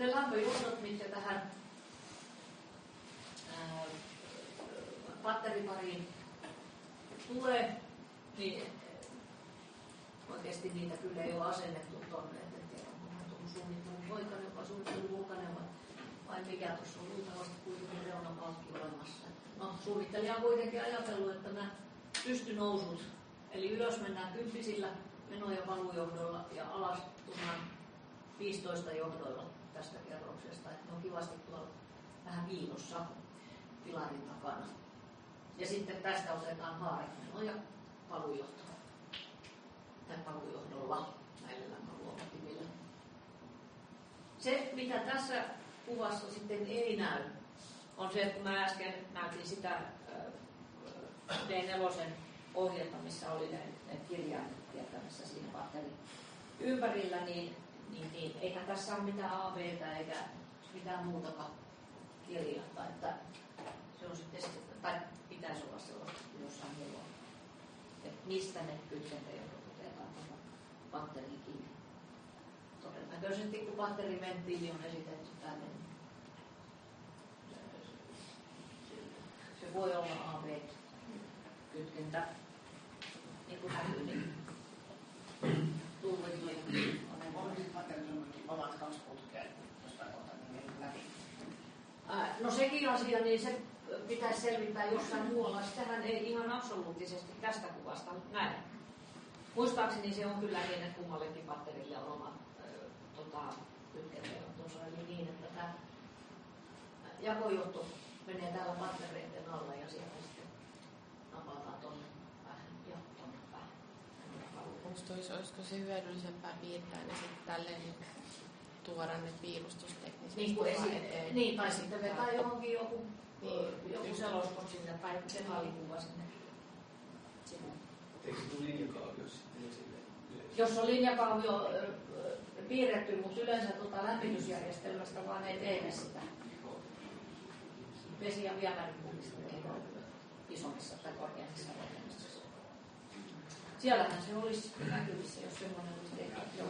ne lämpöjohdot, mitkä tähän ää, batteripariin tulee, niin oikeasti niitä kyllä ei ole asennettu tuonne. En tiedä, onko tullut suunnittelun poikani, joka suunnittelu ulkona vai mikä tuossa on luultavasti kuitenkin reunapalkki olemassa. No, suunnittelija on kuitenkin ajatellut, että nämä pystynousut, eli ylös mennään kymppisillä meno- ja palujohdolla ja alas tullaan 15 johdoilla tästä kerroksesta. Että on kivasti tuolla vähän piilossa pilarin takana. Ja sitten tästä otetaan haarekmeno ja palujohto. Tai palujohdolla näillä lämpöluomatimillä. Se, mitä tässä kuvassa sitten ei näy, on se, että kun mä äsken näytin sitä D4 ohjelta, missä oli ne, ne kirjaimet tietämässä siinä batterin ympärillä, niin, niin, niin eihän tässä ole mitään AV eikä mitään muutakaan kirjata, että se on sitten, tai pitäisi olla sellaista jossain muualla. Että mistä ne kytkentäjohdot otetaan tuohon batteriin kiinni. Todennäköisesti kun batteriventtiili on esitetty tänne, niin se voi olla AV-kytkentä, niin kuin näkyy, niin rakentanut niin. No sekin asia, niin se pitäisi selvittää jossain muualla. Sitähän ei ihan absoluuttisesti tästä kuvasta näe. Muistaakseni se on kyllä niin, että kummallekin batterille on oma tota, tuossa Eli niin, että tämä jakojuttu menee täällä battereiden alla ja sieltä sitten napataan tuonne vähän ja tuonne vähän. Onko tois, olisiko se hyödyllisempää piirtää ne sitten tälleen niin tuoda ne piirustusteknisesti? Niin, kuin esi- niin tai sitten vetää johonkin joku, niin, joku seloskot sinne tai senaalikuva sinne. sinne. Eikö se linjakaavio sitten esille? Jos on linjakaavio piirretty, mutta yleensä tuota lämmitysjärjestelmästä vaan ei tehdä sitä. Vesi- ja viemäripuhdistimia isommissa tai korkeammissa. Siellähän se olisi näkyvissä, jos semmoinen olisi tehty. Joo.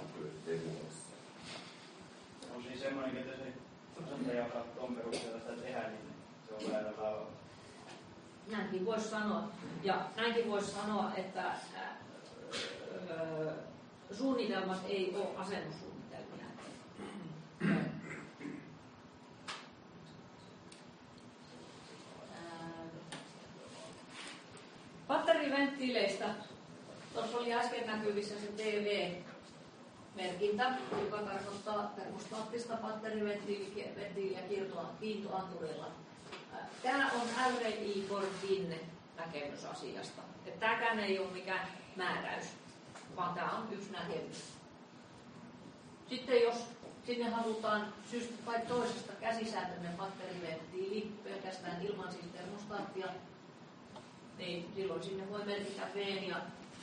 On siis semmoinen, että se osattaja, tuon perusteella sitä tehdään, niin se on väärä laava. Näinkin voisi sanoa. Ja näinkin voisi sanoa, että öö, suunnitelmat ei ole asennussuunnitelmia. Ää, Batteriventtiileistä. Tuossa oli äsken näkyvissä se TV-merkintä, joka tarkoittaa termostaattista batteriventtiiliä kiintoanturilla. Tämä on LVI Kortin näkemys asiasta. Tämäkään ei ole mikään määräys, vaan tämä on yksi näkemys. Sitten jos sinne halutaan syystä tai toisesta käsisäätöinen batteriventtiili pelkästään ilman siis termostaattia, niin silloin sinne voi merkitä V ja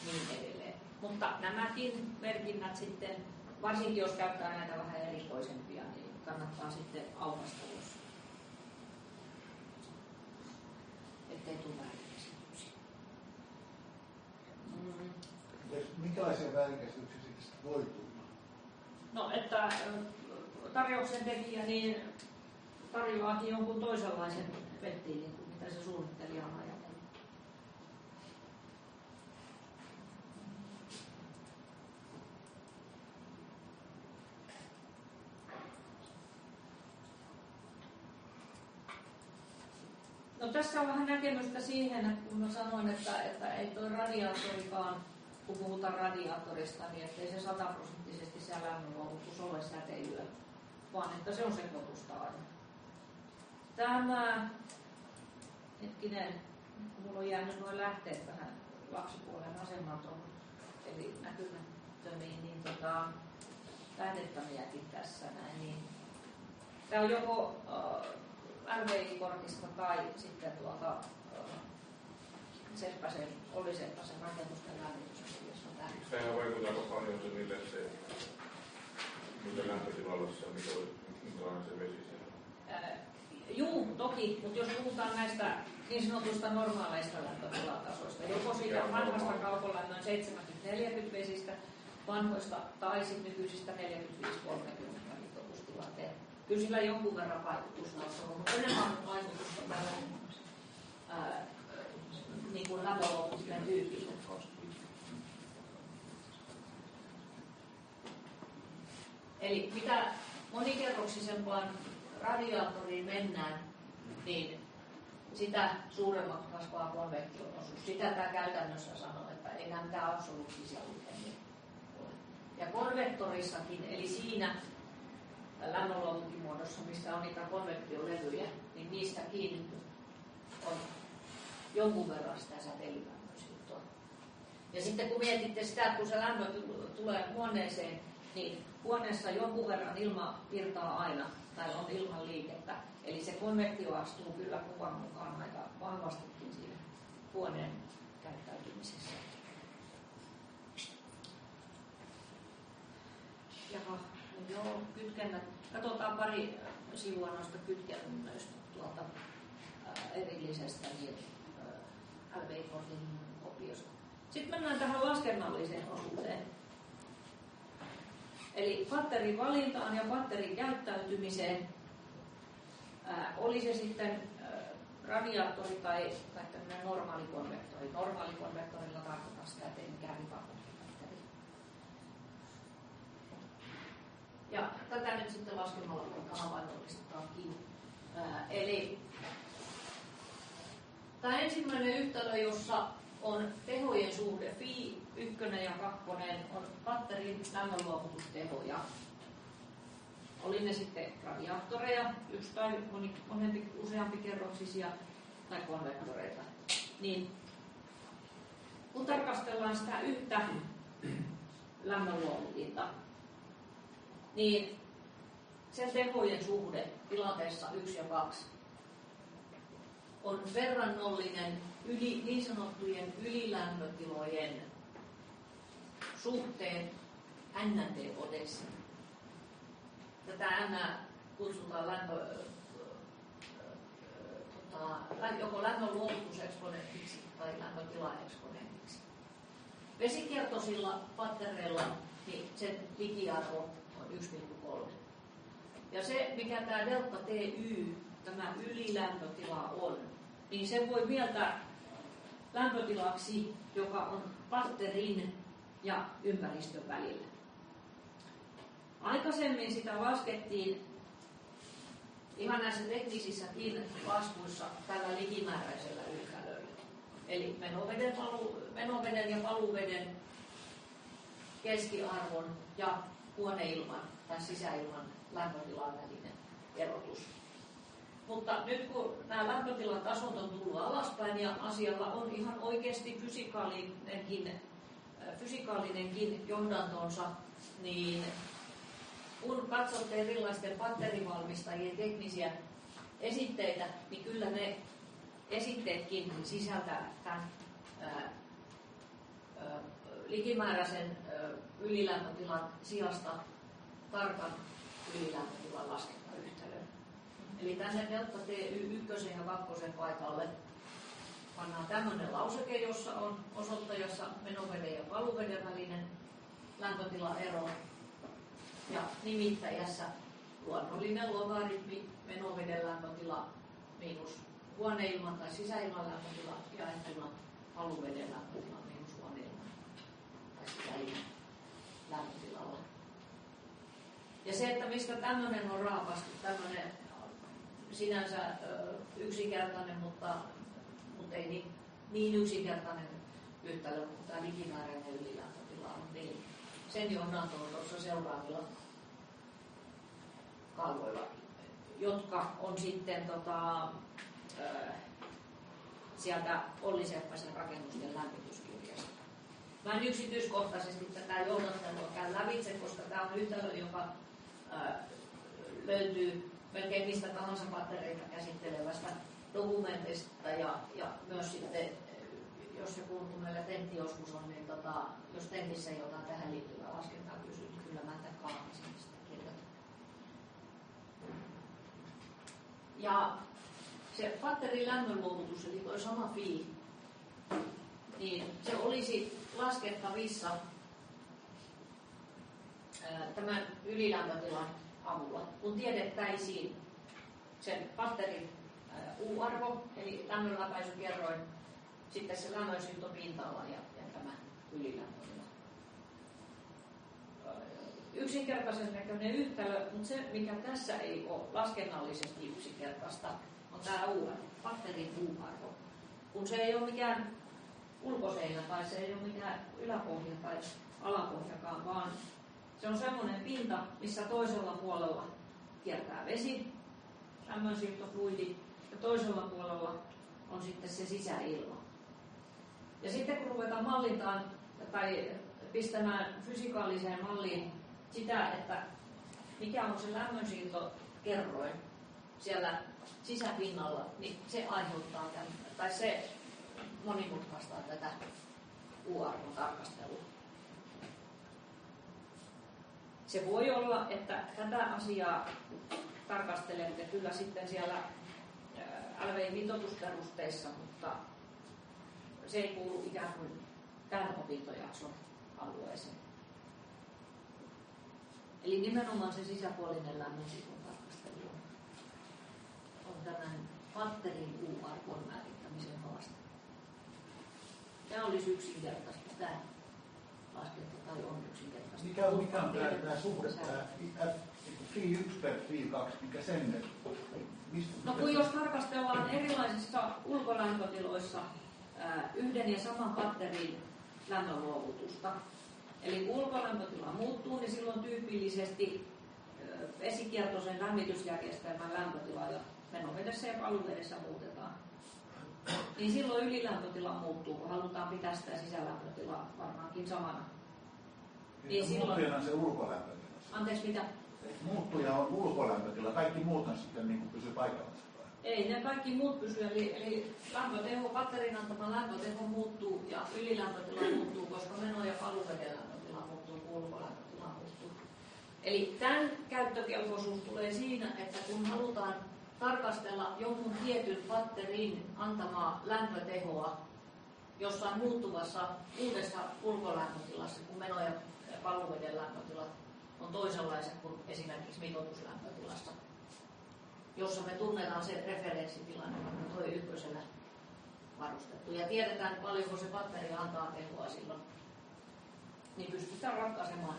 niin edelleen. Mutta nämäkin merkinnät sitten, varsinkin jos käyttää näitä vähän erikoisempia, niin kannattaa sitten aukaista jos ettei tule väärinkäsityksiä. Mm. Minkälaisia väärinkäsityksiä siitä voi tulla? No, että tarjouksen tekijä niin tarjoaakin jonkun toisenlaisen venttiilin kuin mitä se suunnittelija on ajatellut. No tässä on vähän näkemystä siihen, että kun mä sanoin, että, että ei tuo radiaattorikaan, kun puhutaan radiaattorista, niin ettei se sataprosenttisesti siellä lämmönluovutus ole säteilyä, vaan että se on sekoitusta aina. Tämä, hetkinen, mulla on jäänyt noin lähteet vähän lapsipuolen asematon, eli näkymättömiin, niin tota, lähdettämiäkin tässä näin, niin Tämä on joko äh, RVI-kortista tai sitten tuolta Seppäsen, oli Seppäsen rakennusten lämmitysasiassa on tämä. Sehän vaikuttaako paljon se, millä se mikä oli, minkälainen se vesi siellä. Juu, toki, mutta jos puhutaan näistä niin sanotuista normaaleista lämpötilatasoista, joko siitä vanhasta kaukolämmön 70-40 vesistä, vanhoista tai sitten nykyisistä 45-30 mitoitustilanteen Kyllä sillä jonkun verran vaikutusta on, mutta enemmän vaikutusta tällä niin kuin lämpöluovutusten tyypille. Eli mitä monikerroksisempaan radiaattoriin mennään, niin sitä suuremmaksi kasvaa konvektion osuus. Sitä tämä käytännössä sanoo, että ei nämä mitään absoluuttisia lukemia. Ja konvektorissakin, eli siinä lämmönluovukimuodossa, missä on niitä konvektiolevyjä, niin niistäkin on jonkun verran sitä säteilylämpöisyyttä. Ja sitten kun mietitte sitä, että kun se lämpö tulee huoneeseen, niin huoneessa jonkun verran ilma virtaa aina, tai on ilman liikettä. Eli se konvektio astuu kyllä kuvan mukaan aika vahvastikin siinä huoneen käyttäytymisessä. Jaha, no joo, kytkennät. Katsotaan pari sivua noista kytkennöistä tuolta ää, erillisestä niin, LV-kortin kopiosta. Sitten mennään tähän laskennalliseen osuuteen. Eli patterin valintaan ja patterin käyttäytymiseen, ää, oli se sitten ää, radiaattori tai, tai normaali konvektori. Normaali konvektorilla tarkoittaa sitä, että ei mikään Ja tätä nyt sitten laskemalla voidaan havainnollistetaakin. Eli tämä ensimmäinen yhtälö, jossa on tehojen suhde phi ykkönen ja kakkonen on patterin lämmönluovutustehoja. Oli ne sitten radiaattoreja, yksi tai moni, monempi, useampi kerroksisia tai konvektoreita. Niin kun tarkastellaan sitä yhtä lämmönluovutinta, niin sen tehojen suhde tilanteessa 1 ja 2 on verrannollinen yli, niin sanottujen ylilämpötilojen suhteen NNT-odessa. Tätä N kutsutaan lämpö, tota, joko lämmön luovutuseksponentiksi tai lämpötilaeksponentiksi. Vesikiertoisilla pattereilla niin sen likiarvo on 1,3. Ja se, mikä tämä delta TY, tämä ylilämpötila on, niin se voi mieltää lämpötilaksi, joka on patterin ja ympäristön välillä. Aikaisemmin sitä laskettiin ihan näissä teknisissäkin laskuissa tällä likimääräisellä yhtälöllä. Eli menoveden, menoveden ja paluveden keskiarvon ja huoneilman tai sisäilman lämpötilan välinen erotus. Mutta nyt kun nämä lämpötilan tasot on tullut alaspäin ja asialla on ihan oikeasti fysikaalinenkin, fysikaalinenkin johdantonsa, niin kun katsotte erilaisten patterivalmistajien teknisiä esitteitä, niin kyllä ne esitteetkin sisältää tämän likimääräisen ää, ylilämpötilan sijasta tarkan ylilämpötilan laskenta. Eli tänne delta TY1 ja 2 paikalle pannaan tämmöinen lauseke, jossa on osoittajassa menoveden ja paluveden välinen lämpötilaero. Ja nimittäjässä luonnollinen logaritmi menoveden lämpötila miinus huoneilman tai sisäilman lämpötila jaettuna paluveden lämpötila sisäilman lämpötilalla. Ja se, että mistä tämmöinen on raapastu, tämmöinen sinänsä yksinkertainen, mutta, mutta ei niin, niin yksinkertainen yhtälö kuin tämä likimääräinen ylilämpötila on. Niin sen johdanto on tuossa seuraavilla kalvoilla, jotka on sitten tota, sieltä Olli Seppäsen rakennusten lämmityskirjasta. Mä en yksityiskohtaisesti tätä johdattelua käy lävitse, koska tämä on yhtälö, joka löytyy melkein mistä tahansa pattereita käsittelevästä dokumentista ja, ja myös sitten, jos joku kun meillä tentti joskus on, niin tota, jos tentissä ei jotain tähän liittyvää laskentaa kysyy, niin kyllä mä tämän kaavasin sitä kirjoitan. Ja se patterin lämmönluovutus, eli tuo sama fi, niin se olisi laskettavissa tämän ylilämpötilan avulla, kun tiedettäisiin sen patterin U-arvo, eli lämmönläpäisykerroin, sitten se lämmönsiirtopinta-ala ja, ja tämä ylilämpötila. Yksinkertaisen näköinen yhtälö, mutta se mikä tässä ei ole laskennallisesti yksinkertaista, on tämä U-arvo, patterin U-arvo. Kun se ei ole mikään ulkoseinä tai se ei ole mikään yläpohja tai alapohjakaan, vaan se on semmoinen pinta, missä toisella puolella kiertää vesi, lämmönsiirtofluidi, ja toisella puolella on sitten se sisäilma. Ja sitten kun ruvetaan mallintaan tai pistämään fysikaaliseen malliin sitä, että mikä on se lämmönsiirtokerroin siellä sisäpinnalla, niin se aiheuttaa tämän, tai se monimutkaistaa tätä U-arvon tarkastelua. Se voi olla, että tätä asiaa tarkastelemme kyllä sitten siellä LVI-mitoitusperusteissa, mutta se ei kuulu ikään kuin tämän opintojakson alueeseen. Eli nimenomaan se sisäpuolinen lämmönsiirron tarkastelu on tämän patterin U-arvon määrittämisen haaste. Tämä olisi yksinkertaista tämä laskenta tai on yksinkertaista. Mikä on, mikä on tämä, tämä suhde, tämä Fi 1 per Fi 2, mikä sen Mistä no kun jos tarkastellaan erilaisissa ulkolämpötiloissa yhden ja saman patterin lämmönluovutusta, eli kun ulkolämpötila muuttuu, niin silloin tyypillisesti vesikiertoisen lämmitysjärjestelmän lämpötila ja menovedessä ja paluvedessä muutetaan. Niin silloin ylilämpötila muuttuu, kun halutaan pitää sitä sisälämpötilaa varmaankin samana. Niin, niin silloin... se ulkolämpötila. Anteeksi, mitä? muuttuja on ulkolämpötila, kaikki muut on sitten niin pysyy paikallaan. Ei, ne kaikki muut pysyy, eli, eli lämpöteho, batterin antama lämpöteho muuttuu ja ylilämpötila muuttuu, koska meno- ja paluveden lämpötila muuttuu, kun ulkolämpötila muuttuu. Eli tämän käyttökelpoisuus tulee siinä, että kun halutaan tarkastella jonkun tietyn batterin antamaa lämpötehoa jossain muuttuvassa uudessa ulkolämpötilassa, kun meno- ja paluveden lämpötilat on toisenlaiset kuin esimerkiksi mitoituslämpötilassa, jossa me tunnetaan se referenssitilanne, vaikka toi ykkösellä varustettu. Ja tiedetään, paljonko se batteri antaa tehoa silloin. Niin pystytään ratkaisemaan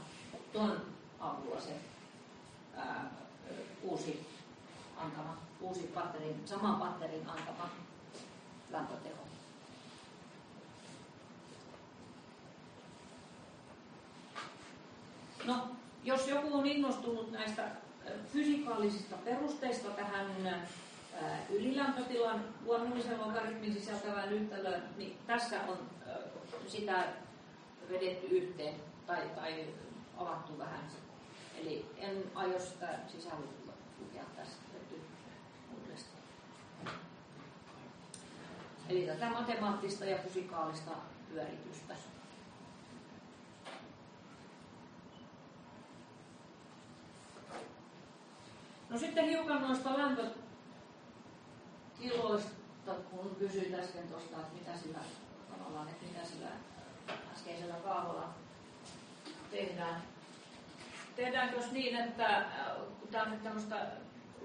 tuon avulla se ää, uusi, antama, uusi batterin, saman batterin antama lämpöteho. No, jos joku on innostunut näistä fysikaalisista perusteista tähän ylilämpötilan luonnollisen logaritmin sisältävään yhtälöön, niin tässä on sitä vedetty yhteen tai, tai avattu vähän. Eli en aio sitä sisällukua lukea tässä uudestaan. Eli tätä matemaattista ja fysikaalista pyöritystä. No sitten hiukan noista lämpötiloista, kun kysyit äsken tuosta, että mitä sillä tavallaan, että mitä sillä äskeisellä kaavalla tehdään. Tehdäänkö niin, että äh, kun tämä on nyt tämmöistä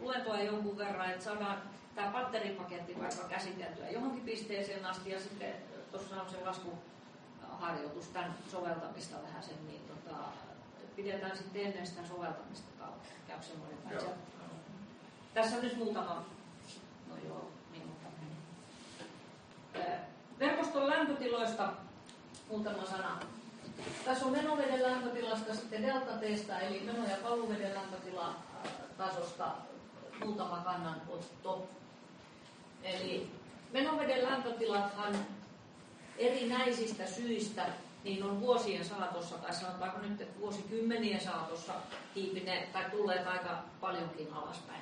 luentoa jonkun verran, että saadaan tämä batteripaketti vaikka käsiteltyä johonkin pisteeseen asti ja sitten tuossa on se laskuharjoitus tämän soveltamista vähän sen, niin tota, pidetään sitten ennen sitä soveltamista käy semmoinen. Tässä on nyt muutama, no joo, minuutta Verkoston lämpötiloista muutama sana. Tässä on menoveden lämpötilasta sitten deltateesta, eli meno- ja paluveden lämpötilatasosta muutama kannanotto. Eli menoveden lämpötilathan erinäisistä syistä niin on vuosien saatossa, tai sanotaanko nyt, että vuosikymmenien saatossa hiipineet tai tulleet aika paljonkin alaspäin.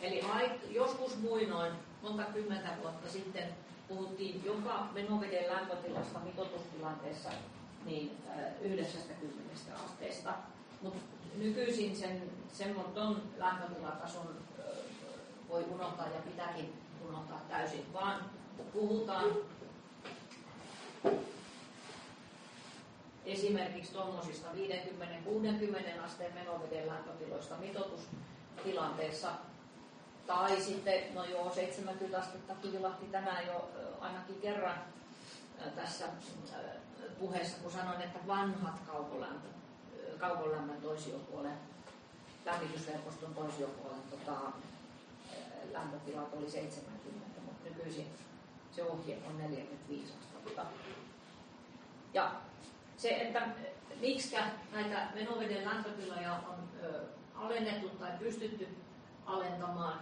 Eli joskus muinoin, monta kymmentä vuotta sitten, puhuttiin joka menoveden lämpötilasta mitoitustilanteessa niin yhdeksästä kymmenestä asteesta. Mutta nykyisin sen semmoinen lämpötilatason voi unohtaa ja pitääkin unohtaa täysin, vaan puhutaan esimerkiksi tuommoisista 50-60 asteen menoveden lämpötiloista mitoitustilanteessa. Tai sitten, no joo, 70 astetta kilahti tänään jo ainakin kerran tässä puheessa, kun sanoin, että vanhat kaukolämpö, kaukolämmön toisiopuolen, lämmitysverkoston toisiopuolen tota, lämpötilat oli 70, mutta nykyisin se ohje on 45 astetta. Ja se, että miksi näitä menoveden lämpötiloja on ö, alennettu tai pystytty alentamaan,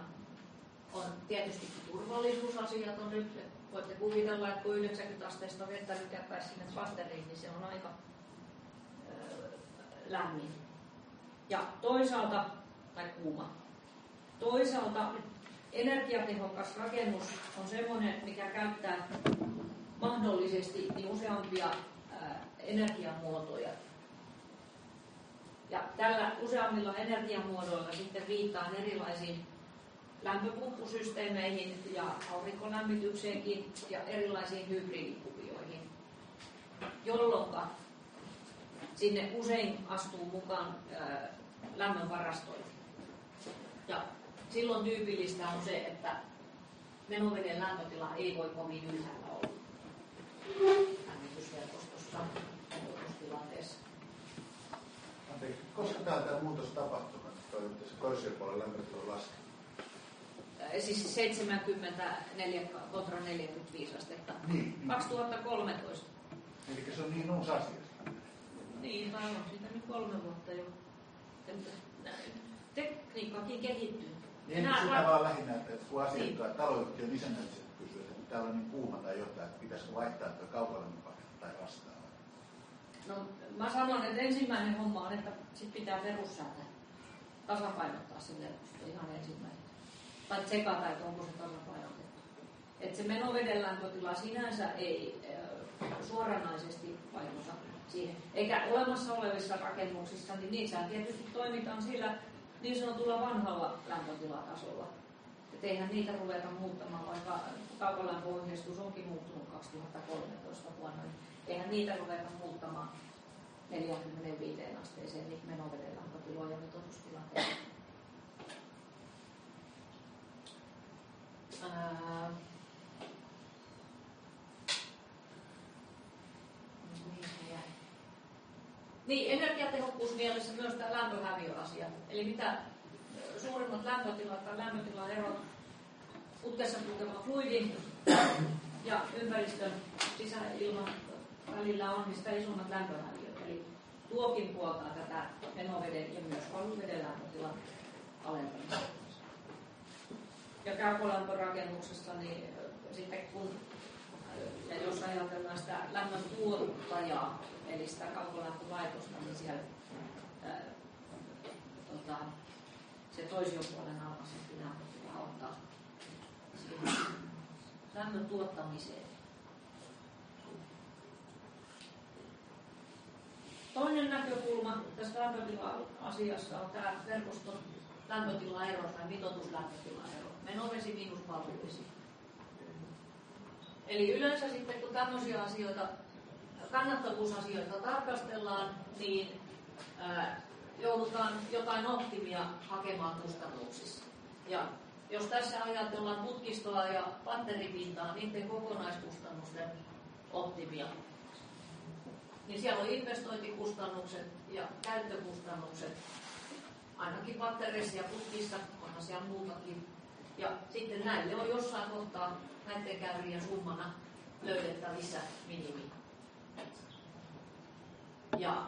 on tietysti turvallisuusasiat on nyt. Voitte kuvitella, että kun 90 asteesta vettä lykättäisiin sinne pasteriin, niin se on aika ö, lämmin. Ja toisaalta, tai kuuma, toisaalta energiatehokas rakennus on sellainen, mikä käyttää mahdollisesti niin useampia energiamuotoja. Ja tällä useammilla energiamuodoilla sitten viittaan erilaisiin lämpöpumppusysteemeihin ja aurinkolämmitykseenkin ja erilaisiin hybridikuvioihin, jolloin sinne usein astuu mukaan lämmön varastointi. Ja silloin tyypillistä on se, että menoveden lämpötila ei voi kovin ylhäällä olla lämmitysverkostossa tilanteessa. Anteeksi, koska tämä muutos tapahtunut, että se korsiopuolen lämpötila laskee? Siis 74 kontra 45 astetta. Niin, niin. 2013. Eli se on niin uusi asia. Niin, tai on siitä nyt kolme vuotta jo. Tekniikkakin kehittyy. Niin, Enää sitä vaan lähinnä, että kun asiakkaat, niin. taloyhtiön isännälliset kysyvät, että täällä on niin kuuma tai jotain, että pitäisikö vaihtaa tuo kaukolämpöpaketti tai vastaavaa. No, mä sanon, että ensimmäinen homma on, että sit pitää perussäätää, tasapainottaa se verkosto ihan ensimmäinen. Tai tsekata, että onko se tasapainotettu. Että se menoveden lämpötila sinänsä ei äh, suoranaisesti vaikuta siihen. Eikä olemassa olevissa rakennuksissa, niin niissä tietysti toimitaan sillä niin sanotulla vanhalla lämpötilatasolla. Et eihän niitä ruveta muuttamaan, vaikka kaukolämpöohjeistus onkin muuttunut 2013 vuonna, niin eihän niitä ruveta muuttamaan 45 asteeseen niitä menoveden lämpötiloja mitoitustilanteita. Ää, Niin, energiatehokkuus mielessä myös tämä lämpöhäviöasia. Eli mitä suurimmat lämpötilat tai lämpötilan erot putkessa kulkeva fluidin ja ympäristön sisäilman välillä on, niin sitä isommat lämpöhäviöt. Eli tuokin puoltaa tätä menoveden ja myös valuveden lämpötilan alentamista. Ja kaukolämpörakennuksessa, niin sitten kun ja jos ajatellaan sitä lämmön tuottajaa, eli sitä kaukolämpölaitosta, niin siellä ää, tota, se toisiopuolen alhaisempi lämpötila auttaa lämmön tuottamiseen. Toinen näkökulma tässä lämpötila-asiassa on tämä verkoston lämpötilaero tai mitoituslämpötilaero. Menovesi miinus valuvesi. Eli yleensä sitten kun tämmöisiä asioita, kannattavuusasioita tarkastellaan, niin ää, joudutaan jotain optimia hakemaan kustannuksissa. Ja jos tässä ajatellaan putkistoa ja patteripintaa, niiden kokonaiskustannusten optimia, niin siellä on investointikustannukset ja käyttökustannukset, ainakin pattereissa ja putkissa, onhan siellä muutakin. Ja sitten näille on jossain kohtaa näiden käyrien summana löydettävissä minimi. Ja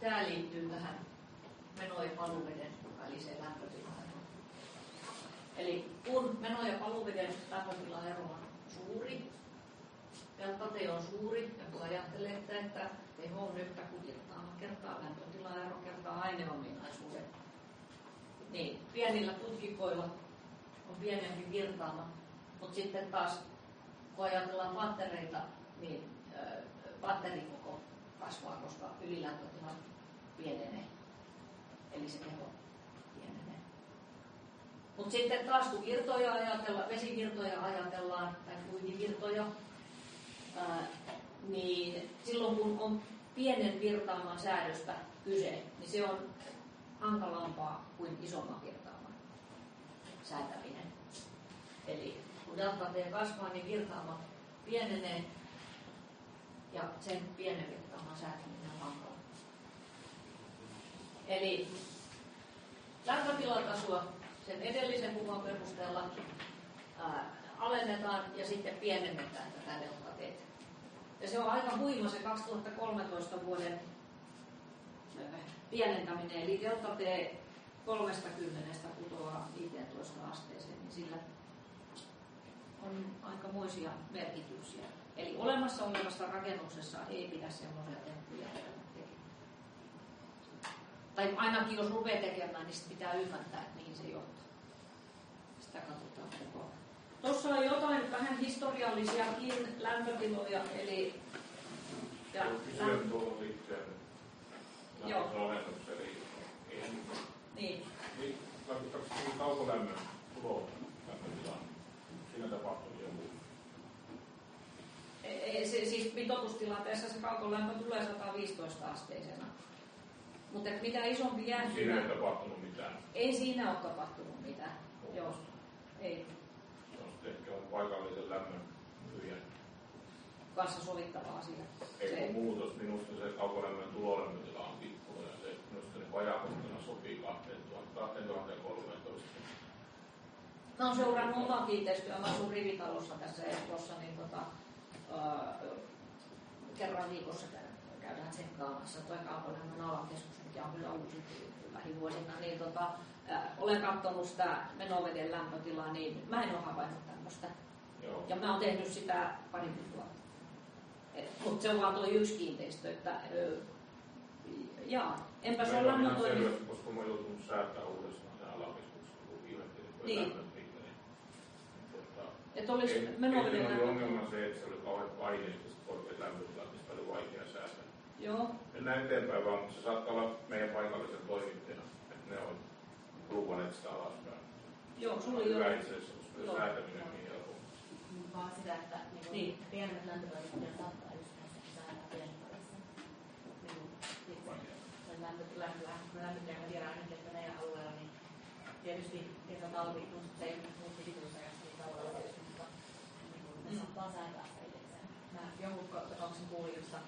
tämä liittyy tähän meno- ja paluveden väliseen lämpötilaan. Eli kun meno- ja paluveden lämpötilaero on suuri, delta on suuri, ja kun ajattelette, että teho on yhtä kuin kertaa, kertaa lämpötilaero, kertaa aineominaisuuden, niin pienillä tutkikoilla on pienempi virtaama, mutta sitten taas kun ajatellaan pattereita, niin patterin koko kasvaa, koska ylilämpötila pienenee. Eli se teho pienenee. Mutta sitten taas kun virtoja ajatellaan, vesivirtoja ajatellaan, tai fluidivirtoja, niin silloin kun on pienen virtaaman säädöstä kyse, niin se on hankalampaa kuin isomman virtaaman säätäminen. Eli kun T kasvaa, niin virtaama pienenee ja sen pienen virtaaman säätäminen on hankala. Eli lämpötilatasoa sen edellisen kuvan perusteella ää, alennetaan ja sitten pienennetään tätä delta T. Ja se on aika huima se 2013 vuoden pienentäminen, eli delta T 30 putoaa 15 asteeseen, niin sillä on aikamoisia merkityksiä. Eli olemassa olevassa rakennuksessa ei pidä semmoisia temppuja. Tai ainakin jos rupeaa tekemään, niin sitten pitää ymmärtää, että mihin se johtaa. Sitä katsotaan koko ajan. Tuossa on jotain vähän historiallisiakin lämpötiloja, eli ja liittyen Joo. eli niin, niin se kaukolämmön tulo lämpötilaan? Siinä tapahtuu joku. Se, siis mitoitustilanteessa se kaukolämpö tulee 115 asteisena. Mutta mitä isompi Siinä jäähtymä, ei tapahtunut mitään. ei siinä ole tapahtunut mitään. Joo, ei. Se on sitten ehkä on paikallisen lämmön myyjän. Kanssa sovittava asia. Ei Se- muutos, minusta se kaukolämmön tulolämpötila on tippunut ja se vajakohtana sopii 2013. Mä oon seurannut omaa kiinteistöä, mä asun rivitalossa tässä Espoossa, niin tota, ää, kerran viikossa käy- käydään tsekkaamassa toi kaukolämmön alakeskus, mikä on kyllä uusi lähivuosina, niin tota, ää, olen katsonut sitä menoveden lämpötilaa, niin mä en ole havainnut tämmöistä. Joo. Ja mä oon tehnyt sitä parikymmentä vuotta. Mutta se on vaan tuo yksi kiinteistö, että ö, jaa, enpä se lämmön selvä, koska mä joutunut säätää uudestaan sen alakeskuksen, kun Niin. Tota, Että olisi menoveden lämpötila. ongelma se, että se oli kauhean paineista, korkeat lämpötilat, mistä oli vaikea säätää. Joo, Mennään eteenpäin vaan, mutta se saattaa olla meidän paikallisen toimittajana, että ne on ruuvaneet sitä alaspäin. joo, Se sulla on oli hyvä jo. itse asiassa, koska säätäminen on niin helppoa. vaan sitä, että niin Niin. niin. pienemmät lämpötilat saattaa just näissä säädä pienemmällissä. Niin, itse sen lämpötilan lämpötilan tiedän ainakin, että meidän alueella niin tietysti kesä talvi, kun se ei muutti pituusajasta niin talvella tietysti, mutta niin kuin ne saattaa säätää sitä itsekseen. Mä jonkun tapauksen kuulin, jossa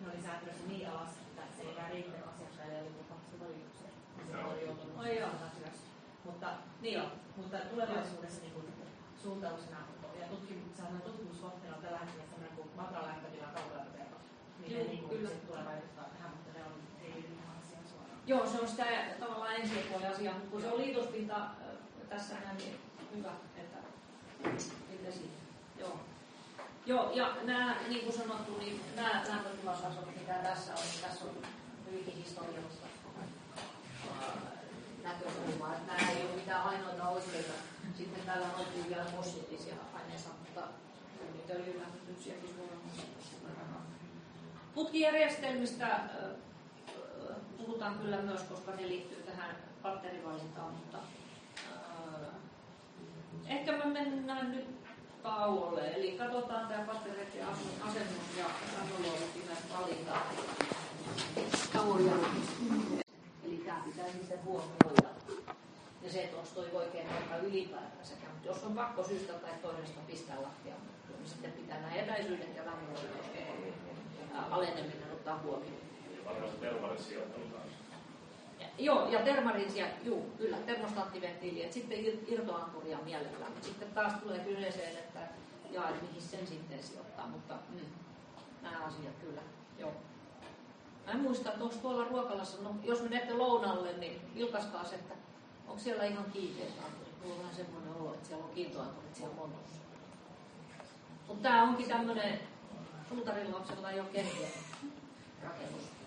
ne oli säätänyt sen niin alas, että se ei enää riittänyt asiakkaille ja lupahti valituksia. Niin se oli joutunut Ai joo. Mutta Niin joo. mutta tulevaisuudessa niin kuin, suuntauksena ja tutkimus, tutkimuskohteena on tällä hetkellä sellainen kuin matala lämpötila kaukolämpöterva. Joo, ne niin kuin, tulee vaikuttaa tähän, mutta ne on, ei liity ihan asiaan suoraan. Joo, se on sitä tavallaan ensipuolen asia, mutta kun se on liitospinta tässä näin, niin hyvä, että mitä siinä. Joo. Joo, ja nämä, niin kuin sanottu, niin nämä lämpötilasasot, mitä tässä on, niin tässä on hyvinkin historiallista äh, näkökulmaa. Että nämä ei ole mitään ainoita oikeita. Sitten täällä on ollut vielä fossiilisia aineita, mutta niitä öljylämmityksiäkin voidaan Putkijärjestelmistä äh, äh, puhutaan kyllä myös, koska ne liittyy tähän batterivalintaan, mutta äh, ehkä me mennään nyt tauolle. Eli katsotaan tämä battereiden asu- asennus ja lämmönluovuttimen valinta. Eli tämä pitää sitten huomioida. Ja se, että onko toi oikein aika ylipäätänsäkään. Mutta jos on pakko syystä tai toisesta pistää lattia, niin sitten pitää nämä etäisyydet ja lämmönluovutuksen aleneminen ottaa huomioon. Joo, ja termarin siellä, juu, kyllä, termostaattiventtiili, että sitten ir- irtoanturia mielellään. Sitten taas tulee kyseeseen, että jaa, että mihin sen sitten sijoittaa, mutta mm, nämä asiat kyllä, joo. Mä en muista, että onko tuolla ruokalassa, no jos menette lounalle, niin vilkaskaas, että onko siellä ihan kiinteät anturit. Mulla on vähän semmoinen olo, että siellä on kiintoanturit siellä monossa. Mutta tämä onkin tämmöinen, suutarin lapsella ei ole kenkiä rakennus.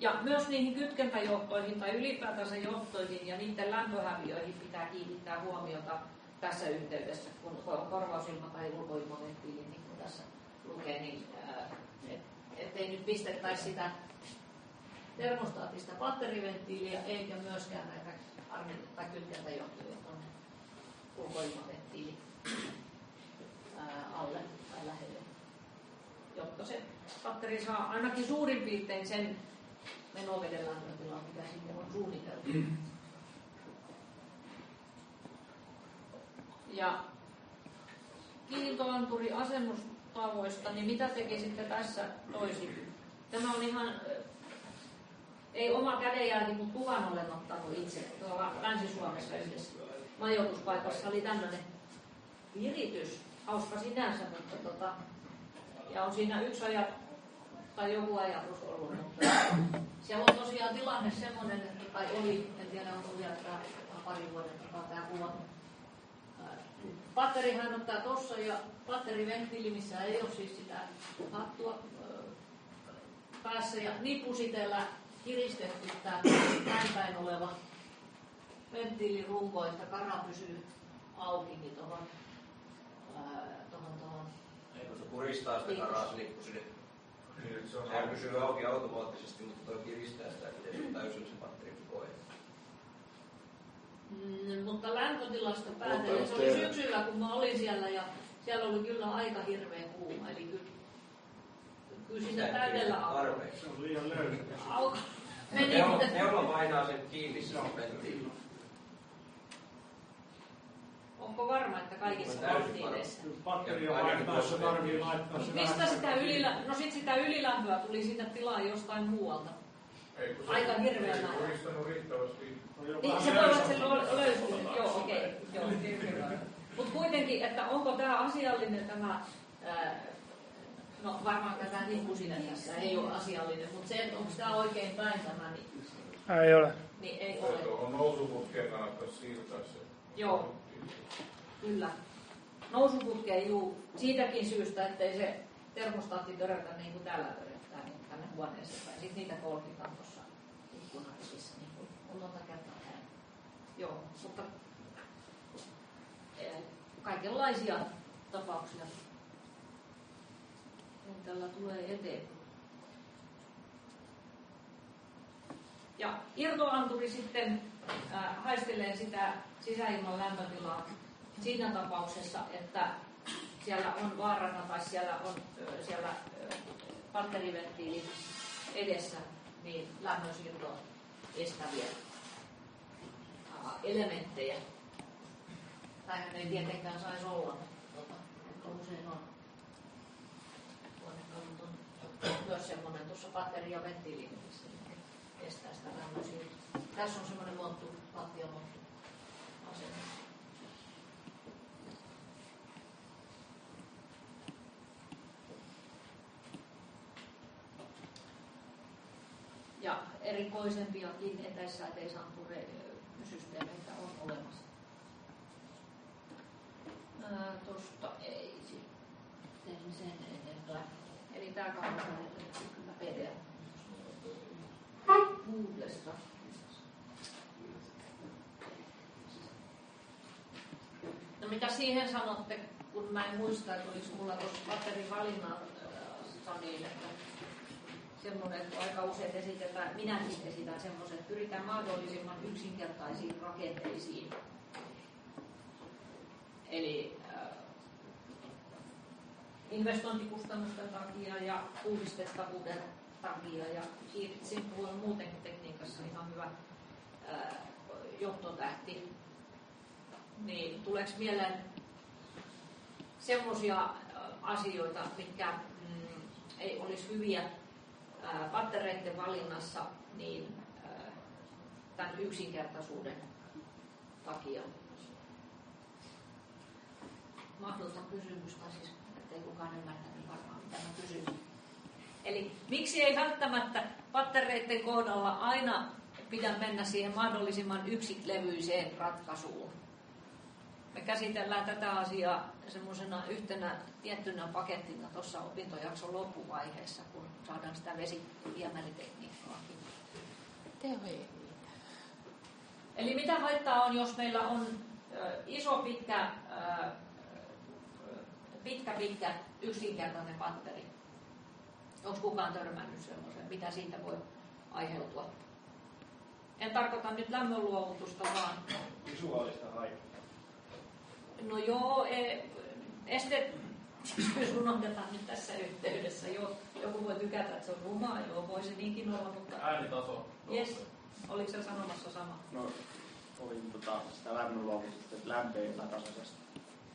Ja myös niihin kytkentäjohtoihin tai ylipäätänsä johtoihin ja niiden lämpöhäviöihin pitää kiinnittää huomiota tässä yhteydessä, kun on korvausilma- tai ulkoilmaventtiili, niin kuin tässä lukee, niin et, ettei nyt pistettäisi sitä termostaattista batteriventtiiliä eikä myöskään näitä armi- tai kytkentäjohtoja tuonne ulkoilmaventtiiliin. Ää, ää, alle tai lähelle, jotta se patteri saa ainakin suurin piirtein sen menoveden lämpötilan, mikä sinne on suunniteltu. Ja kiintoanturi asennustavoista, niin mitä tekisitte tässä toisin? Tämä on ihan, ei oma kädenjälki, mutta kuvan olen ottanut itse tuolla Länsi-Suomessa yhdessä majoituspaikassa oli tämmöinen viritys, hauska sinänsä, mutta tota, ja on siinä yksi ajat, tai joku ajatus ollut, mutta siellä on tosiaan tilanne semmoinen, että, tai oli, en tiedä onko vielä tämä pari vuoden takaa tämä kuva, Patterihan ottaa tuossa ja patteriventtiili, missä ei ole siis sitä hattua päässä ja nipusitellä kiristetty tämä näin päin oleva venttiilirunko, että kara pysyy auki niin tuohon tohon, tohon. Ei kun se puristaa sitä Kiitos. karaa sinne. Niin, se on Sehän pysyy auki automaattisesti, mutta toi kiristää sitä, ettei se ole täysin se batteri koko ajan. Mm, mutta lämpötilasta Mutta päätellen, se oli syksyllä, kun mä olin siellä ja siellä oli kyllä aika hirveän kuuma. Eli kyllä, kyllä siinä täydellä Tarpeeksi. Se on liian löysä. auka meni. Neulo, neulo painaa sen kiinni se venttiili. Onko varma, että kaikissa tarvii laittaa se Mistä sitä ylilä... No sit sitä ylilämpöä tuli sinne tilaan jostain muualta. Ei, kun Aika hirveä ei määrä. riittävästi. jo Niin, se voi olla, että se. Joo, okei. Okay. Mutta kuitenkin, että onko tämä asiallinen tämä... Ää, no varmaan tätä nipusinen tässä ei ole asiallinen, mutta se, että onko tämä oikein päin tämä, niin, Ei ole. niin ei Se ole. tuohon nousuputkeen kannattaisi siirtää se. Joo. Kyllä. Nousuputkeen juu siitäkin syystä, ettei se termostaatti törötä niin kuin täällä töröttää niin tänne huoneeseen päin. Sitten niitä kolkitaan tuossa ikkunarisissä, niin kuin on monta kertaa näin. Joo, mutta eh, kaikenlaisia tapauksia kentällä tulee eteen. Ja irtoanturi sitten äh, haistelee sitä sisäilman lämpötilaa siinä tapauksessa, että siellä on vaarana tai siellä on siellä ö, patteriventtiili edessä niin lämmönsiirtoa estäviä elementtejä. Näinhän ei tietenkään saisi olla, mutta usein on. On myös semmoinen tuossa patteri- ja venttiiliintissä estää sitä lämmönsiirtoa. Tässä on semmoinen monttu, lattiamonttu. Ja erikoisempiakin etäissäteisanturesysteemeitä on olemassa. Ää, Tuosta ei sitten sen enempää. Eli tämä kannattaa kyllä PDF. Googlesta. No mitä siihen sanotte, kun mä en muista, että oliko mulla tuossa batterin valinnassa niin, että semmoinen, että aika usein esitetään, minäkin esitän semmoisen, että pyritään mahdollisimman yksinkertaisiin rakenteisiin. Eli äh, investointikustannusten takia ja puhdistettavuuden takia ja Simple on muutenkin tekniikassa ihan hyvä äh, johtotähti. Niin tuleeko mieleen semmoisia asioita, mitkä mm, ei olisi hyviä ää, pattereiden valinnassa, niin ää, tämän yksinkertaisuuden takia. Mahdoton kysymys, tai siis ettei kukaan ymmärtänyt varmaan mitä mä kysyn. Eli miksi ei välttämättä pattereiden kohdalla aina pidä mennä siihen mahdollisimman yksilevyiseen ratkaisuun? Me käsitellään tätä asiaa semmoisena yhtenä tiettynä pakettina tuossa opintojakson loppuvaiheessa, kun saadaan sitä vesiviemäritekniikkaakin. Riitä. Eli mitä haittaa on, jos meillä on iso, pitkä, pitkä, pitkä, yksinkertainen patteri? Onko kukaan törmännyt semmoiseen? Mitä siitä voi aiheutua? En tarkoita nyt lämmönluovutusta, vaan Visuaalista haittaa. No joo, e- este, Jos unohdetaan nyt tässä yhteydessä. Jo, joku voi tykätä, että se on rumaa, joo, voi se niinkin olla, mutta... Äänitaso. Yes. Oliko se sanomassa sama? No, oli tota, sitä lämmönluovutusta, että lämpö epätasaisesti.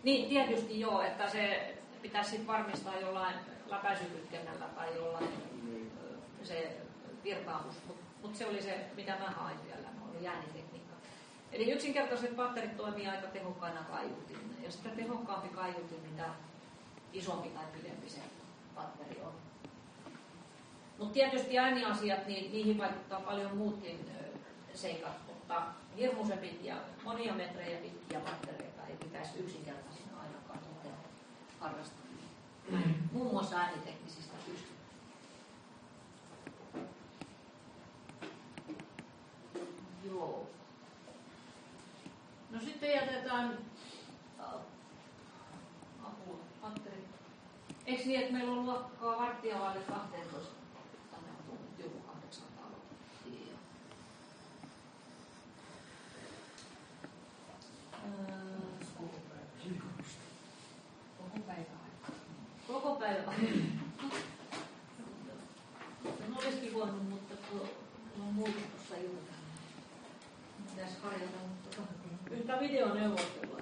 Niin, tietysti joo, että se pitäisi sitten varmistaa jollain läpäisykytkennällä tai jollain Niin. se virtaamus, mutta mut se oli se, mitä mä hain siellä, oli jäänitekniikka. Eli yksinkertaiset patterit toimii aika tehokkaina kaiutimina, ja sitä tehokkaampi kaiutin, mitä isompi tai pidempi se patteri on. Mutta tietysti ääniasiat, niin niihin vaikuttaa paljon muutkin seikat, mutta hirmuisen pitkiä, monia metrejä pitkiä pattereita ei pitäisi yksinkertaisina ainakaan tukea harrastaa. Muun muassa ääniteknisistä syistä. Joo. Sitten jätetään apua, patteri. Eikö niin, että meillä on luokkaa varttia vaille 12? Tänne on tullut joku 800 Joo. Öö, Koko päivä. Koko päivä. No olisikin voinut, mutta tuo on muuta tuossa yhtä videoneuvottelua.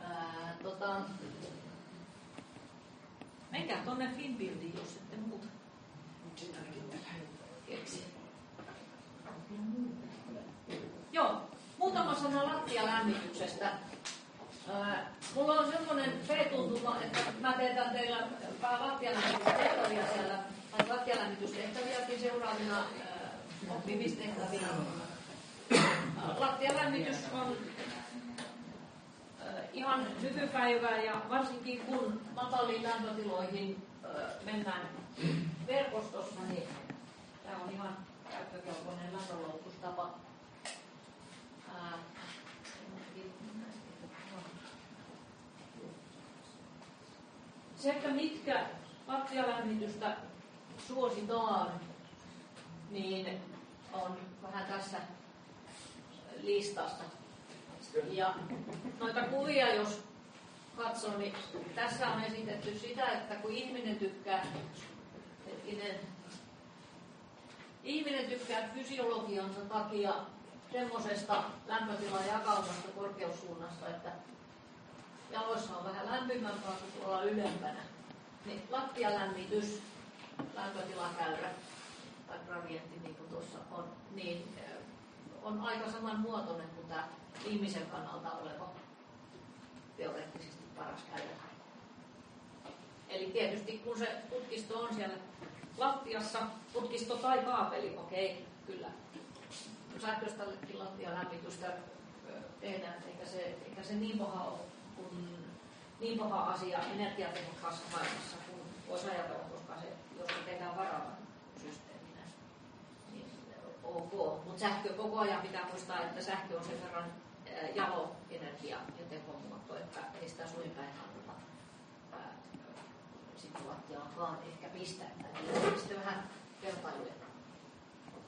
Ää, tota, menkää tonne Finbuildiin, jos ette muuta keksi. Joo, muutama sana lattialämmityksestä. Ää, Mulla on semmoinen p-tuntuma, että mä teetän teillä lattialämmitystehtäviä siellä, tai lattialämmitystehtäviäkin seuraavina ää, oppimistehtävinä. Lattialämmitys on ää, ihan nykypäivää ja varsinkin kun mataliin lämpötiloihin ää, mennään verkostossa, niin tämä on ihan käyttökelpoinen lämpöloukustapa. Ää, Se, että mitkä lattialämmitystä suositaan, niin on vähän tässä listassa. Ja noita kuvia, jos katsoo, niin tässä on esitetty sitä, että kun ihminen tykkää, hetkinen, ihminen tykkää fysiologiansa takia semmoisesta lämpötilan jakaumasta korkeussuunnasta, että jaloissa on vähän lämpimämpää kuin tuolla ylempänä. Niin lattialämmitys, lämpötilakäyrä tai gradientti, niin kuin tuossa on, niin on aika samanmuotoinen kuin tämä ihmisen kannalta oleva teoreettisesti paras käyrä. Eli tietysti kun se putkisto on siellä lattiassa, putkisto tai kaapeli, okei, kyllä. Sähköistäkin lattialämmitystä tehdään, eikä se, eikä se niin paha ole kuin niin paha asia energiatehokkaassa maailmassa kuin voisi ajatella, koska se, jos se tehdään niin ok. Mutta sähkö koko ajan pitää muistaa, että sähkö on sen verran jalo energia ja tekomuoto, että ei sitä suin päin kannata ää, sitten lattiaankaan ehkä pistää. Tai sitten vähän vertailuja.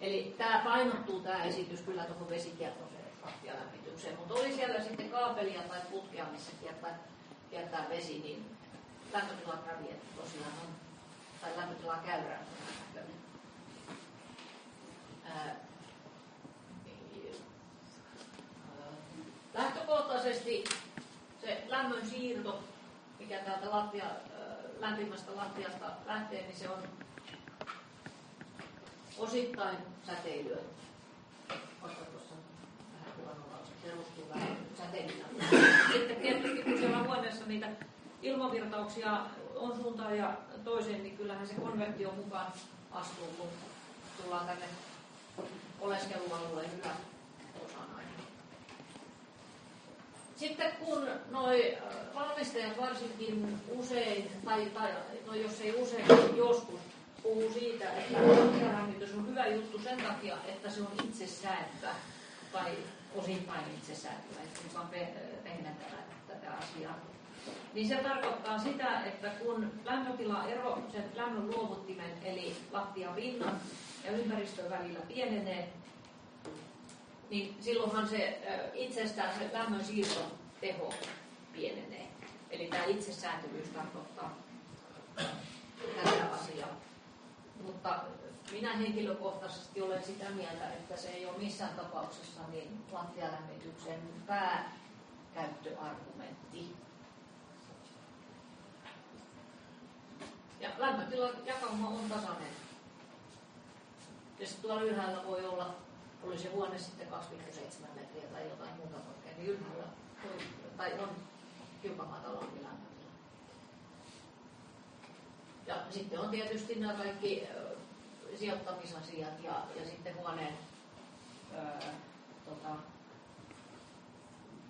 Eli tämä painottuu tämä esitys kyllä tuohon vesikiertoiseen lattialämmitykseen, mutta oli siellä sitten kaapelia tai putkea, missä kiertää, kiertää vesi, niin lämpötilagradient tosiaan on, tai lämpötilakäyrä on lähtökohtaisesti se lämmön siirto, mikä täältä lattia, lämpimästä lattiasta lähtee, niin se on osittain säteilyä. Vaikka tuossa vähän huonolla perustuu vähän säteilyllä. Sitten tietysti kun siellä huoneessa niitä ilmavirtauksia on suuntaan ja toiseen, niin kyllähän se konvektio mukaan astuu, kun tullaan tänne oleskelualueen yläosaan aina. Sitten kun noi valmistajat varsinkin usein, tai, tai no jos ei usein, niin joskus puhuu siitä, että lattialämmitys on hyvä juttu sen takia, että se on itsesääntö tai osittain itsesääntö, että mukaan pehmentää tätä asiaa. Niin se tarkoittaa sitä, että kun lämpötilaero sen lämmön luovuttimen eli lattian pinnan ja ympäristön välillä pienenee, niin silloinhan se itsestään se lämmön siirtoteho pienenee. Eli tämä itsesääntelyys tarkoittaa tätä asiaa. Mutta minä henkilökohtaisesti olen sitä mieltä, että se ei ole missään tapauksessa niin lattialämmityksen pääkäyttöargumentti. Ja lämpötilan jakauma on tasainen. Ja sitten tuolla ylhäällä voi olla, oli se huone sitten 2,7 metriä tai jotain muuta korkea, niin ylhäällä voi, tai on hiukan matalampi lämpötila. Ja sitten on tietysti nämä kaikki sijoittamisasiat ja, ja sitten huoneen ö, tota,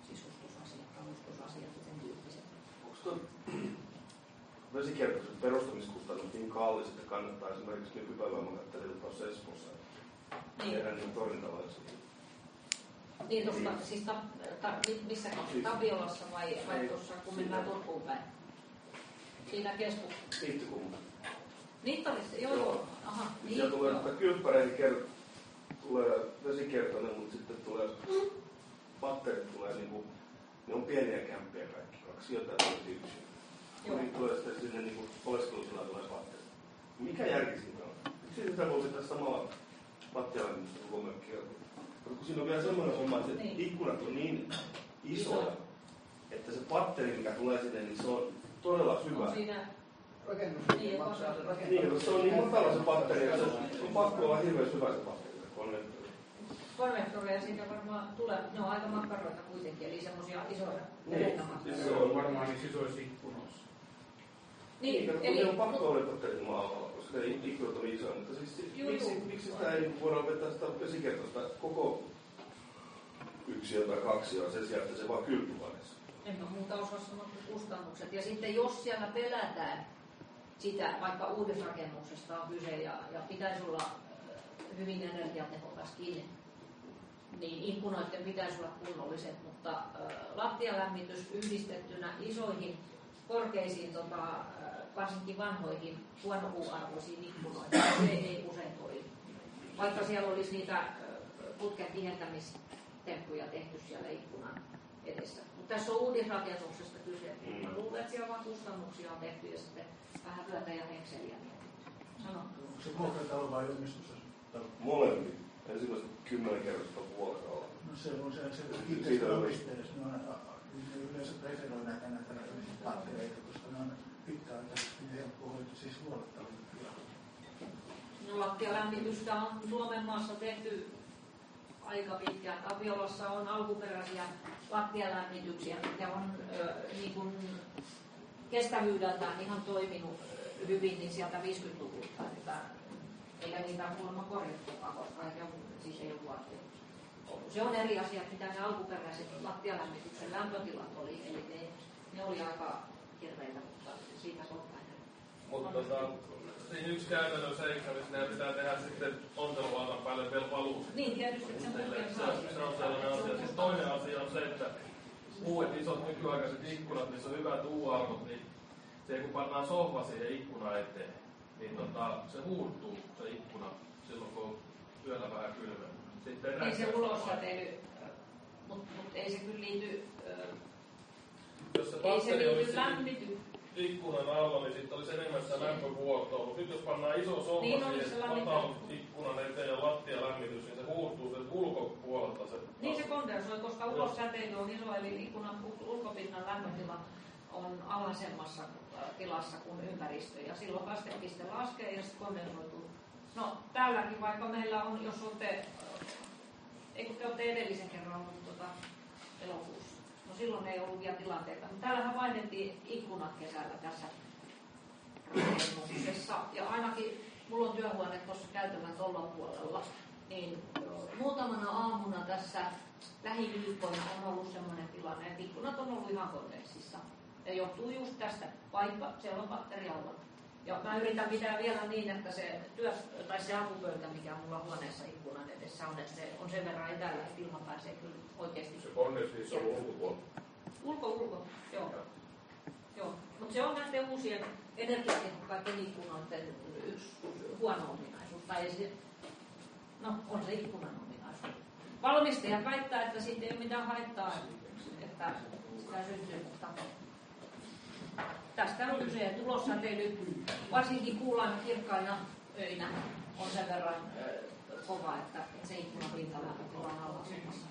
sisustusasiat, avustusasiat ja sen tyyppiset. Onko tuon vesikierrätyksen perustamiskustannus niin kallis, että kannattaa esimerkiksi nykypäivän makattelilla tuossa Espoossa Niin. tehdä niin torjuntalaisia? Niin tuosta, siis ta, ta, mi- missä Siis- Tapiolassa vai, vai tuossa kun siinä. mennään Turkuun päin? Siinä keskuksessa. Niittykumma. Niittarissa, joo joo. Aha, niin. Siellä tulee tota kylppäreihin ker- tulee vesikiertoinen, mutta sitten tulee patterit tulee niinku, ne on pieniä kämppiä kaikki, kaksi jotain yksi. Joo. Niin tulee sitten sinne niinku oleskelutilaa tulee patterit. Mikä järki siinä on? Miksi sitä voi pitää samalla pattialla, mistä koko mökki on? Mutta kun siinä on vielä semmoinen homma, että Niin. niin. ikkunat on niin isoja, Iso. että se patteri, mikä tulee sinne, niin se on todella syvä. On siinä, Rakennusliike Niin, maksaa se Niin, rakennus. se on niin matala se patteri, että se on pakko olla hirveän syvä se patteri, konvektoreja siinä varmaan tulee, ne on aika makkaroita kuitenkin, eli semmoisia isoja Niin, siis Se on varmaan niissä isoissa ikkunoissa. Niin, eli, on pakko olla patterit maalla, koska ne ikkunat on isoja, mutta siis Juu, miksi, juu. miksi sitä ei voida vetää sitä vesikertoista koko yksi tai kaksi on sen sijaan, että se vaan kylpyvaiheessa. en mä muuta osaa sanoa kuin kustannukset. Ja sitten jos siellä pelätään sitä, vaikka uudisrakennuksesta on kyse ja, ja pitäisi olla ö, hyvin energiatehokaskin, niin ikkunoiden pitäisi olla kunnolliset, mutta ö, lattialämmitys yhdistettynä isoihin, korkeisiin, tota, varsinkin vanhoihin, huonopuuarvoisiin ikkunoihin, se ei usein toimi. Vaikka siellä olisi niitä putken tihentämistemppuja tehty siellä ikkunan edessä. Mutta tässä on uudisrakennuksesta kyse. Mm. Mä luulen, että siellä vaan kustannuksia on tehty ja sitten vähän vyötä ja hekseliä. Sanottu. Onko se vuokratalo vai omistusasutalo? Molemmin. Ensimmäiset kymmenen kerrosta vuokralla. No se on se, se Siitä kiinteistön on- omistajuus. Ne on yleensä preferoi näitä näitä pattereita, koska ne on hoitaa, siis. No, lattialämmitystä on Suomen maassa tehty aika pitkään. Tapiolassa on alkuperäisiä lattialämmityksiä, mitkä on ö, niin kuin kestävyydeltään ihan toiminut hyvin niin sieltä 50-luvulta. Että, eikä niitä ole kuulemma korjattukaan, koska siis ei ole. Se on eri asia, mitä ne alkuperäiset lattialämmityksen lämpötilat oli, eli ne, ne oli aika hirveitä, mutta siitä kohtaan. Mutta tota, siinä yksi käytännön seikka, missä meidän pitää tehdä sitten onteluvautan päälle vielä valuu. Niin, tietysti sen Se, putken se, se on sellainen asia. Sitten toinen asia on se, että uudet isot nykyaikaiset ikkunat, missä on hyvät U-arvot, niin se kun pannaan sohva siihen ikkunan eteen, niin tota, se huurtuu se ikkuna silloin, kun on yöllä vähän kylmä. Sitten Ei se räjähtää ulossäteily, mutta mut ei se kyllä liity, ö, Jos se se olisi lämmity. ikkunan alla, niin sitten olisi enemmän sitä lämpövuotoa. Mutta nyt jos pannaan iso sohva Niin se siihen lämmitys. matalan ikkunan eteen ja lattialämmitys, niin se huurtuu sen ulkopuolelta se Niin se kondensoi, koska ulossäteily on iso, eli ikkunan ulkopinnan lämpötila on alhaisemmassa ö, tilassa kuin ympäristö. Ja silloin kastepiste laskee ja sitten kondensoituu. No täälläkin vaikka meillä on, jos olette, ö, ei kun te olette edellisen kerran ollut tota, elokuussa. Silloin ei ollut vielä tilanteita. Mutta täällähän vaihdettiin ikkunat kesällä tässä rakennuksessa. Ja ainakin mulla on työhuone tuossa käytävän tuolla puolella. Niin muutamana aamuna tässä lähiviikkoina on ollut sellainen tilanne, että ikkunat on ollut ihan kondenssissa. Ja johtuu just tästä, vaikka siellä on batteri alla. Ja mä yritän pitää vielä niin, että se, työ, tai se apupöytä, mikä mulla huoneessa ikkunan edessä on, että se on sen verran etäällä, että ilma pääsee kyllä oikeasti Se on ulkopuolella. Ulko, ulko, joo. joo. Mutta se on näiden uusien energiatehokkaiden ikkunoiden yksi huono ominaisuus. Tai se, no, on se ikkunan ominaisuus. Valmistajat väittää, että siitä ei ole mitään haittaa, että sitä syntyy, mutta tästä on kyse. Tulossäteily, varsinkin kuullaina kirkkaina öinä, on sen verran kova, että, se ikkunapinta lähtee vaan alla summassa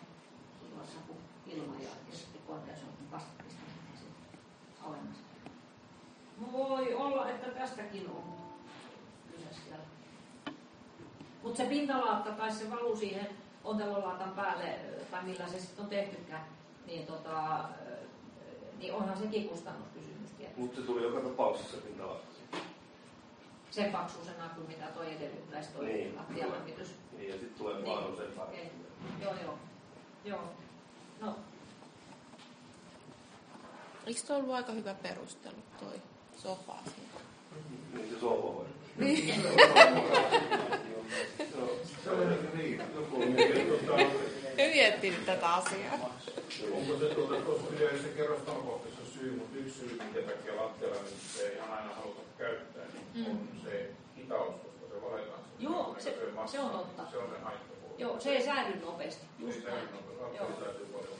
silloissa, kun ilma ja, ja sitten kondensoitu vastapiste alemmas. Voi olla, että tästäkin on kyse siellä. Mutta se pintalaatta tai se valu siihen ontelolaatan päälle, tai millä se sitten on tehtykään, niin, tota, niin onhan sekin kustannuskysymys. Mutta se tuli joka tapauksessa pinta Sen paksuisena kuin mitä toi edellyttäisi toi Niin. lattialämmitys. Niin, ja sitten tulee Niin. vaan usein Ei. Joo, joo. Joo. No, Eikö tuo ollut aika hyvä perustelu toi sofa siinä? Niin se sohva voi. Niin. Se oli niin niin. Joku on miettinyt. Tätä asiaa. Onko se tuota tuossa yleisessä kerrostalokohtaisessa syy, mutta yksi syy, minkä takia lattialämmitystä ei ihan aina haluta käyttää, niin on se hitaus, koska se valitaan. Joo, se- massa. se on totta. Se on se haittapuoli. joo, se ei säily nopeasti. Just Just näin. Joo. paljon.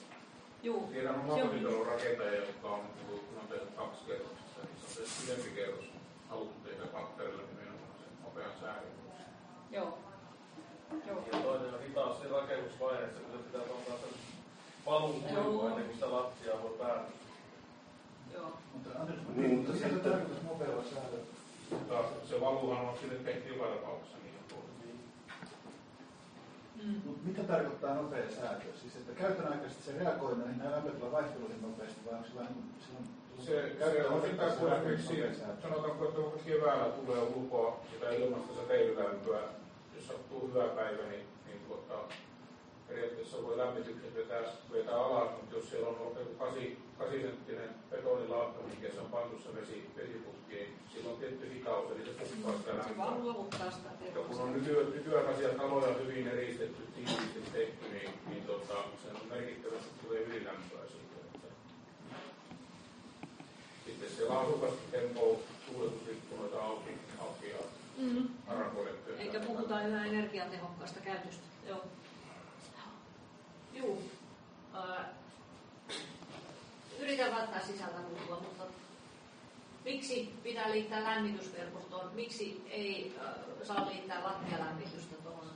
Joo. Tiedän Se on omakotitalon rakentajia, jotka on, kun on tehnyt kaksi kerroksista, niin se on se pidempi kerros haluttu tehdä patterilla nimenomaan sen nopean säädön. Joo. Joo. Ja toinen on hitaus siinä rakennusvaiheessa, kun se pitää ottaa sen palun kuivua ennen kuin sitä lattiaa voi päällä. Niin, mutta mitä se sitten- tarkoitus nopealla säädöllä? Mutta se valuhan on sille tehty joka tapauksessa niin Mm. Mut mitä tarkoittaa nopea säätö? Siis että käytön aikaisesti se reagoi näihin lämpötilan vaihteluihin nopeasti, vai onko se vähän se on, Se, kun esimerkiksi sanotaanko, että vaikka keväällä tulee ulkoa sitä ilmasta säteilylämpöä, jos sattuu hyvä päivä, niin, niin tuota, periaatteessa voi lämmitykset vetää, vetää alas, mutta jos siellä on joku 8, 8 senttinen betonilaatto, mikä se on pantu se vesi, vesiputki, niin sillä on tietty hitaus, eli se pukkaa sitä lämpöä. Ja kun on nyky- nykyaikaisia taloja hyvin eristetty, tiiviisti tehty, niin, niin tota, se on merkittävästi tulee ylilämpöä siitä. Että. Sitten siellä asukasta tempoo tuuletusikkunoita auki, auki ja Mm. harakoille Eikä puhuta enää energiatehokkaasta käytöstä. Joo. Juu. Äh, yritän välttää sisältä puhua, mutta miksi pitää liittää lämmitysverkostoon? Miksi ei äh, saa liittää lattialämmitystä tuohon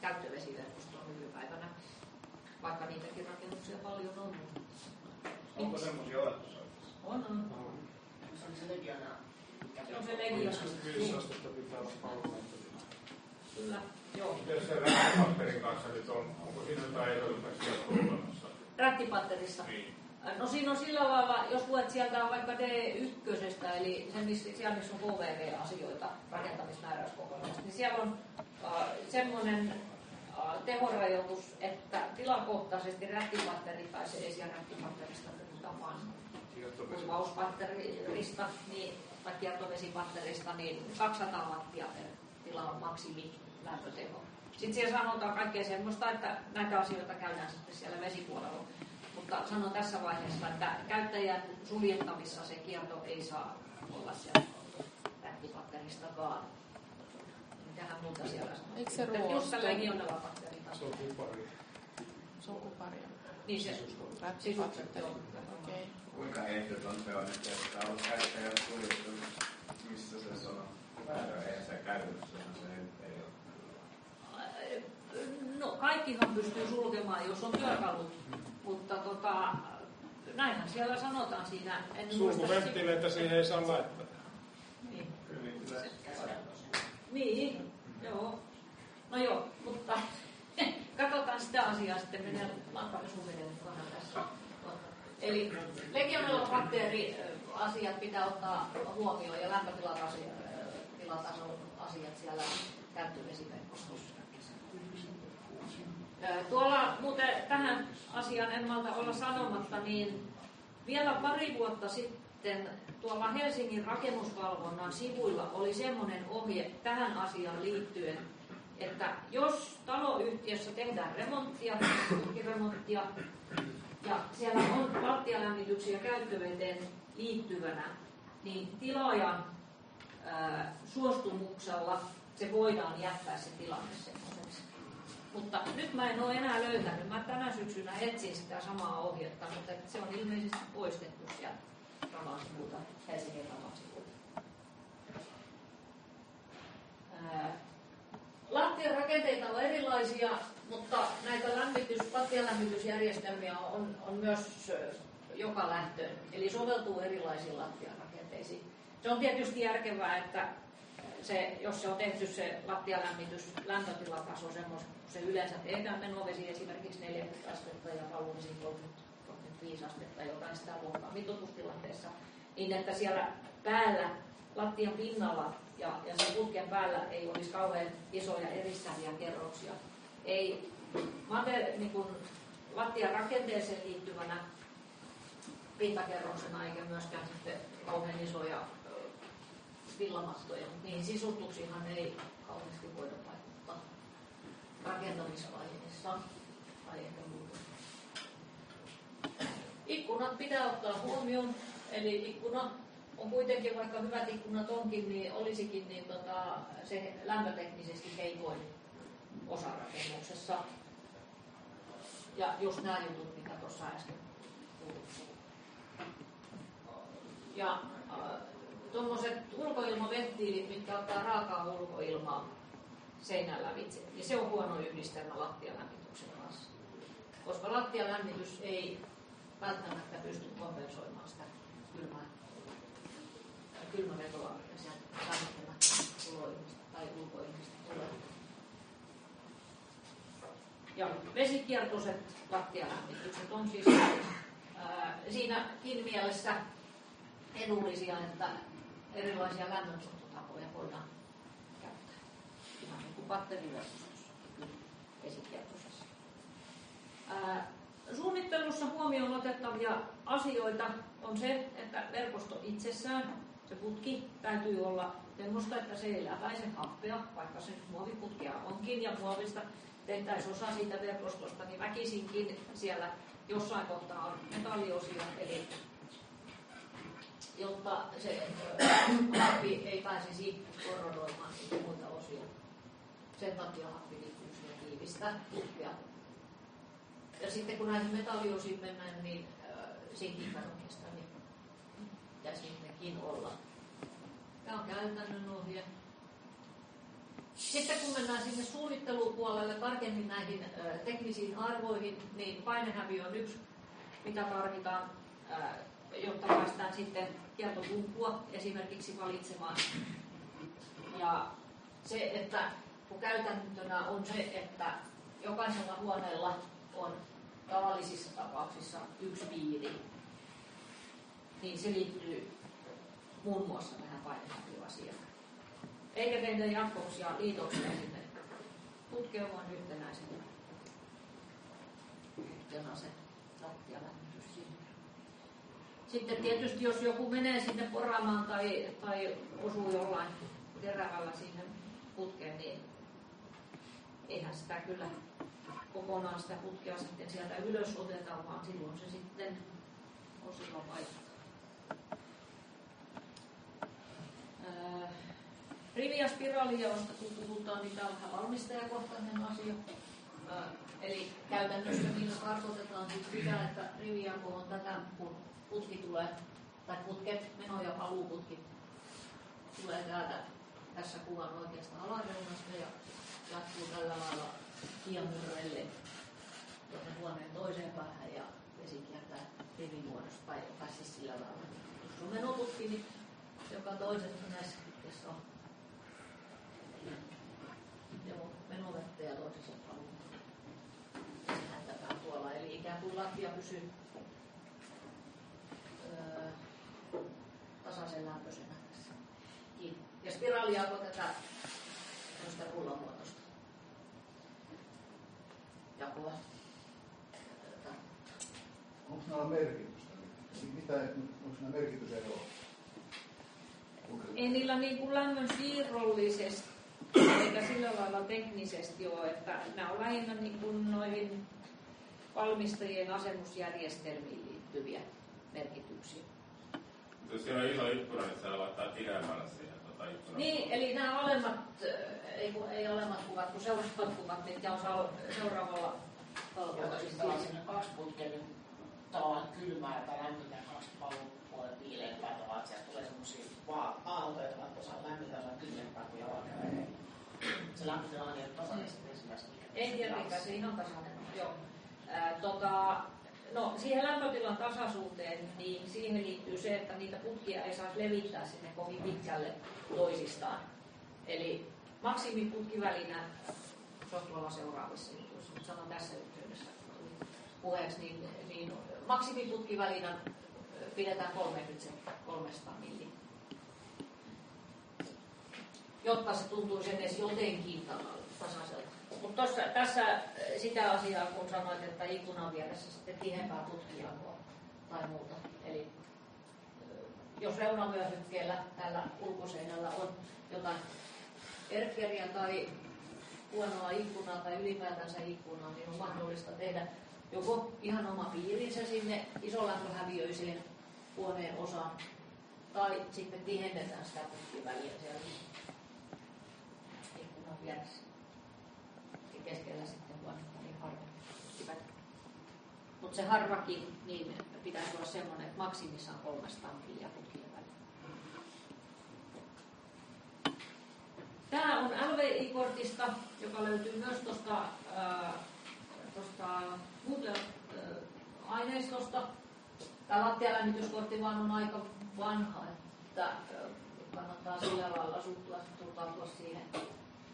käyttövesiverkostoon nykypäivänä? Vaikka niitäkin rakennuksia paljon on. Onko semmoisia olemassa? On, on. Se oli se legiona. Se on se legiona. 95 astetta pitää olla palvelumetodina. Kyllä. Miten se rättimatterin kanssa nyt on? Onko siinä jotain edellytyksiä olemassa? Rättipatterissa. Niin. No siinä on sillä lailla, jos luet sieltä vaikka D1, eli se, missä, siellä missä on HVV-asioita, rakentamismääräyskokonaisuus, niin siellä on äh, semmoinen äh, tehorajoitus, että tilakohtaisesti rättipatterista, tai se ei siellä rättipatterista vaan kuivauspatterista, niin, tai kiertovesipatterista, niin 200 wattia per tila on maksimi lämpöteho. Sitten siellä sanotaan kaikkea semmoista, että näitä asioita käydään sitten siellä vesipuolella. Mutta sanon tässä vaiheessa, että käyttäjän suljettavissa se kierto ei saa olla siellä rättipatteristakaan. Mitähän muuta siellä sanoo? Eikö se Että Just tällä legionella patterita. Se on kupari. Se on kuparia. Niin se joo. Okei. Kuinka ehdoton se on, että pitää olla käyttäjän suljettu, missä se on? Ei se käytössä, se ei- ei ole. No kaikkihan pystyy sulkemaan, jos on työkalut, mutta tota, näinhän siellä sanotaan siinä. Sulkuventtiileitä siihen ei saa laittaa. Niin. Niin, joo. No joo, mutta katsotaan sitä asiaa sitten, mennään lamparisunveden vähän tässä. Eli legionella bakteeriasiat pitää ottaa huomioon ja lämpötilatason asiat siellä käyttövesiverkostossa. Tuolla muuten tähän asiaan en malta olla sanomatta, niin vielä pari vuotta sitten tuolla Helsingin rakennusvalvonnan sivuilla oli semmoinen ohje tähän asiaan liittyen, että jos taloyhtiössä tehdään remonttia, remonttia ja siellä on lattialämmityksiä käyttöveteen liittyvänä, niin tilaajan ää, suostumuksella se voidaan jättää se tilanne semmoiseksi. Mutta nyt mä en ole enää löytänyt. Mä tänä syksynä etsin sitä samaa ohjetta, mutta se on ilmeisesti poistettu sieltä. radan sivuilta, Helsingin radan sivuilta. Ää, Lattian rakenteita on erilaisia, mutta näitä lämmitys, lattialämmitysjärjestelmiä on, on myös joka lähtöön, eli soveltuu erilaisiin lattian rakenteisiin. Se on tietysti järkevää, että se, jos se on tehty se lattialämmitys lämpötilataso semmos, se yleensä tehdään menovesi esimerkiksi 40 astetta ja valuvesi 35 astetta, jotain sitä luokkaa mitoitustilanteessa, niin että siellä päällä, lattian pinnalla ja, ja sen putken päällä ei olisi kauhean isoja eristäviä kerroksia. Ei mate, niin kuin lattian rakenteeseen liittyvänä pintakerroksena eikä myöskään sitten kauhean isoja villamattoja, mutta niihin sisustuksiinhan ei kauheasti voida vaikuttaa rakentamisvaiheessa tai ehkä muuten. Ikkunat pitää ottaa huomioon, eli ikkuna on kuitenkin, vaikka hyvät ikkunat onkin, niin olisikin niin tota, se lämpöteknisesti heikoin osa rakennuksessa. Ja just nämä jutut, mitä tuossa äsken puhuttiin. Ja äh, tuommoiset ulkoilmaventtiilit, mitkä ottaa raakaa ulkoilmaa seinän lävitse, niin se on huono yhdistelmä lattialämmityksen kanssa. Koska lattialämmitys ei välttämättä pysty kompensoimaan sitä kylmää, kylmävetoa, mikä sieltä lämmittämättä uloilmasta tai ulkoilmasta tulee. Ja vesikiertoiset lattialämmitykset on siis ää, siinäkin mielessä edullisia, että erilaisia lämmöntuottotapoja voidaan käyttää. Ihan niin kuin. Ää, Suunnittelussa huomioon otettavia asioita on se, että verkosto itsessään, se putki täytyy olla semmoista, että se ei läpäise happea, vaikka se muoviputkia onkin ja muovista tehtäisiin osa siitä verkostosta, niin väkisinkin siellä jossain kohtaa on metalliosia, eli jotta se happi ei pääsisi korrodoimaan sitten muita osia. Sen takia happiliikkuus ja tiivistä putkia. Ja sitten kun näihin metalliosiin mennään, niin äh, sinkikarokista, niin pitäisi nekin olla. Tämä on käytännön ohje. Sitten kun mennään sinne suunnittelupuolelle tarkemmin näihin ö, teknisiin arvoihin, niin painehäviö on yksi, mitä tarvitaan, ö, jotta päästään sitten kiertotumpua esimerkiksi valitsemaan. Ja se, että kun käytäntönä on se, että jokaisella huoneella on tavallisissa tapauksissa yksi piiri, niin se liittyy muun muassa tähän painehäviöasiaan eikä tehdä jatkoksia liitoksia sinne putkeen, vaan yhtenäisenä. Yhtenä se sinne. Sitten tietysti, jos joku menee sinne poraamaan tai, tai osuu jollain terävällä sinne putkeen, niin eihän sitä kyllä kokonaan sitä putkea sitten sieltä ylös oteta, vaan silloin se sitten on silloin paikka. Rivi- ja spiraalijaosta kun puhutaan, niin tämä on vähän valmistajakohtainen asia. Ää, eli käytännössä niillä tarkoitetaan siis sitä, että rivijako on tätä, kun putki tulee, tai putket, meno- ja paluuputki tulee täältä tässä kuvan oikeasta alareunasta ja jatkuu tällä lailla kiamurrelle tuonne huoneen toiseen päähän ja vesi kiertää rivimuodossa, tai, tai siis sillä lailla. Jos on menoputki, niin joka toisessa näissä putkessa on menovettä ja toisessa paljon. Sehän tätä tuolla, eli ikään kuin lattia pysyy öö, tasaisen lämpöisenä tässä. Ja spiraalia on tätä tämmöistä rullamuotoista jakoa. Onko näillä merkitystä? Mitä, onko nämä merkityseroa? Ei niillä niin kuin lämmön siirrollisesti eikä sillä lailla teknisesti ole, että nämä on lähinnä niin kuin noihin valmistajien asemusjärjestelmiin liittyviä merkityksiä. Jos siellä on iso ikkuna, niin siellä laittaa pidemmälle siihen tota ikkunan. Niin, eli nämä alemmat, äh, ei, kun- ei alemmat kuvat, kun seuraavat kuvat, mitkä on saa- seuraavalla kalvolla. siis tällaisena kaksiputkelle tavallaan kylmää tai lämpimää kaksi paloa puolet viileämpää tavalla, että sieltä tulee semmoisia aaltoja, että vaikka osaa lämmintä osaa kylmempää kuin jalkakävely. Se lämpötila on niin tasaisesti ensimmäistä. En tiedä, mikä se ihan tasainen on. Joo. Ää, tota, no, siihen lämpötilan tasaisuuteen, niin siihen liittyy se, että niitä putkia ei saisi levittää sinne kovin pitkälle toisistaan. Eli maksimiputkivälinä, se on tuolla seuraavissa jutuissa, mutta sanon tässä yhteydessä puheeksi, niin, niin maksimiputkivälinä pidetään 30 senttiä, 300 milli. Jotta se tuntuisi edes jotenkin tasaiselta. Mutta tässä sitä asiaa, kun sanoit, että ikkunan vieressä sitten tihempää tutkijakoa tai muuta. Eli jos reunamyöhykkeellä tällä ulkoseinällä on jotain erkkeriä tai huonoa ikkunaa tai ylipäätänsä ikkunaa, niin on mahdollista tehdä joko ihan oma piirinsä sinne isolämpöhäviöiseen huoneen osaan, tai sitten tihennetään sitä putkiväliä siellä ikkunan vieressä. Ja keskellä sitten huonetta niin harva. Mutta se harvakin, niin pitäisi olla semmoinen, että maksimissaan 300 milliä putkien väliä. Tämä on LVI-kortista, joka löytyy myös tuosta Google-aineistosta. Tämä lattialämmityskortti vaan on aika vanha, että kannattaa sillä lailla suhtautua siihen.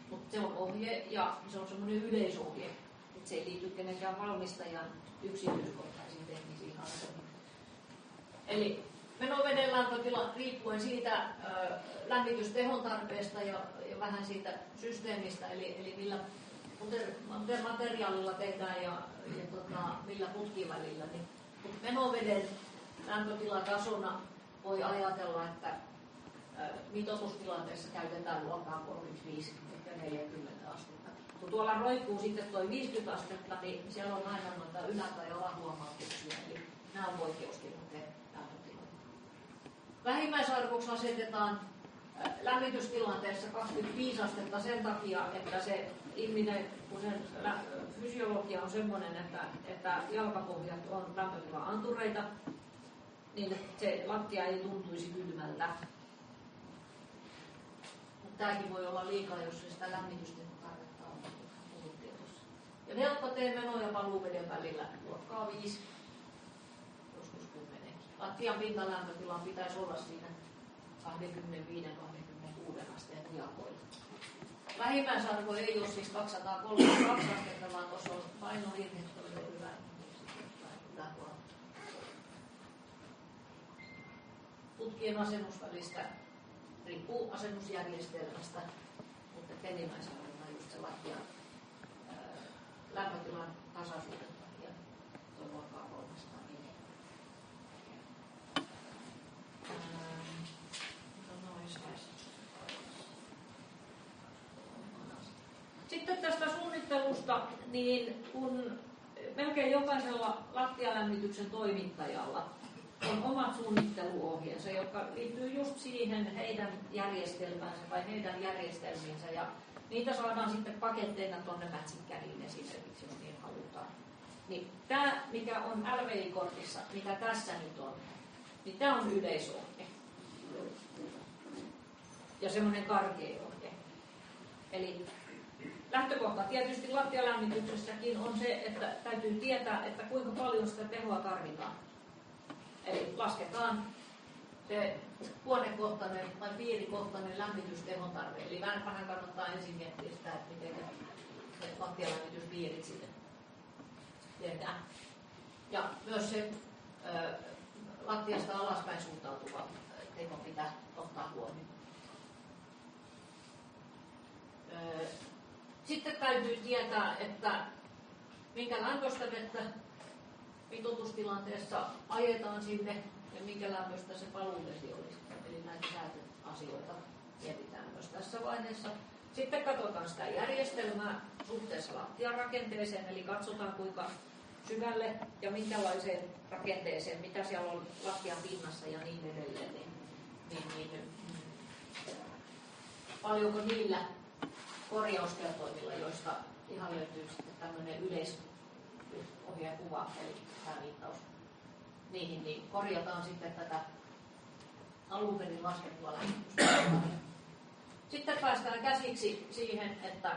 Mutta se on ohje ja se on semmoinen yleisohje, että se ei liity kenenkään valmistajan yksityiskohtaisiin teknisiin asioihin. Eli menoveden lämpötila riippuen siitä ö, lämmitystehon tarpeesta ja, ja vähän siitä systeemistä, eli, eli millä materiaalilla tehdään ja, ja tota, millä putkivälillä. Niin, menoveden lämpötilatasona voi ajatella, että mitoitustilanteessa käytetään luokkaa 35 40 astetta. Kun tuolla roikkuu sitten tuo 50 astetta, niin siellä on aina noita ylä- tai alahuomautuksia, eli nämä on poikkeustilanteen lämpötiloja. Vähimmäisarvoksi asetetaan lämmitystilanteessa 25 astetta sen takia, että se ihminen, kun sen fysiologia on sellainen, että, että jalkapohjat on lämpötila-antureita, niin se lattia ei tuntuisi kylmältä. Mutta tämäkin voi olla liikaa, jos sitä lämmitystä tarvetta on, puhuttiin tuossa. Ja helppoteen meno- ja paluuveden välillä luokkaa 5, joskus 10. Lattian pintalämpötilan pitäisi olla siinä 25-26 asteen hujakoilla. Vähimmäisarvo ei ole siis 232 astetta, vaan tuossa on painovirhe hyvä. Putkien asennusvälistä riippuu asennusjärjestelmästä, mutta enimmäisarvona on just se lattian lämpötilan tasaisuuden takia tuo luokkaa 300 Sitten tästä suunnittelusta, niin kun melkein jokaisella lattialämmityksen toimittajalla on omat suunnitteluohjeensa, jotka liittyy just siihen heidän järjestelmäänsä tai heidän järjestelmiinsä. Ja niitä saadaan sitten paketteina tuonne Mätsikkäriin esimerkiksi, jos niin halutaan. Niin tämä, mikä on LVI-kortissa, mikä tässä nyt on, niin tämä on yleisohje. Ja semmoinen karkea ohje. Eli lähtökohta tietysti lattialämmityksessäkin on se, että täytyy tietää, että kuinka paljon sitä tehoa tarvitaan. Eli lasketaan se huonekohtainen tai piirikohtainen lämmitystehon tarve. Eli vähän, kannattaa ensin miettiä sitä, että miten ne, lattialämmityspiirit sitten tehdään. Ja myös se ö, lattiasta alaspäin suuntautuva teho pitää ottaa huomioon. Sitten täytyy tietää, että minkä lämpöistä vettä mitoitustilanteessa ajetaan sinne ja minkä lämpöistä se paluuvesi olisi. Eli näitä säätöasioita mietitään myös tässä vaiheessa. Sitten katsotaan sitä järjestelmää suhteessa lattian rakenteeseen, eli katsotaan kuinka syvälle ja minkälaiseen rakenteeseen, mitä siellä on lattian pinnassa ja niin edelleen. Niin, niin, niin, paljonko niillä korjauskelpoimilla, joista ihan löytyy sitten tämmöinen yleisohjeen kuva, eli tämä viittaus niihin, niin korjataan sitten tätä alun perin laskettua lämmitystä. Sitten päästään käsiksi siihen, että,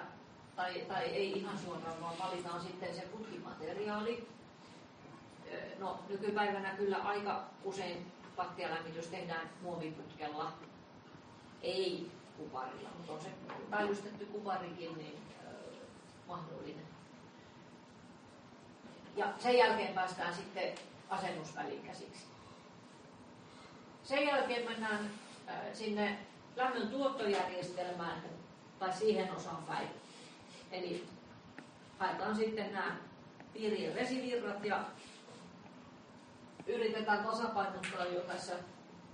tai, tai ei ihan suoraan, vaan valitaan sitten se putkimateriaali. No, nykypäivänä kyllä aika usein pattialämmitys tehdään muoviputkella, ei kuparilla, mutta on se päällystetty kuparikin niin mahdollinen. Ja sen jälkeen päästään sitten asennusväliin käsiksi. Sen jälkeen mennään äh, sinne lämmön tuottojärjestelmään tai siihen osaan päin. Eli haetaan sitten nämä piirien vesivirrat ja yritetään tasapainottaa jo tässä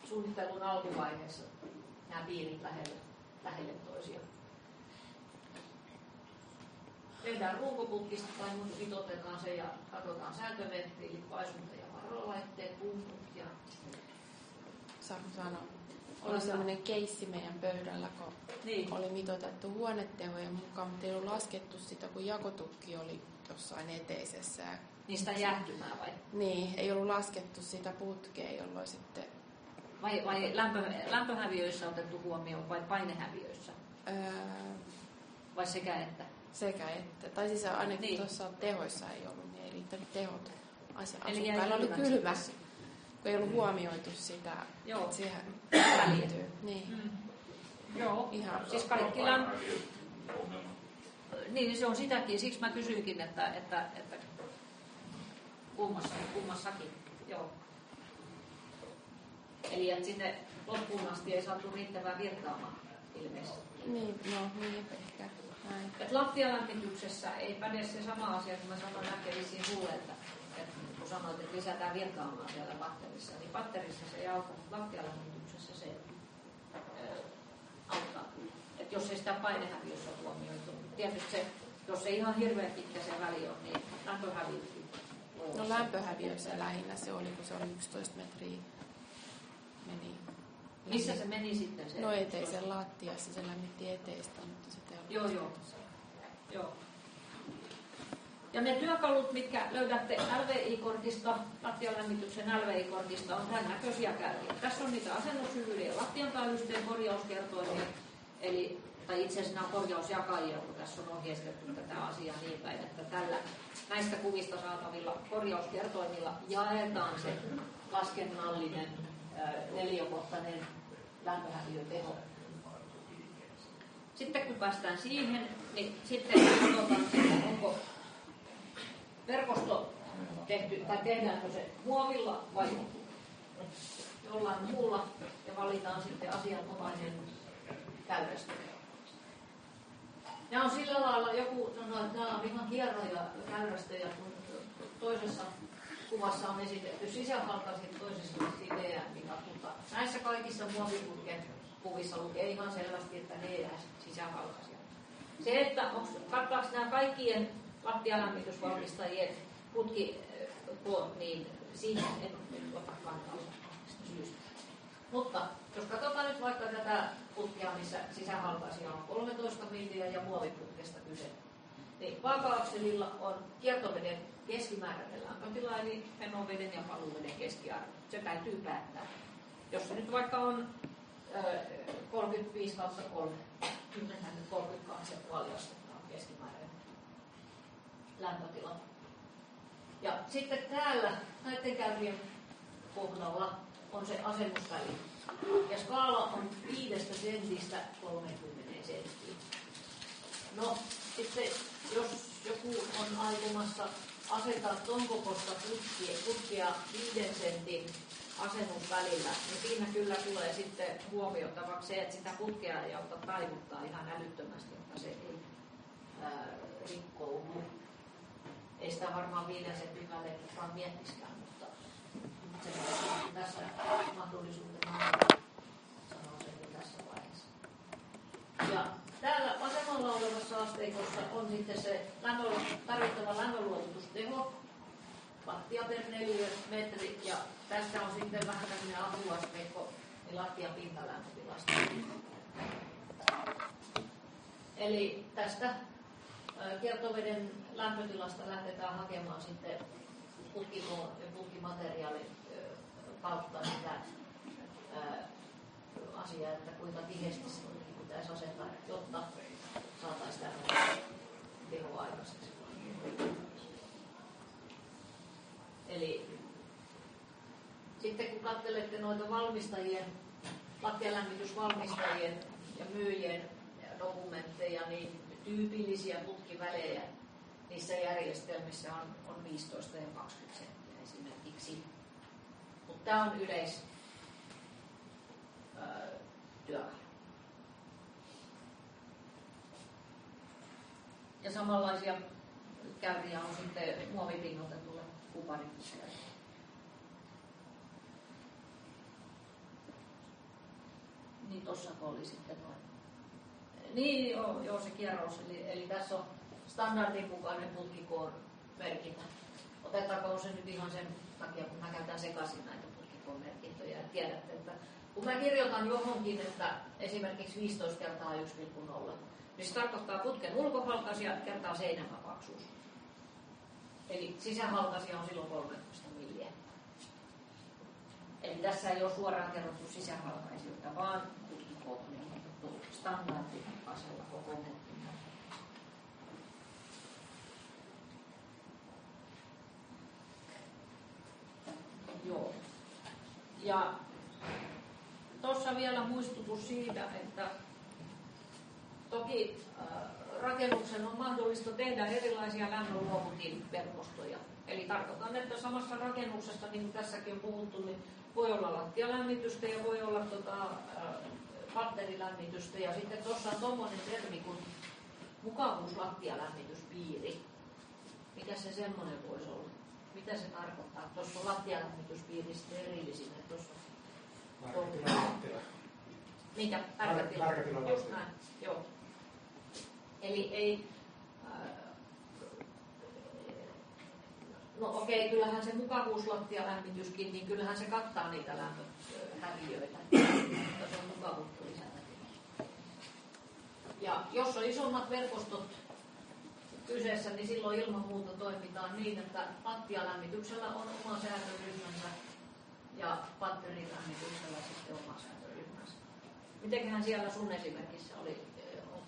suunnittelun alkuvaiheessa nämä piirit lähelle, lähelle toisiaan. Tehdään runkoputkista tai mitotetaan se ja katsotaan säätöventtiilit, paisunta ja varolaitteet, pumput ja... Saanko sanoa? Oli sellainen keissi meidän pöydällä, kun niin. oli mitoitettu huonetehojen mukaan, mutta ei ollut laskettu sitä, kun jakotukki oli jossain eteisessä. Niistä jäähtymää vai? Niin, ei ollut laskettu sitä putkea, jolloin sitten... Vai, vai lämpö, lämpöhäviöissä otettu huomioon vai painehäviöissä? Öö, vai sekä että? Sekä että. Tai siis ainakin niin. tuossa tehoissa ei ollut, niin ei riittänyt tehot. Asukkailla oli kylmä, kun ei ollut huomioitu sitä, Joo. että siihen liittyy. Niin. Mm. Joo, Ihan siis kaikki lämpö... Niin, se on sitäkin. Siksi mä kysyinkin, että, että, että kummassa, kummassakin. Joo. Eli että sinne loppuun asti ei saatu riittävää virtaamaan ilmeisesti. Niin, no niin, ehkä. Näin. Et lattialämmityksessä ei päde se sama asia, kun mä sanoin äsken vissiin että kun sanoit, että lisätään virtaamaan siellä patterissa, niin patterissa se ei auta, lattialämmityksessä se ö, auttaa. Et jos ei sitä painehäviössä huomioitu, tietysti se, jos ei ihan hirveän pitkä se väli on, niin lämpöhäviökin No lämpöhäviössä lähinnä se oli, kun se oli 11 metriä meni. Missä se meni sitten? Se no eteisen lattiassa, se lämmitti eteistä, mutta sitten ei Joo, joo. joo. Ja ne työkalut, mitkä löydätte LVI-kortista, lattialämmityksen LVI-kortista, on tämän näköisiä kärkiä. Tässä on niitä asennushyvyyden ja lattian päällysteen korjauskertoimia, eli tai itse asiassa nämä on korjausjakajia, kun tässä on ohjeistettu tätä asiaa niin päin, että tällä näistä kuvista saatavilla korjauskertoimilla jaetaan se laskennallinen neliökohtainen lämpöhäviöteho. Sitten kun päästään siihen, niin sitten katsotaan, onko verkosto tehty, tai tehdäänkö se muovilla vai jollain muulla, ja valitaan sitten asianmukainen käytöstä. Nämä on sillä lailla, joku sanoi, että nämä on ihan hieroja käyrästejä, kun toisessa kuvassa on esitetty sisähalkaiset, toisessa siveämikat, mutta näissä kaikissa muoviputken kuvissa lukee ihan selvästi, että ne ei sisähalkaisia. Se, että kattaako nämä kaikkien lattialämmitysvalmistajien putki, niin siihen en, en ota kantaa syystä. Mutta jos katsotaan nyt vaikka tätä putkia, missä sisähalkaisia on 13 milliä ja muoviputkesta kyse, niin vaaka-akselilla on kiertoveden keskimääräinen lämpötila, eli fenoveden ja paluveden keskiarvo. Se täytyy päättää. Jos se nyt vaikka on ö, 35 kautta 3, 10 32 puoli astetta on keskimääräinen lämpötila. Ja sitten täällä näiden käyrien kohdalla on se asennusväli. Ja skaala on 5 sentistä 30 senttiin. No, sitten jos joku on aikomassa asentaa ton kokoista putkia, putkia 5 sentin asennusvälillä, niin siinä kyllä tulee sitten huomioitavaksi se, että sitä putkea ei auta taivuttaa ihan älyttömästi, että se ei ää, rikkoudu. Ei sitä varmaan viiden sentin välein kukaan miettiskään, mutta se tässä mahdollisuutena sanoa sen tässä vaiheessa. Ja täällä vasemmalla olevassa asteikossa on sitten se tarvittava lämmönluovutusteho, lattia per neliö metri, ja tässä on sitten vähän tämmöinen apuasteikko, niin lattian pintalämpötilasta. Eli tästä kiertoveden lämpötilasta lähdetään hakemaan sitten putkimo- ja putkimateriaalin kautta sitä asia, että kuinka tiheesti se pitäisi asettaa, jotta saataisiin tämä teho aikaiseksi. Eli sitten kun katselette noita valmistajien, lattialämmitysvalmistajien ja myyjien dokumentteja, niin tyypillisiä putkivälejä niissä järjestelmissä on, on 15 ja 20 senttiä esimerkiksi. Mutta tämä on yleis. Ja samanlaisia käyriä on sitten muovipinnotetulle kuparille. Niin tuossa oli sitten noin. Niin, joo, joo se kierros. Eli, eli tässä on standardin mukainen putkikoon merkintä. Otetaanko se nyt ihan sen takia, kun mä käytän sekaisin näitä putkikoon merkintöjä. Tiedätte, että kun mä kirjoitan johonkin, että esimerkiksi 15 kertaa 1,0, niin se tarkoittaa putken ulkohalkaisia kertaa seinämän paksuus. Eli sisähalkaisia on silloin 13 milliä. Eli tässä ei ole suoraan kerrottu sisähalkaisuutta, vaan putkikoot on standardipasella koko. Joo. Ja tuossa vielä muistutus siitä, että toki äh, rakennuksen on mahdollista tehdä erilaisia lämmönluovutinverkostoja. Eli tarkoitan, että samassa rakennuksessa, niin kuin tässäkin on puhuttu, niin voi olla lattialämmitystä ja voi olla tota, batterilämmitystä. Ja sitten tuossa on tuommoinen termi kuin mukavuuslattialämmityspiiri. Mikä se semmoinen voisi olla? Mitä se tarkoittaa? Tuossa on lattialämmityspiiri sitten erillisinä. Tuossa Minkä? Märkätila. Just näin, joo. Eli ei, no okei, kyllähän se mukavuuslattia-lämmityskin, niin kyllähän se kattaa niitä lämpöhäviöitä, mutta se on mukavuutta lisätä. Ja jos on isommat verkostot kyseessä, niin silloin ilman muuta toimitaan niin, että lattialämmityksellä on oma säätöryhmänsä ja batterilämmityksellä sitten oma sääntöryhmänsä. Mitenköhän siellä sun esimerkissä oli on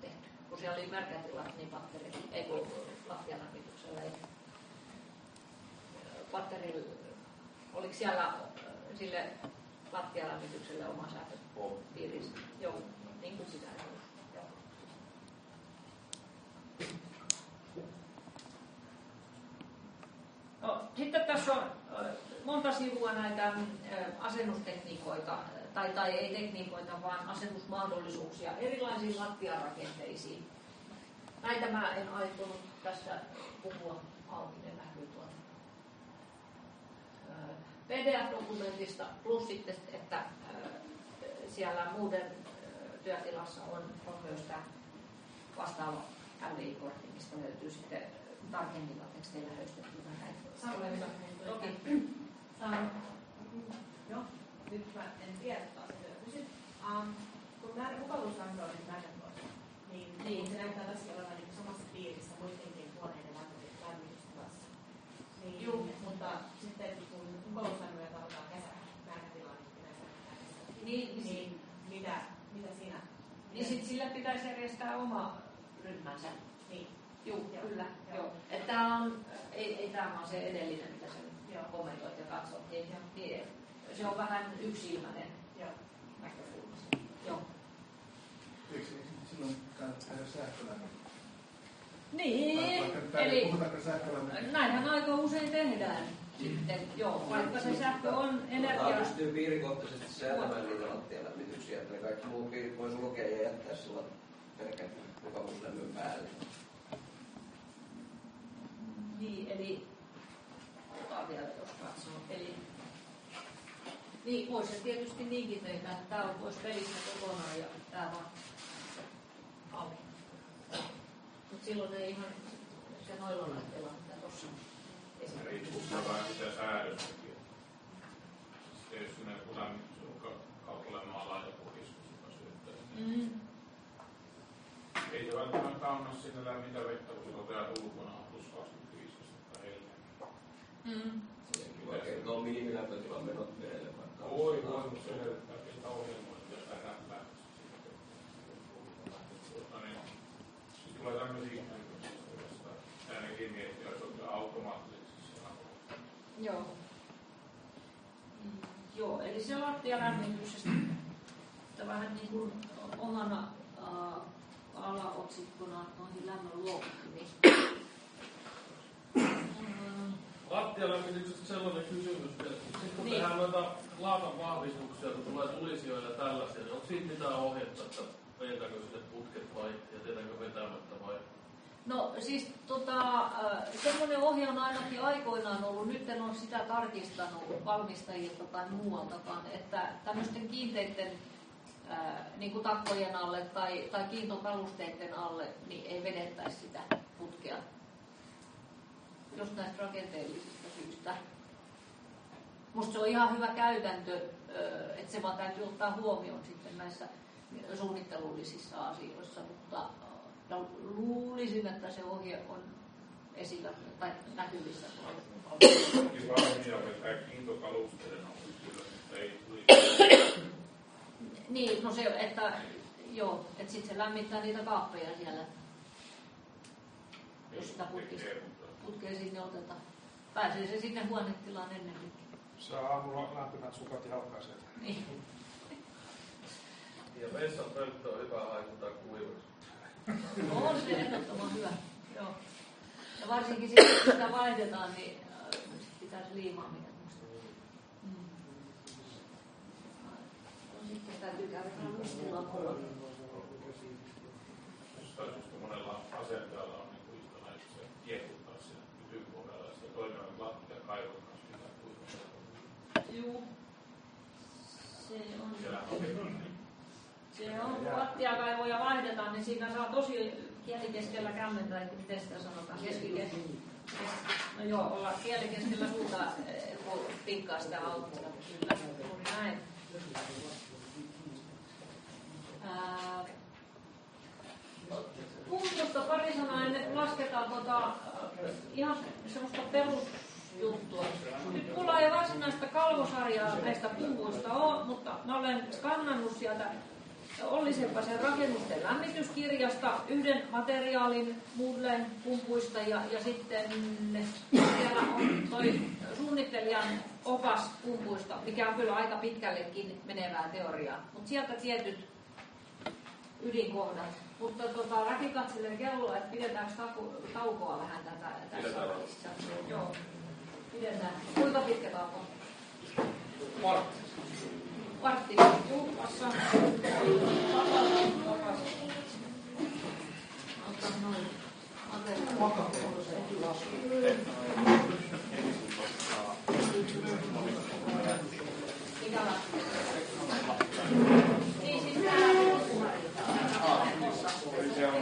tehty? Kun siellä oli märkätilat, niin batteri, ei kun lattialämmityksellä ei. Batteri, oliko siellä sille lattialämmitykselle oma säätöpiirissä? Joo, niin kuin sitä No, sitten tässä on monta sivua näitä asennustekniikoita, tai, tai ei tekniikoita, vaan asennusmahdollisuuksia erilaisiin lattiarakenteisiin. Näitä mä en aikonut tässä puhua auki, ne näkyy tuolta PDF-dokumentista, plus sitten, että siellä muuden työtilassa on, on myös tämä vastaava LVI-kortti, mistä löytyy sitten tarkemmilla teksteillä höystettynä näitä. Saanko? Toki. Joo, nyt mä en tiedä taas, että kysyn. Um, kun mä mukavuuslämpö oli Macintosh, niin, niin se näyttää tässä olevan niin samassa piirissä muidenkin huoneiden lämmitystilassa. Niin, Joo. Mutta sitten kun mukavuuslämpöä tarvitaan kesä määrätilaan, niin niin, niin, niin mitä, mitä siinä? Niin sitten sillä pitäisi järjestää oma ryhmänsä. Niin. Joo, kyllä. Joo. Joo. Että tämä on, ei, ei tämä ole se edellinen, mitä se kommentoit ja katsottiin. Ja, niin, se on vähän yksilmäinen näkökulma. Joo. Eikö silloin kannattaa tehdä sähkölämmitys? Niin, eli näinhän aika usein tehdään. Sitten, joo, vaikka se sähkö on energia... Tämä pystyy piirikohtaisesti säätämään niitä lattialämmityksiä, että ne kaikki muut piirit voi sulkea ja jättää sillä pelkän mukavuuslämmön päälle. Niin, eli otetaan vielä jos katsoo. Eli niin, voisi se tietysti niinkin tehdä, että tämä on pois pelistä kokonaan ja tämä vaan auki. Mutta silloin ei ihan se noilla laitteilla, mitä tuossa on riippuu vähän mitä säädöstäkin. Tietysti ne kauppalemaalla joku iskus, joka syyttää. Mm. Ei se välttämättä kaunas mitä vettä, kun se on vielä ulkona, plus 25 astetta hellemmin. Mm. Sekin voi menot merelle vaikka. Voi, mutta se ohjelmointia tähän. Tulee tämmöisiä Joo. Joo, eli se lattialämmityksestä vähän niin kuin omana äh, alaotsikkona noihin lämmön luovuttimiin. Lattialämmityksestä sellainen kysymys, että sitten kun niin. tehdään noita laatan vahvistuksia, kun tulee tulisijoja ja tällaisia, niin onko siitä mitään ohjetta, että vetääkö sinne putket vai jätetäänkö vetämättä vai? No siis tota, semmoinen ohje on ainakin aikoinaan ollut, nyt en ole sitä tarkistanut valmistajilta tai muualtakaan, että tämmöisten kiinteiden niin kuin takkojen alle tai, tai kiintokalusteiden alle, niin ei vedettäisi sitä putkea. Just näistä rakenteellisista syistä. Musta se on ihan hyvä käytäntö, että se vaan täytyy ottaa huomioon sitten näissä suunnittelullisissa asioissa, mutta luulisin, että se ohje on esillä tai näkyvissä ei niin, no se, että joo, että sitten se lämmittää niitä kaappeja siellä, jos sitä putkea, putkea sinne otetaan. Pääsee se sinne huonetilaan ennemmin. Saa aamulla lämpimät sukat ja. Niin. Ja vessan pönttö on hyvä haikuttaa kuivaksi. On se ehdottoman hyvä, joo. Ja varsinkin sitten, kun sitä vaihdetaan, niin äh, pitäisi liimaaminen täytyy käydä mustilla muualla. monella asentajalla on niin se kohdalla ja toinen on lattia kaivon kanssa pitää kuivaa. Joo. Se on. Se on, kun lattiakaivoja vaihdetaan, niin siinä saa tosi kieli keskellä kämmentä, että miten sitä sanotaan, keskikeskellä. No joo, olla kieli keskellä suuta, kun pinkkaa sitä alkuun. Kyllä, juuri näin. Pumpusta pari sanaa ennen lasketaan tota, ihan semmoista perusjuttua. Nyt mulla ei varsinaista kalvosarjaa näistä pumpuista ole, mutta mä olen skannannut sieltä Olli Seppäsen rakennusten lämmityskirjasta yhden materiaalin mulle pumpuista ja, ja sitten siellä on toi suunnittelijan opas pumpuista, mikä on kyllä aika pitkällekin menevää teoriaa. Mutta sieltä tietyt ydinkohdat. Mutta tota, väki katselee kelloa, että pidetäänkö taukoa vähän tätä, tässä välissä. Joo, pidetään. Kuinka pitkä tauko? Vartti. Ota noin. Mikä Niin siis täällä Joo,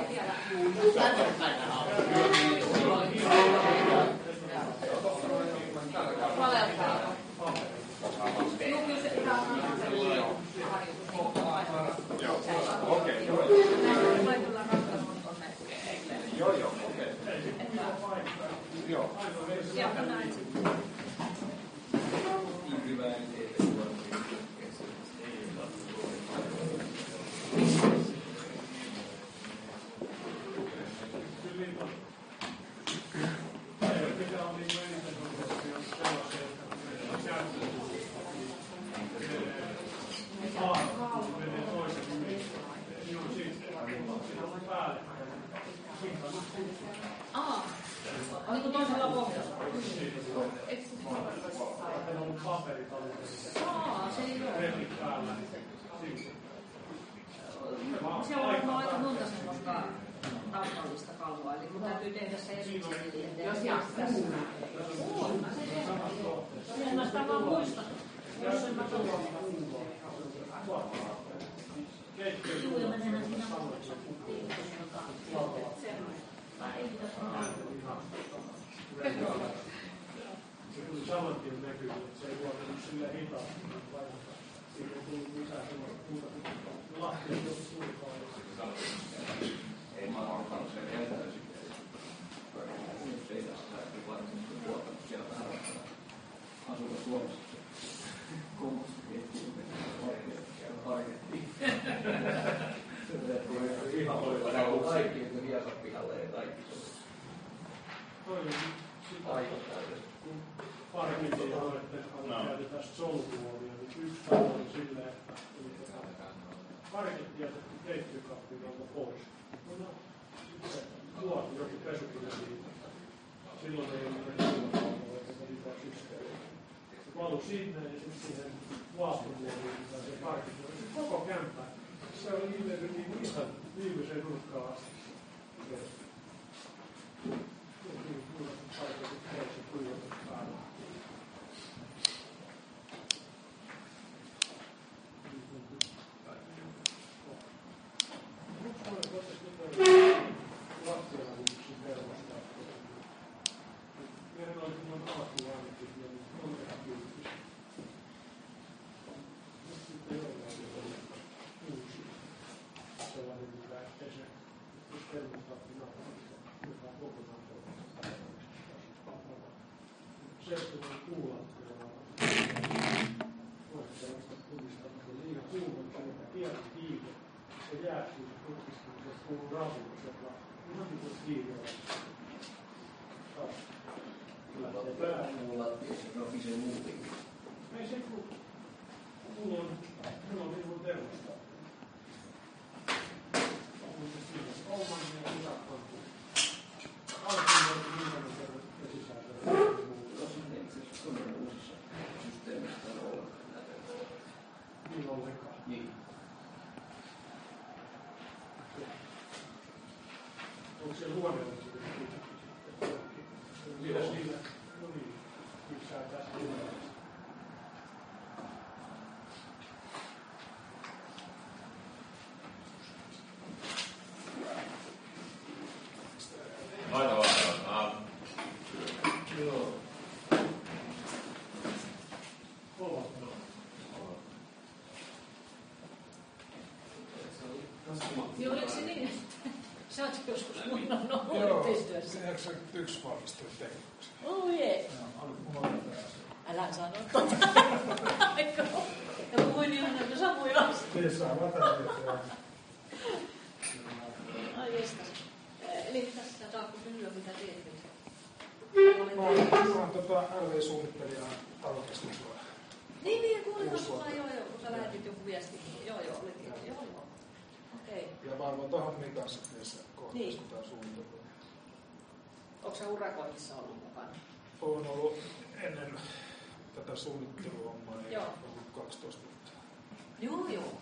Mulla rofisen muutenkin. Ei se kun mulla on, mulla on niin kuin termosta. Oman ja yläkantu. Alkuun on niin kuin termosta ja sisältö. Systeemistä on ollenkaan näitä. Niin ollenkaan. Niin. Onko siellä huoneella sitten? Mitä siinä? No niin. Missä tässä huoneella? Mahtavaa. Ah, Joo. Kova. Niin oliko se niin, että sä oot joskus mun on ollut Joo, yhteistyössä? 91 valmistuin tekniksi. Oh jee. Tässä. Älä sano. Aika. Ja puhuin ihan näitä samoja asioita. Niin saa latautua. Ai jestas. Eh, Eli mitä sitä saako kysyä, mitä teet? Mä oon, tota LV-suunnittelija talokeskuksella. Niin, niin, kuulin tuossa, joo, joo, kun sä lähetit joku viesti. Joo, joo, oli joo, ei. Ja valvontahan mitään sitten kohteessa, niin. kun tämä suunnitelma. Onko se urakoinnissa ollut mukana? Olen ollut ennen tätä suunnitteluhommaa, ei joo. ollut 12 vuotta. Joo, joo.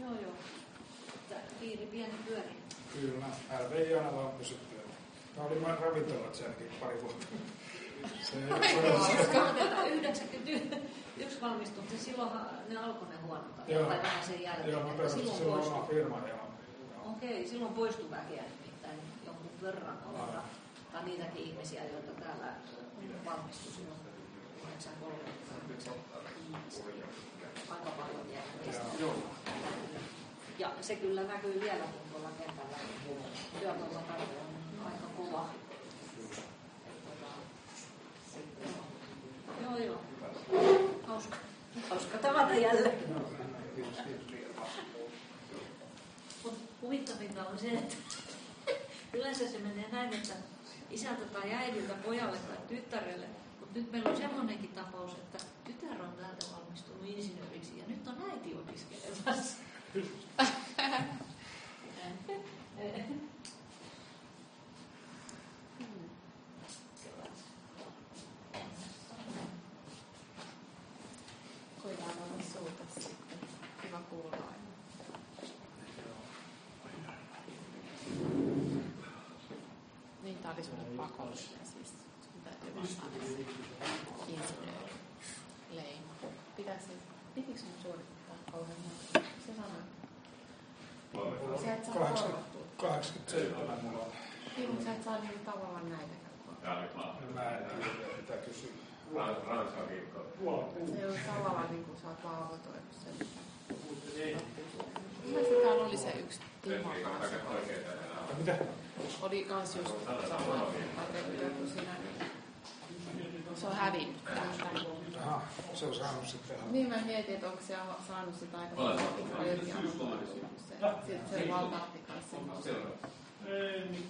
Joo, joo. Piiri pieni pyöri. Kyllä, älä ei aina vaan pysy pyöri. Tämä oli vain ravintolat sen pari vuotta. Se ei ole. Siis yksi valmistui, niin silloinhan ne alkoi ne huonot ajat, tai vähän sen jälkeen. Joo, mä silloin, silloin poistui. oma firma. Okei, okay, silloin poistui väkeä nimittäin jonkun verran olla, tai niitäkin ihmisiä, joita täällä valmistui silloin 93. Aika paljon jäi Ja se kyllä näkyy vieläkin tuolla kentällä. Työvoimatarve on aika kova. Joo, joo. Hauska. Hauska tavata jälleen. Mut huvittavinta on se, että yleensä se menee näin, että isältä tai äidiltä pojalle tai tyttärelle. Mutta nyt meillä on semmoinenkin tapaus, että tytär on täältä valmistunut insinööriksi ja nyt on äiti opiskelemassa. Voidaan olla suuta sitten. Kiva kuulla aina. Niin, tää oli sulle pakollinen siis. Sun täytyy vastata insinööri. Leima. Pitäisi, pitikö sun suorittaa kauhean monta? Se sanoi. Sä et saa korvattua. 87 mulla on. Niin, mutta sä et saa niinku tavallaan näitäkään korvattua. Mä en tiedä, mitä kysyä. Ranska viikko. Se ei ole tavallaan niin kuin sä oot valvotoinut sen. Mielestäni täällä oli se yksi Timo kanssa. Mitä? Oli kans just sama Se on hävinnyt. Aha, se on saanut sitten ihan... Niin mä mietin, että onko se saanut sitä aika Olen. paljon. Se, sitten se valtaatti kanssa. Ei,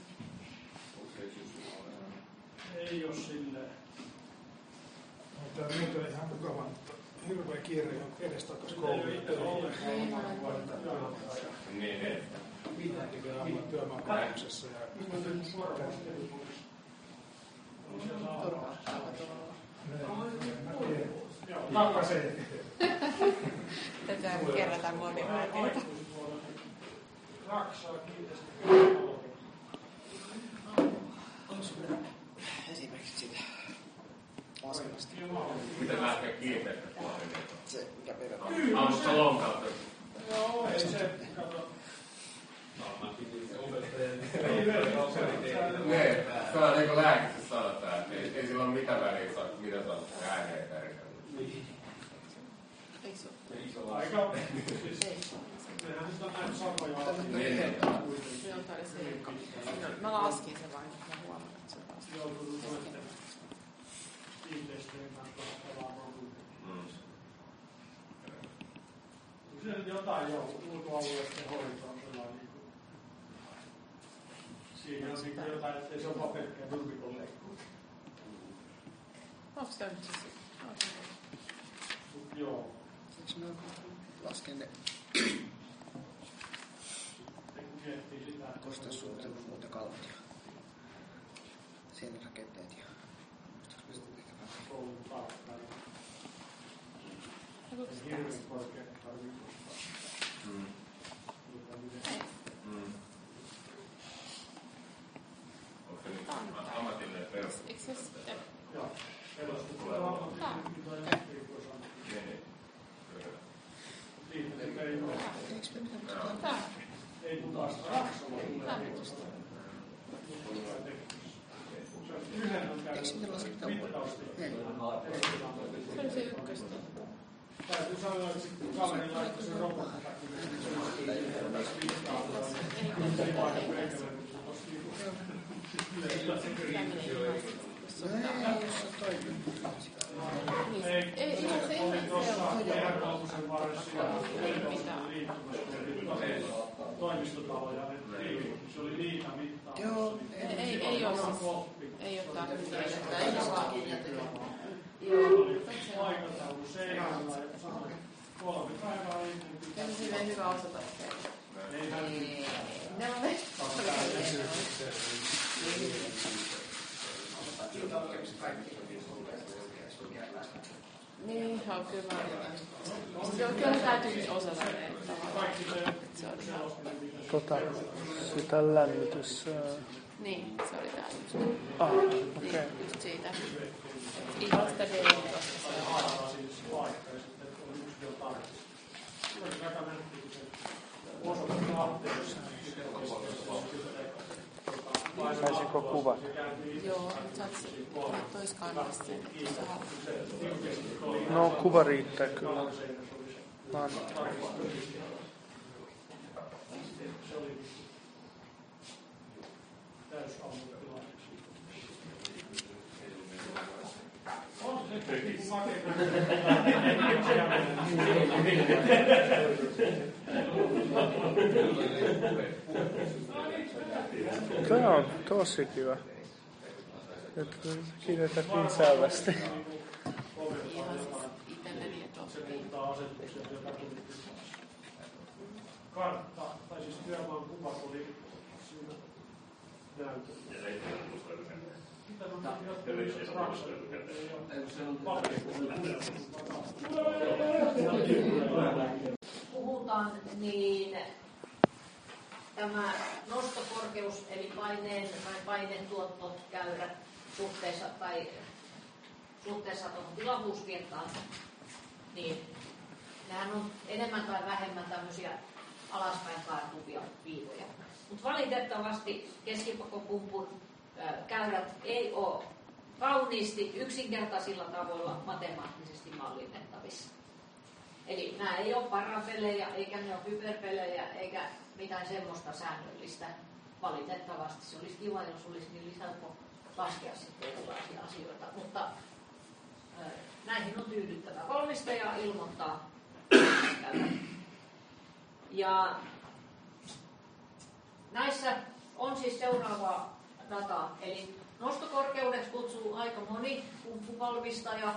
ei ole silleen. Tämä nyt on ihan mukava, mutta hirveä kiire on edestakaisin kouluun. Niin, niin. Pitää olla työmaankoulutuksessa ja Takaisin. Tätä kerätään motivaatiota. Raksaa. Esimerkiksi sitä laskemasta. Miten lähtee kiinteästä Se, mikä perä. Aamusta lonkalta. Joo, ei se, kato. Niin, se on niin kuin sanotaan, että ei, ei sillä ole mitään väliä, mitä sä oot ääneen tärkeää. Eikö se ole? Aika. Nehän nyt on näitä samoja Niin. Oli se, joka... Mä laskin sen vain, mä huomaan, että se on taas. joutunut noiden kiinteistöjen kanssa pelaamaan Mm. Se nyt jotain jo ulkoalueiden hoito on sellainen niin siinä on niin jotain, ettei se ole pelkkää nurmikon leikkuu. Muuta kalvot ja seinärakenteet ja muistaakseni sitten ehkä vähän koulun tarkkaan. Hirveän korkeat tarvitsee. Mm. Mm. Onko ammatillinen se ei. Eikö kun taas Raksalla tulee erikoisala. Se mittausti. Se oli se ykköstä. Täytyy sanoa, että sitten kaveri laittoi sen oli ei kun se. Ei, se oli ihan se on. meidän kolmosen varressa ja Peltosen liittymässä toimistotaloja. Ei, se oli liika mittaus. Joo, Ei, ei, ei ole siis. Ei ole tarvitse. Ei Joo. Aikataulu sanoi, kolme päivää ennen Se on hyvä osata. Ei hän Ne on Niin, joo, kyllä mä yritän. Joo, kyllä täytyy osata ne Se on ihan... Tota, sitä lämmitys... Niin, se oli tää just. Ah, Niin, okei. just siitä. Ihan sitä DM:stä se on. Saisiko kuvat? Joo, saat. No, kuva riittää kyllä. Mä Tämä on tosi kiva. Että kiinnität niin selvästi. Kartta, tai siis työmaan kuvat oli siinä näytössä. Ja puhutaan, niin tämä nostokorkeus eli paineen tai paineen tuottokäyrät suhteessa tai suhteessa tuohon tilavuusvirtaan, niin nehän on enemmän tai vähemmän tämmöisiä alaspäin kaartuvia viivoja. Mutta valitettavasti keskipakopumpun käyrät ei ole kauniisti yksinkertaisilla tavoilla matemaattisesti mallinnettavissa. Eli nämä ei ole parapelejä, eikä ne ole hyperpelejä, eikä mitään semmoista säännöllistä. Valitettavasti se olisi kiva, jos olisi niin helppo laskea sitten erilaisia asioita, mutta näihin on tyydyttävä. Valmistaja ilmoittaa. Ja näissä on siis seuraavaa dataa. Eli nostokorkeudeksi kutsuu aika moni pumppuvalmistaja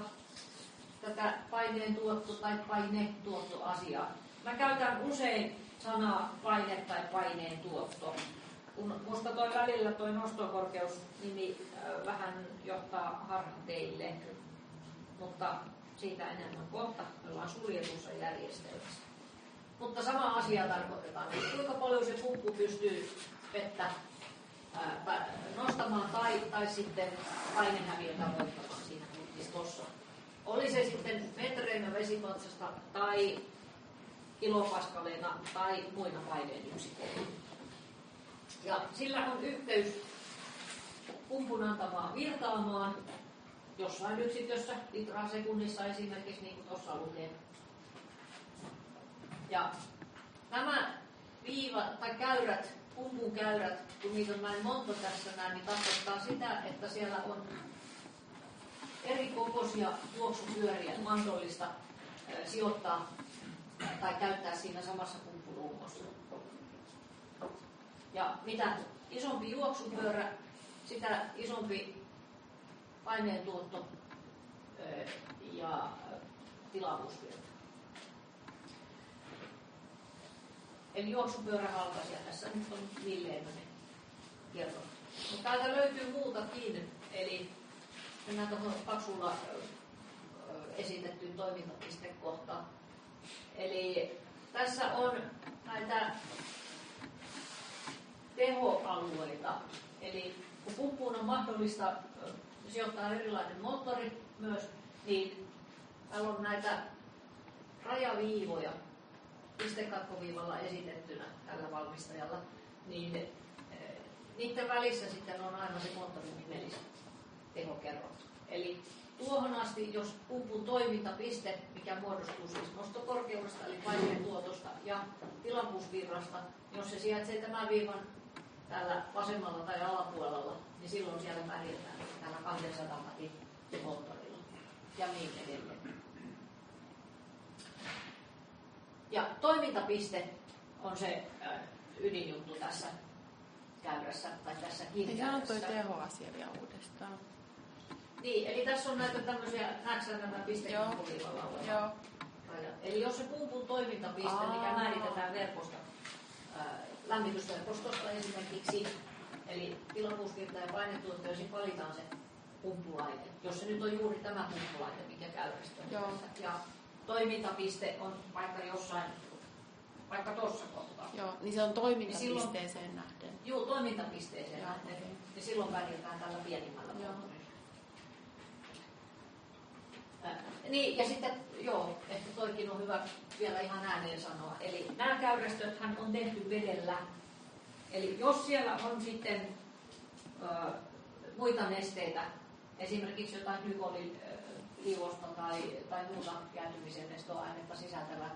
tätä paineen tuotto- tai painetuottoasiaa. Mä käytän usein sanaa paine tai paineen tuotto. Kun musta toi välillä toi nostokorkeus nimi äh, vähän johtaa harhan teille, mutta siitä enemmän kohta. Me ollaan suljetussa järjestelmässä. Mutta sama asia tarkoitetaan, että kuinka paljon se pumppu pystyy vettä nostamaan tai, tai sitten painehäviötä voittamaan siinä putkis Oli se sitten metreinä vesipatsasta tai kilopaskaleina tai muina paineenyksiköinä. Ja sillä on yhteys pumpun antamaan virtaamaan jossain yksikössä, litraa sekunnissa esimerkiksi, niin kuin tuossa lukee. Ja nämä viivat tai käyrät, pumpun käyrät, kun niitä on näin monta tässä näin, niin tarkoittaa sitä, että siellä on eri kokoisia juoksupyöriä mahdollista sijoittaa tai käyttää siinä samassa pumppuruumossa. Ja mitä isompi juoksupyörä, sitä isompi paineen tuotto ja tilavuusvirta. Eli juoksupyörähalkaisia tässä nyt on Ville kerro. Mutta täältä löytyy muutakin, eli mennään tuohon paksulla esitettyyn toimintapistekohtaan. Eli tässä on näitä tehoalueita. Eli kun pumppuun on mahdollista sijoittaa erilainen moottori myös, niin täällä on näitä rajaviivoja pistekatkoviivalla esitettynä tällä valmistajalla, niin niiden välissä sitten on aina se moottorin nimelliset tehokerrot. Eli tuohon asti, jos pumpun toimintapiste, mikä muodostuu siis nostokorkeudesta, eli paineen tuotosta ja tilavuusvirrasta, jos se sijaitsee tämän viivan täällä vasemmalla tai alapuolella, niin silloin siellä pärjätään tällä 200 matin moottorilla ja niin edelleen. Ja toimintapiste on se ydinjuttu tässä käyrässä tai tässä Niin se on tuo tehoasia vielä uudestaan. Niin, eli tässä on näitä tämmöisiä, näetkö nämä pistekulivalla Joo. Eli jos se pumpun toimintapiste, Aa. mikä määritetään verkosta, lämmitysverkostosta esimerkiksi, eli tilavuusvirta ja painetuotto, jos valitaan se pumppulaite, jos se nyt on juuri tämä pumppulaite, mikä käytöstä. Ja toimintapiste on vaikka jossain, vaikka tuossa kohtaa. Joo, niin se on toimintapisteeseen silloin, nähden. Joo, toimintapisteeseen Joo, nähden. Okay. Ja silloin pärjätään tällä pienimmällä moottorilla. Niin, ja sitten, joo, ehkä toikin on hyvä vielä ihan ääneen sanoa. Eli nämä käyrästöthän on tehty vedellä. Eli jos siellä on sitten ö, muita nesteitä, esimerkiksi jotain glykoliivosta tai, tai muuta jäätymisen nestoainetta sisältävä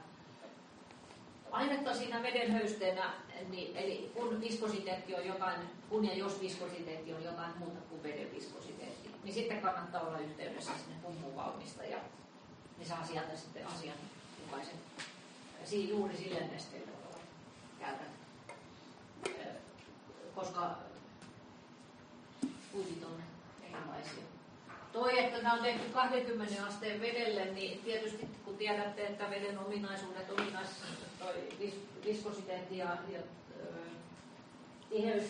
ainetta siinä veden höysteenä, niin, eli kun viskositeetti on jotain, kun ja jos viskositeetti on jotain muuta kuin veden viskositeetti, niin sitten kannattaa olla yhteydessä sinne pumpun valmistajaan niin saa sieltä sitten asianmukaisen, siinä juuri sille nesteelle käydä. Koska kuitit on erilaisia. Toi, että nämä on tehty 20 asteen vedelle, niin tietysti kun tiedätte, että veden ominaisuudet, ominais, viskositeetti ja, ja tiheys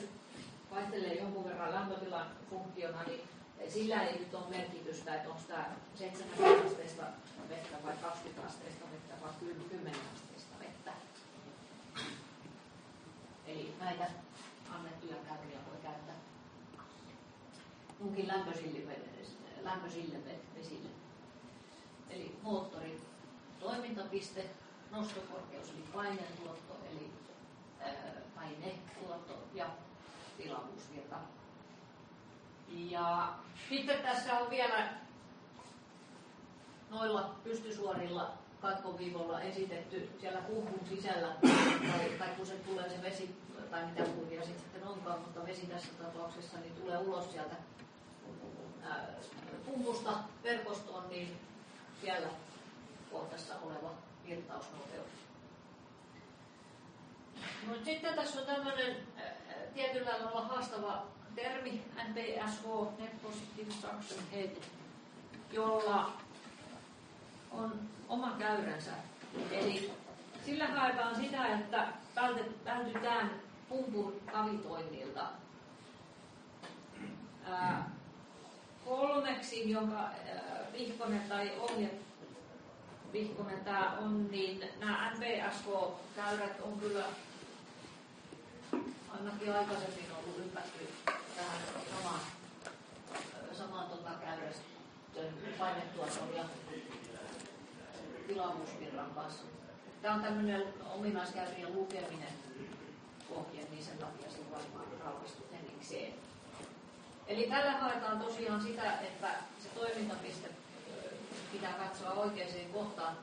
vaihtelee jonkun verran lämpötilan funktiona, niin sillä ei nyt ole merkitystä, että onko tämä 7 asteesta vettä vai 20 asteista vettä vai 10 asteista vettä. Eli näitä annettuja kärriä voi käyttää munkin lämpöisille, lämpöisille vesille. Eli moottori, toimintapiste, nostokorkeus eli paineen tuotto, eli painetuotto ja tilavuusvirta. Ja sitten tässä on vielä noilla pystysuorilla katkoviivolla esitetty siellä pumpun sisällä, tai, tai kun se tulee se vesi, tai mitä kuvia sitten onkaan, mutta vesi tässä tapauksessa, niin tulee ulos sieltä pumpusta verkostoon, niin siellä kohdassa oleva virtausnopeus. No, sitten tässä on tämmöinen tietyllä lailla haastava termi, NPSH, Net Positive Suction Head, jolla on oma käyränsä. Eli sillä haetaan sitä, että vältytään pumpun kavitoinnilta. Ää, kolmeksi, jonka vihkonen tai ohje vihkonen tämä on, niin nämä NPSK-käyrät on kyllä ainakin aikaisemmin ollut ympätty tähän samaan, samaan tuota käyrästön painetuoton ja tilavuusvirran kanssa. Tämä on tämmöinen ominaiskäyrien lukeminen ohje, niin sen takia se varmaan rauhastu enikseen. Eli tällä haetaan tosiaan sitä, että se toimintapiste pitää katsoa oikeaan kohtaan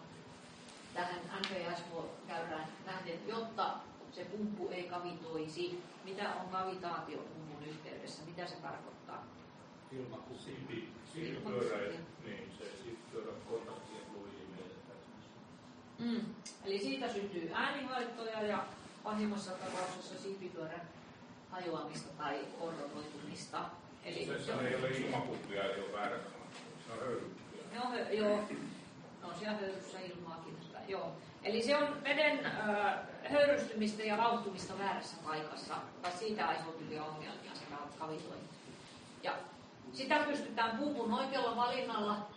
tähän NPS-käyrään nähden, jotta se pumppu ei kavitoisi. Mitä on kavitaatio pumpun yhteydessä? Mitä se tarkoittaa? Niin se siipipyörän kontaktien luihin mm. Eli siitä syntyy äänihaittoja ja pahimmassa tapauksessa siipipyörän hajoamista tai korronoitumista. Eli se, se ei ole ilmakuppia, ei ole väärä Se on höyrykuppia. Joo, joo. No siellä höyryssä ilmaakin. Mutta, joo. Eli se on veden äh, höyrystymistä ja vauhtumista väärässä paikassa, tai siitä aiheutuvia ongelmia se kavitointi. Ja sitä pystytään pumpun oikealla valinnalla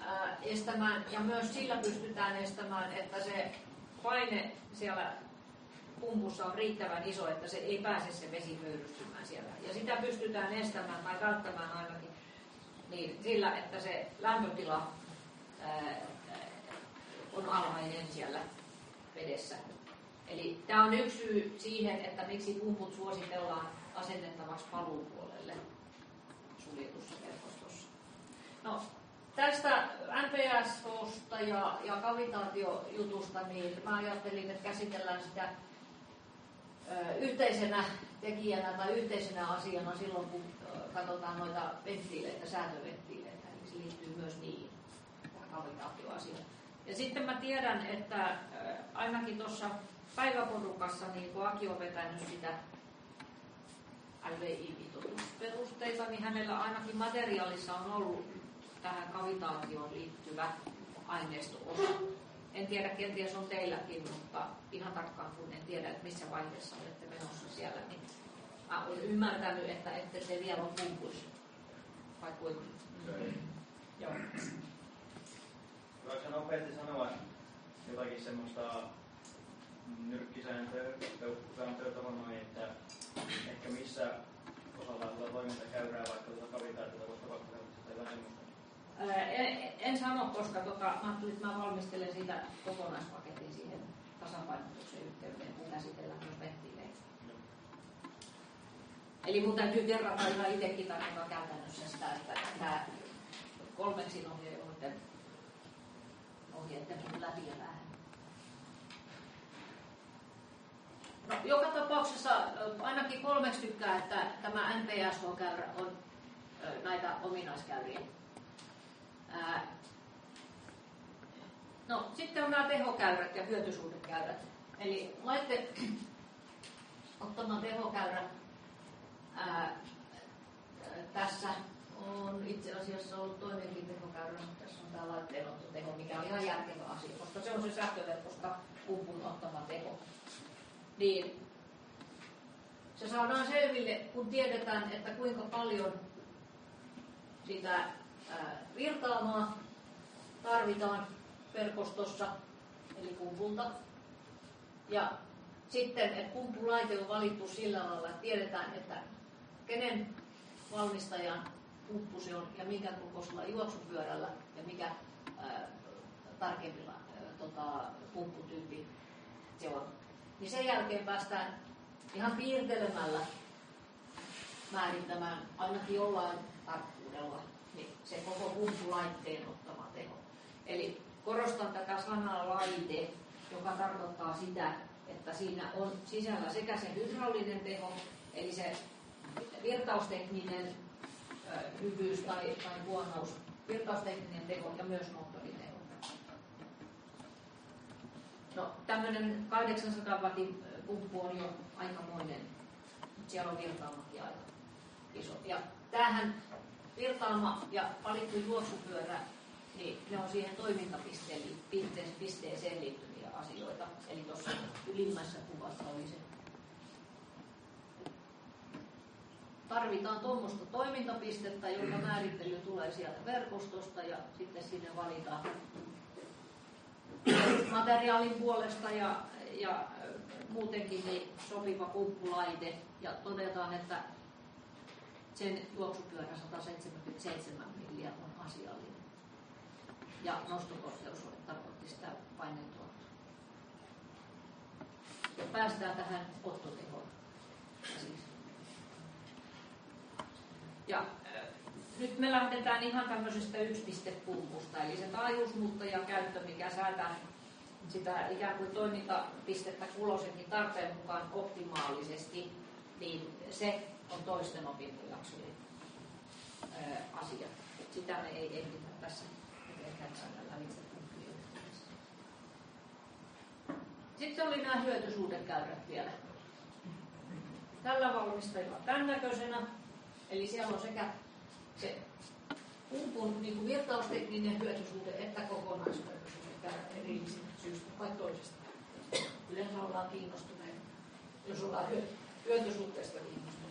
äh, estämään, ja myös sillä pystytään estämään, että se paine siellä pumpussa on riittävän iso, että se ei pääse se vesi höyrystymään siellä. Ja sitä pystytään estämään tai välttämään ainakin niin sillä, että se lämpötila ää, on alhainen siellä vedessä. Eli tämä on yksi syy siihen, että miksi pumput suositellaan asennettavaksi paluupuolelle suljetussa verkostossa. No, tästä NPSOsta ja, ja kavitaatiojutusta, niin mä ajattelin, että käsitellään sitä yhteisenä tekijänä tai yhteisenä asiana silloin, kun katsotaan noita venttiileitä, säätöventtiileitä, eli se liittyy myös niihin, tähän kavitaatioasiaan. Ja sitten mä tiedän, että ainakin tuossa päiväporukassa, niin kun Aki on vetänyt sitä LVI-mitoitusperusteita, niin hänellä ainakin materiaalissa on ollut tähän kavitaatioon liittyvä aineisto-osa. En tiedä, kenties on teilläkin, mutta ihan tarkkaan kun en tiedä, että missä vaiheessa olette menossa siellä, niin mä olen ymmärtänyt, että ette te vielä ole pumpuisi. Vai kuinka? Mm. Joo. Voiko nopeasti sanoa jotakin semmoista nyrkkisääntöä, noin, että ehkä missä osalla tuota toiminta käyrää vaikka tuota kavitaitoa tuosta vaikka tai jotain En, en sano, koska tota, mä ajattelin, että mä valmistelen siitä kokonaispaketin siihen tasapainotuksen yhteyteen, kun käsitellään myös venttiileitä. Eli mun täytyy kerrata ihan itsekin tarkoittaa käytännössä sitä, että tämä kolmeksi ohjeiden ohjeiden läpi ja vähän. No, joka tapauksessa ainakin kolmeksi tykkää, että tämä NPSH-käyrä on näitä ominaiskäyriä. No, sitten on nämä tehokäyrät ja hyötysuhdekäyrät. Eli laitteet ottamaan tehokäyrä ää, tässä on itse asiassa ollut toinenkin tehokäyrä, mutta tässä on tämä laitteenottoteho, mikä on ihan järkevä asia, koska se on se sähköverkosta pumpun ottama teho. Niin se saadaan selville, kun tiedetään, että kuinka paljon sitä virtaamaa tarvitaan verkostossa, eli pumpulta. Ja sitten, että pumpulaite on valittu sillä lailla, että tiedetään, että kenen valmistajan pumppu se on ja minkä kokoisella juoksupyörällä ja mikä ää, tarkemmilla ää, tota, pumpputyyppi se on. Niin sen jälkeen päästään ihan piirtelemällä määrittämään ainakin jollain tarkkuudella niin se koko pumppulaitteen ottama teho. Eli korostan tätä sanaa laite, joka tarkoittaa sitä, että siinä on sisällä sekä se hydraulinen teho, eli se virtaustekninen hyvyys tai, tai huonous, virtaustekninen teho ja myös moottoriteho. No, tämmöinen 800 wattin pumppu on jo aikamoinen siellä on virtaamatkin aika iso. Ja tämähän virtaama ja valittu juoksupyörä, niin ne on siihen toimintapisteeseen liittyviä asioita. Eli tuossa ylimmässä kuvassa oli se. Tarvitaan tuommoista toimintapistettä, jonka määrittely tulee sieltä verkostosta ja sitten sinne valitaan materiaalin puolesta ja, ja muutenkin niin sopiva pumppulaite ja todetaan, että sen juoksupyörä 177 milliä on asiallinen. Ja nostokorkeus tarkoitti sitä paineentuottoa. Ja päästään tähän ottotehoon. Siis. Ja äh, nyt me lähdetään ihan tämmöisestä yksipistepumpusta, eli se taajuusmuuttaja käyttö, mikä säätää sitä ikään kuin toimintapistettä kulosenkin tarpeen mukaan optimaalisesti, niin se on toisten opintojaksojen asia. Sitä me ei ehditä tässä Sitten oli nämä hyötysuhdekäyrät vielä. Tällä valmistajalla tämän näköisenä, eli siellä on sekä se pumpun niin kuin virtaustekninen hyötysuhde että kokonaishyötysuhde erillisinä syystä vai toisesta. Yleensä ollaan kiinnostuneita, jos ollaan hyötysuhteesta kiinnostuneita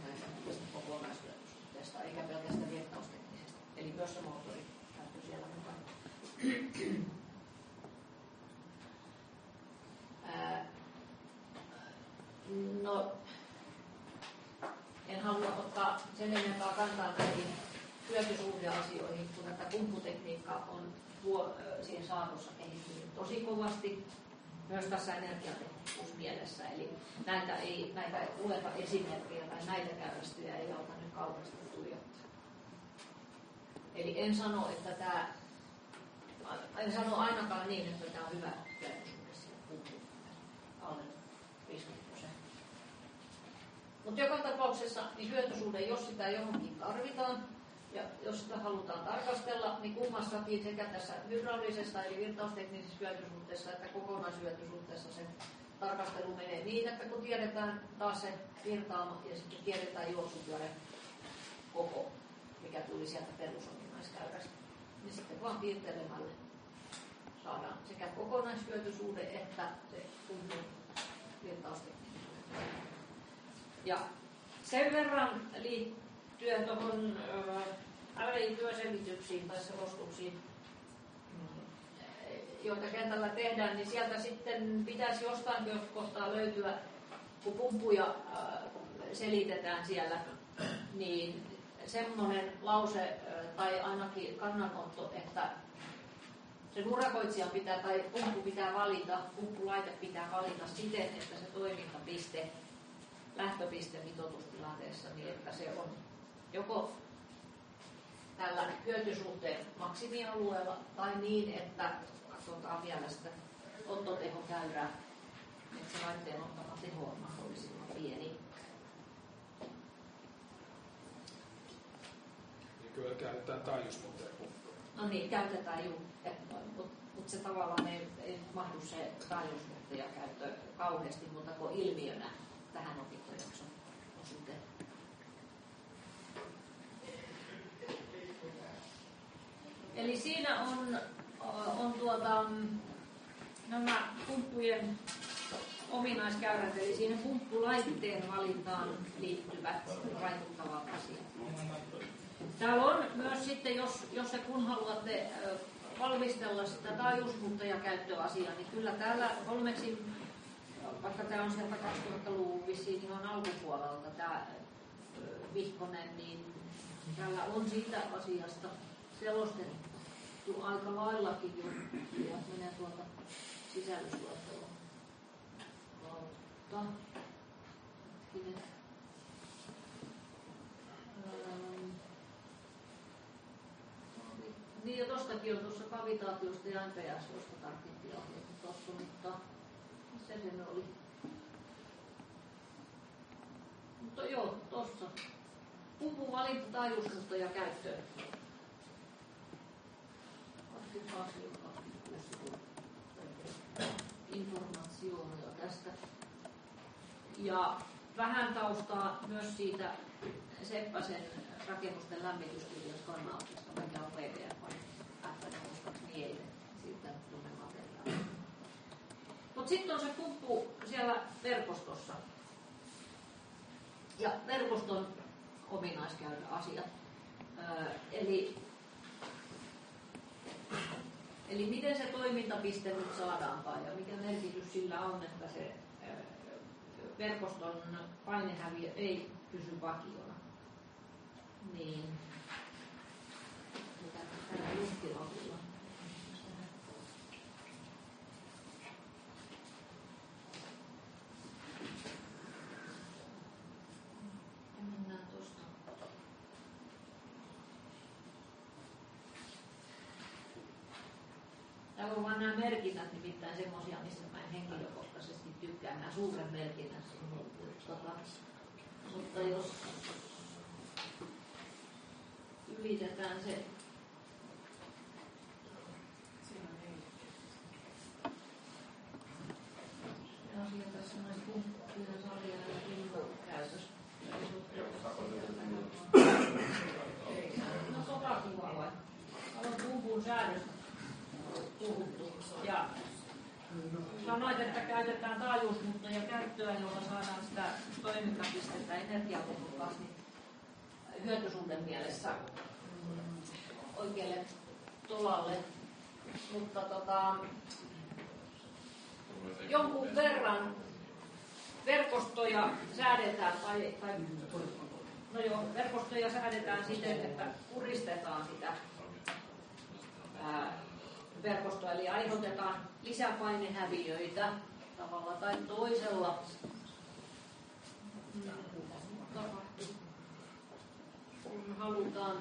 tästä kokonaishyötysuhteesta, eikä pelkästään virtausteknisestä. Eli myös se moottori käyttö siellä mukana. No, en halua ottaa sen enempää kantaa näihin hyötysuhdeasioihin, kun tätä pumpputekniikka on tuo, siihen saatossa kehittynyt tosi kovasti myös tässä energiatehokkuusmielessä. Eli näitä ei, näitä ei lueta esimerkkejä tai näitä käyrästyjä ei auta nyt kauheasti tuijottaa. Eli en sano, että tämä, en sano ainakaan niin, että tämä on hyvä hyötysuhde alle 50 prosenttia. Mutta joka tapauksessa niin hyötysuhde, jos sitä johonkin tarvitaan, ja jos sitä halutaan tarkastella, niin kummassakin sekä tässä hydraulisessa eli virtausteknisessä hyötysuhteessa että kokonaishyötysuhteessa se tarkastelu menee niin, että kun tiedetään taas se virtaama ja sitten tiedetään juoksupyörän koko, mikä tuli sieltä perusominaiskäyrästä, niin sitten vaan piirtelemällä saadaan sekä kokonaishyötysuhde että se kunnon virtaustekninen Ja sen verran liittyen tuohon LVI-työselvityksiin tai selostuksiin, joita kentällä tehdään, niin sieltä sitten pitäisi jostain kohtaa löytyä, kun pumpuja selitetään siellä, niin semmoinen lause tai ainakin kannanotto, että se urakoitsija pitää tai pumppu pitää valita, pumppulaite pitää valita siten, että se toimintapiste, lähtöpiste mitoitustilanteessa, niin että se on joko tällä hyötysuhteen maksimialueella tai niin, että katsotaan vielä sitä ottotehokäyrää, että se laitteen ottama teho on mahdollisimman pieni. Niin kyllä käytetään taajuusmuuttaja No niin, käytetään juu, mutta mut se tavallaan ei, ei mahdu se taajuusmuuttaja käyttö kauheasti, mutta kuin ilmiönä tähän opintojakson osuuteen. Eli siinä on, on tuota, nämä pumppujen ominaiskäyrät, eli siihen pumppulaitteen valintaan liittyvät vaikuttavat asiat. Täällä on myös sitten, jos, jos ja kun haluatte valmistella sitä taajuusmuuttajakäyttöasiaa, niin kyllä täällä kolmeksi, vaikka tämä on sieltä 2000-luvun vissiin ihan alkupuolelta tämä Vihkonen, niin täällä on siitä asiasta selostettu aika laillakin jo, ja menee tuolta sisällysluettelon kautta. Niin ja tostakin on tuossa kavitaatiosta ja NPS-osta tarkempi ohjeet tuossa, mutta se sen oli. Mutta joo, tuossa. Pumpun valinta käyttöön. informaatiota tästä. Ja vähän taustaa myös siitä Seppäsen rakennusten lämmityskirjan skannauksesta, mikä on PDF miele siitä tunne materiaalia. Mutta sitten on se kuppu siellä verkostossa. Ja verkoston ominaiskäytön asiat. Öö, eli, eli miten se toimintapiste nyt saadaankaan ja mikä merkitys sillä on, että se verkoston painehäviö ei pysy vakiona. Niin, mitä juttilavulla. Mennään tuosta. Täällä on vain nämä merkinnät nimittäin semmoisia, mistä mä en henkilökohtaisesti tykkää. Nämä suuren merkinnät. Tota, mutta jos ylitetään se asia tässä näissä pumppujen salia ja ilmakäytössä. No sotakuva vai? On pumpun säädöstä puhuttu. Ja sanoit, että käytetään taajuusmuuttoja käyttöä, jolla saadaan sitä toimintapistettä energiatehokkaasti hyötysuhden mielessä oikealle tolalle. Mutta tota, jonkun verran verkostoja säädetään, tai, tai no joo, verkostoja säädetään siten, että kuristetaan sitä ää, verkostoa, eli aiheutetaan lisäpainehäviöitä tavalla tai toisella. Kun halutaan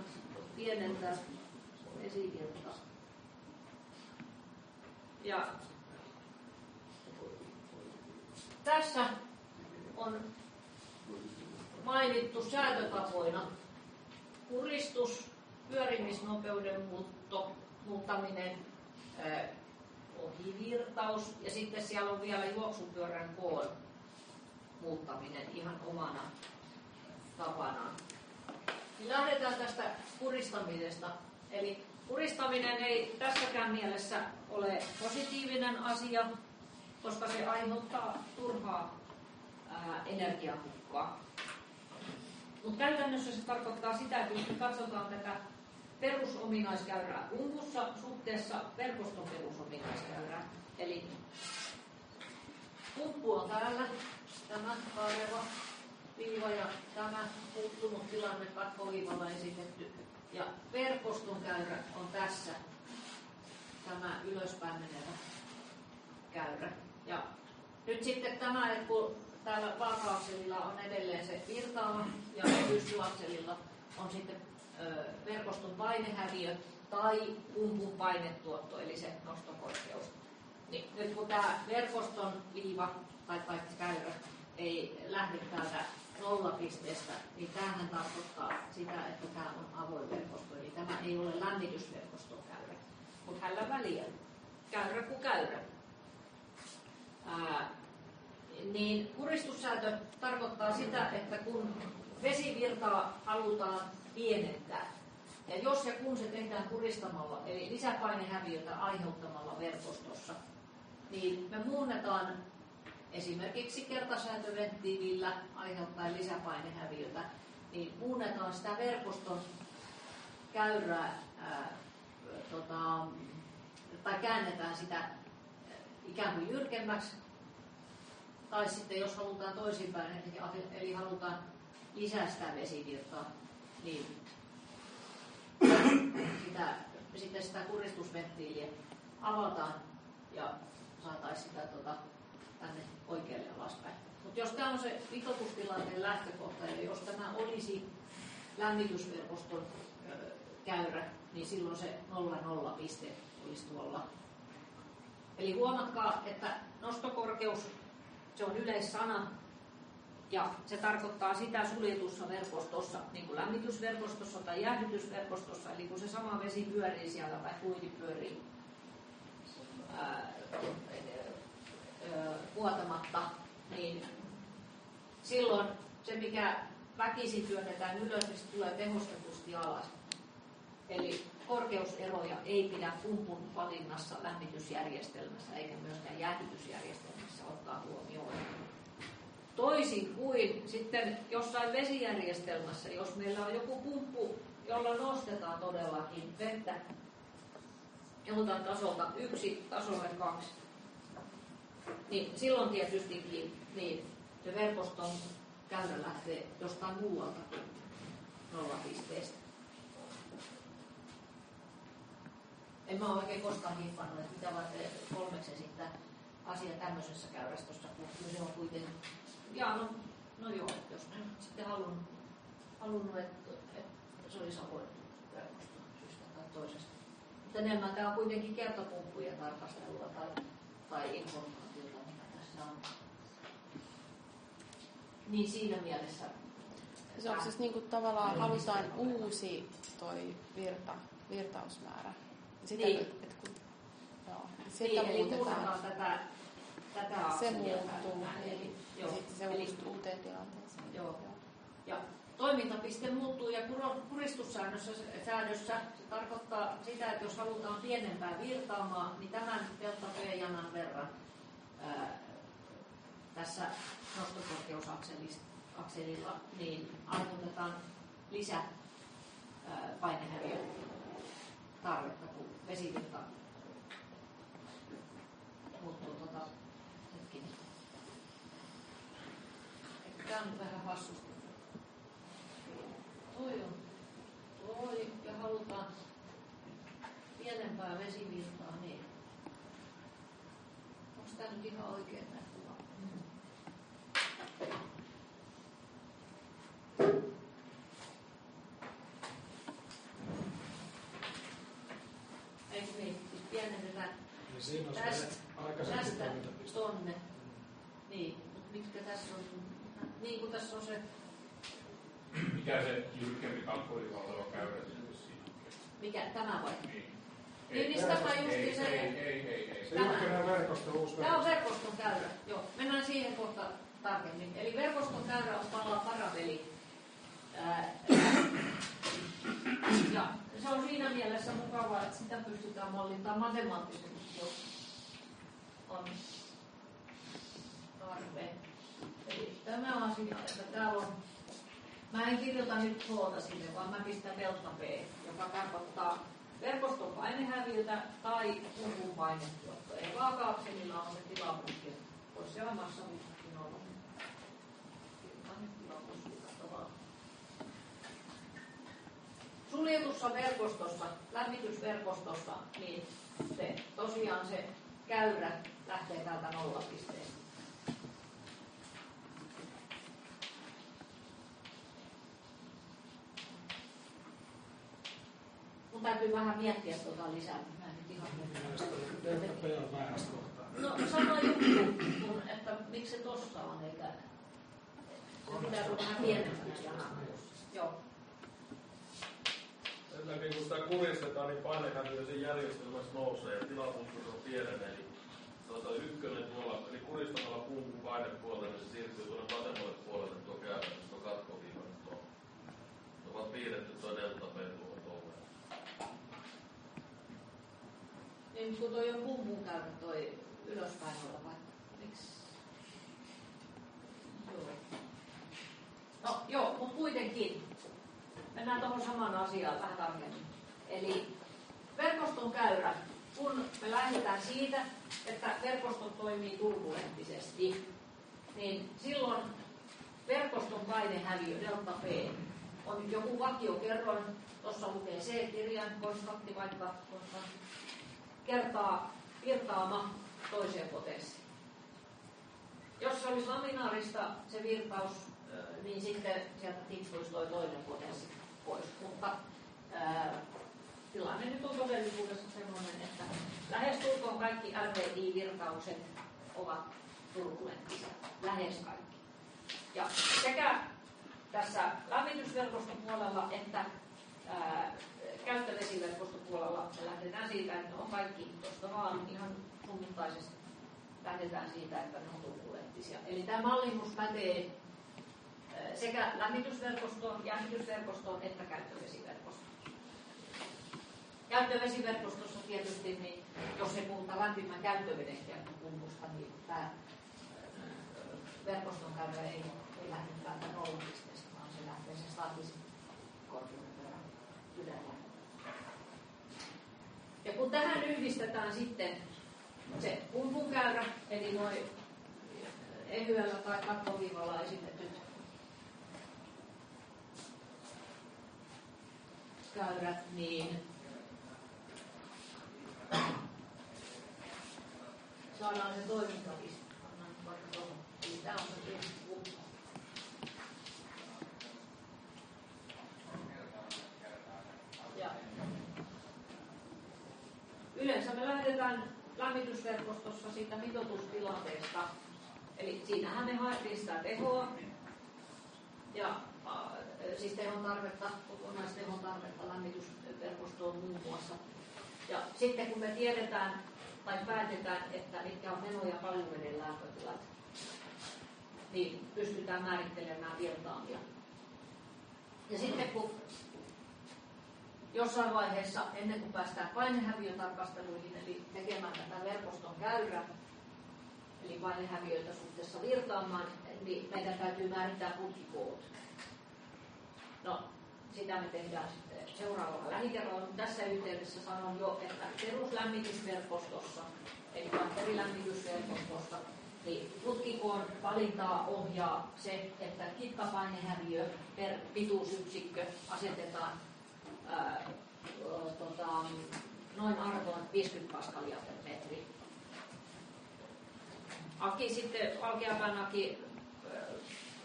pienentää vesivirtaa. Ja tässä on mainittu säätötapoina kuristus, pyörimisnopeuden muutto, muuttaminen, ohivirtaus ja sitten siellä on vielä juoksupyörän koon muuttaminen ihan omana tapanaan. Niin lähdetään tästä kuristamisesta. Eli kuristaminen ei tässäkään mielessä ole positiivinen asia, koska se aiheuttaa turhaa energiahukkaa. Mutta käytännössä se tarkoittaa sitä, että jos me katsotaan tätä perusominaiskäyrää kumpussa suhteessa verkoston perusominaiskäyrää. Eli pumppu on täällä, tämä kaareva viiva ja tämä muuttunut tilanne katkoviivalla esitetty. Ja verkoston käyrä on tässä, tämä ylöspäin menevä käyrä. Ja nyt sitten tämä, että kun täällä vaakaakselilla on edelleen se virtaava ja pystyakselilla on sitten verkoston painehäviö tai pumpun painetuotto, eli se nostokorkeus. Niin nyt kun tämä verkoston viiva tai, tai käyrä ei lähde täältä nollapisteestä, niin tämähän tarkoittaa sitä, että tämä on avoin verkosto, eli tämä ei ole lämmitysverkoston käyrä. Mutta hänellä väliä, käyrä kuin käyrä. Ää, niin kuristussäätö tarkoittaa sitä, että kun vesivirtaa halutaan pienentää. Ja jos ja kun se tehdään kuristamalla, eli lisäpainehäviötä aiheuttamalla verkostossa, niin me muunnetaan esimerkiksi kertasäätöventtiilillä aiheuttaen lisäpainehäviötä, niin muunnetaan sitä verkoston käyrää ää, tota, tai käännetään sitä ikään kuin jyrkemmäksi. Tai sitten jos halutaan toisinpäin, eli halutaan lisää sitä vesivirtaa, niin sitä, sitten sitä kuristusventtiiliä avataan ja saataisiin sitä tota, tänne oikealle alaspäin. Mutta jos tämä on se mitoitustilanteen lähtökohta ja jos tämä olisi lämmitysverkoston käyrä, niin silloin se 0,0 piste olisi tuolla. Eli huomatkaa, että nostokorkeus, se on yleissana, ja se tarkoittaa sitä suljetussa verkostossa, niin kuin lämmitysverkostossa tai jäähdytysverkostossa, eli kun se sama vesi pyörii siellä tai kuiti pyörii vuotamatta, niin silloin se, mikä väkisin työnnetään ylös, niin tulee tehostetusti alas. Eli korkeuseroja ei pidä pumpun valinnassa lämmitysjärjestelmässä eikä myöskään jäähdytysjärjestelmässä ottaa huomioon. Toisin kuin sitten jossain vesijärjestelmässä, jos meillä on joku pumppu, jolla nostetaan todellakin vettä joltain tasolta yksi tasolle kaksi, niin silloin tietystikin niin se verkoston käyrä lähtee jostain muualta kuin nollapisteestä. En mä ole oikein koskaan hiffannut, että mitä varten kolmeksi esittää asia tämmöisessä käyrästössä, kun se on kuitenkin... Ja no, no joo, jos ne sitten halunnut, halunnut että, että se olisi avointu verkosto syystä tai toisesta. Mutta enemmän tämä on kuitenkin kertopumppujen tarkastelua tai, tai informaatiota, mitä tässä on. Niin siinä mielessä se on siis niin kuin tavallaan halutaan uusi toi virta, virtausmäärä. Sitä, niin. että kun, joo, sitä niin, muutetaan. tätä, tätä Se muuttuu, eli, joo, sitten se eli, uuteen tilanteeseen. Joo. Ja toimintapiste muuttuu ja puristussäännössä säädössä se tarkoittaa sitä, että jos halutaan pienempää virtaamaa, niin tämän delta P-janan verran ää, tässä nostokorkeusakselilla niin aiheutetaan lisä painehäviö tarvetta, kun vesivirta muuttuu tuota, hetkinen. Tämä on vähän hassusti. Toi on toi ja halutaan pienempää vesivirtaa, niin onko tämä nyt ihan oikein tämä kuva? Eikö niin? Siis pienennetään Niin siinä on se tästä, tästä tonne. Niin, mutta mitkä tässä on? Niin kuin tässä on se, Mikä se jyrkempi käyrä sitten siinä? mikä tämä vai? Niin. Niin, niin tämä ei, justi ei, se. ei, ei, ei, ei. Se julkinen verkosto, uusi Tämä on verkosto. verkoston käyrä. Joo, mennään siihen kohta tarkemmin. Eli verkoston käyrä on tavallaan paraveli. Ää, ja se on siinä mielessä mukavaa, että sitä pystytään mallintamaan matemaattisesti, jos on tarve. Eli tämä asia, että täällä on Mä en kirjoita nyt tuota sinne, vaan mä pistän delta P, joka tarkoittaa verkoston painehäviötä tai pumpun painetuotto. Eli vaaka-akselilla on se tilaputki. Voisi siellä massavuussakin olla. Vaan. Suljetussa verkostossa, lämmitysverkostossa, niin se, tosiaan se käyrä lähtee täältä nollapisteestä. Mun täytyy vähän miettiä tuota lisää. Mä en nyt ihan. No sama juttu, kun, että miksi se tossa on eikä... Se pitää olla vähän pienempänä. Joo. Sen takia kun sitä kuristetaan, niin painehäviö sen järjestelmässä nousee ja tilapumppu on pienenee. Eli tuota ykkönen tuolla, eli kuristamalla pumpun painepuolelle, niin se siirtyy tuonne vasemmalle puolelle tuo käytännössä tuo katkoviivainen tuo. Ne ovat piirretty tuo delta P tuohon tolleen. Niin kun toi on pumpun käydä toi ylöspäin olla vai miksi? Joo. No joo, mutta kuitenkin. Mennään tuohon samaan asiaan vähän tarkemmin. Eli verkoston käyrä, kun me lähdetään siitä, että verkosto toimii turbulenttisesti, niin silloin verkoston painehäviö, delta P, on joku vakiokerroin, tuossa lukee C-kirjain, konstantti vaikka, konstantti, kertaa virtaama toiseen potenssiin. Jos se olisi laminaarista se virtaus, niin sitten sieltä tippuisi toi toinen potenssi pois. Mutta ää, tilanne nyt on todellisuudessa sellainen, että lähestulkoon kaikki RVI-virtaukset ovat turbulenttisia. Lähes kaikki. Ja sekä tässä lämmitysverkoston puolella että ää, käyttövesiverkoston puolella me lähdetään siitä, että on kaikki tuosta vaan ihan summittaisesti lähdetään siitä, että ne on turbulenttisia. Eli tämä mallinnus pätee sekä lämmitysverkostoon, jäähdytysverkostoon että käyttövesiverkostoon. Käyttövesiverkostossa tietysti, niin jos ei puhuta lämpimän käyttöveden käyttöpumpusta, niin tämä verkoston käyrä ei, ei lähde täältä nollapisteestä, vaan se lähtee sen staattisen korkeuden verran ylellä. Ja kun tähän yhdistetään sitten se pumpukäyrä, eli noin ehyellä tai kattoviivalla esitetyt käyrät, niin saadaan se toimintapiste. Tämä on se. Ja yleensä me lähdetään lämmitysverkostossa siitä mitoitustilanteesta. Eli siinähän me haettiin sitä tehoa ja siis tehon tarvetta, kokonaistehon tarvetta lämmitysverkostoon muun muassa. Ja sitten kun me tiedetään tai päätetään, että mitkä on meno- ja paljuveden lämpötilat, niin pystytään määrittelemään virtaamia. Ja sitten kun jossain vaiheessa, ennen kuin päästään painehäviötarkasteluihin, eli tekemään tätä verkoston käyrää, eli painehäviöitä suhteessa virtaamaan, niin meidän täytyy määrittää putkikoot. No, sitä me tehdään sitten seuraavalla lähikerralla, tässä yhteydessä sanon jo, että peruslämmitysverkostossa, eli batterilämmitysverkostossa, niin putkikoon valintaa ohjaa se, että kitkapainehäviö per pituusyksikkö asetetaan tota, noin arvoon 50 paskalia per metri. Aki sitten, valkeapään Aki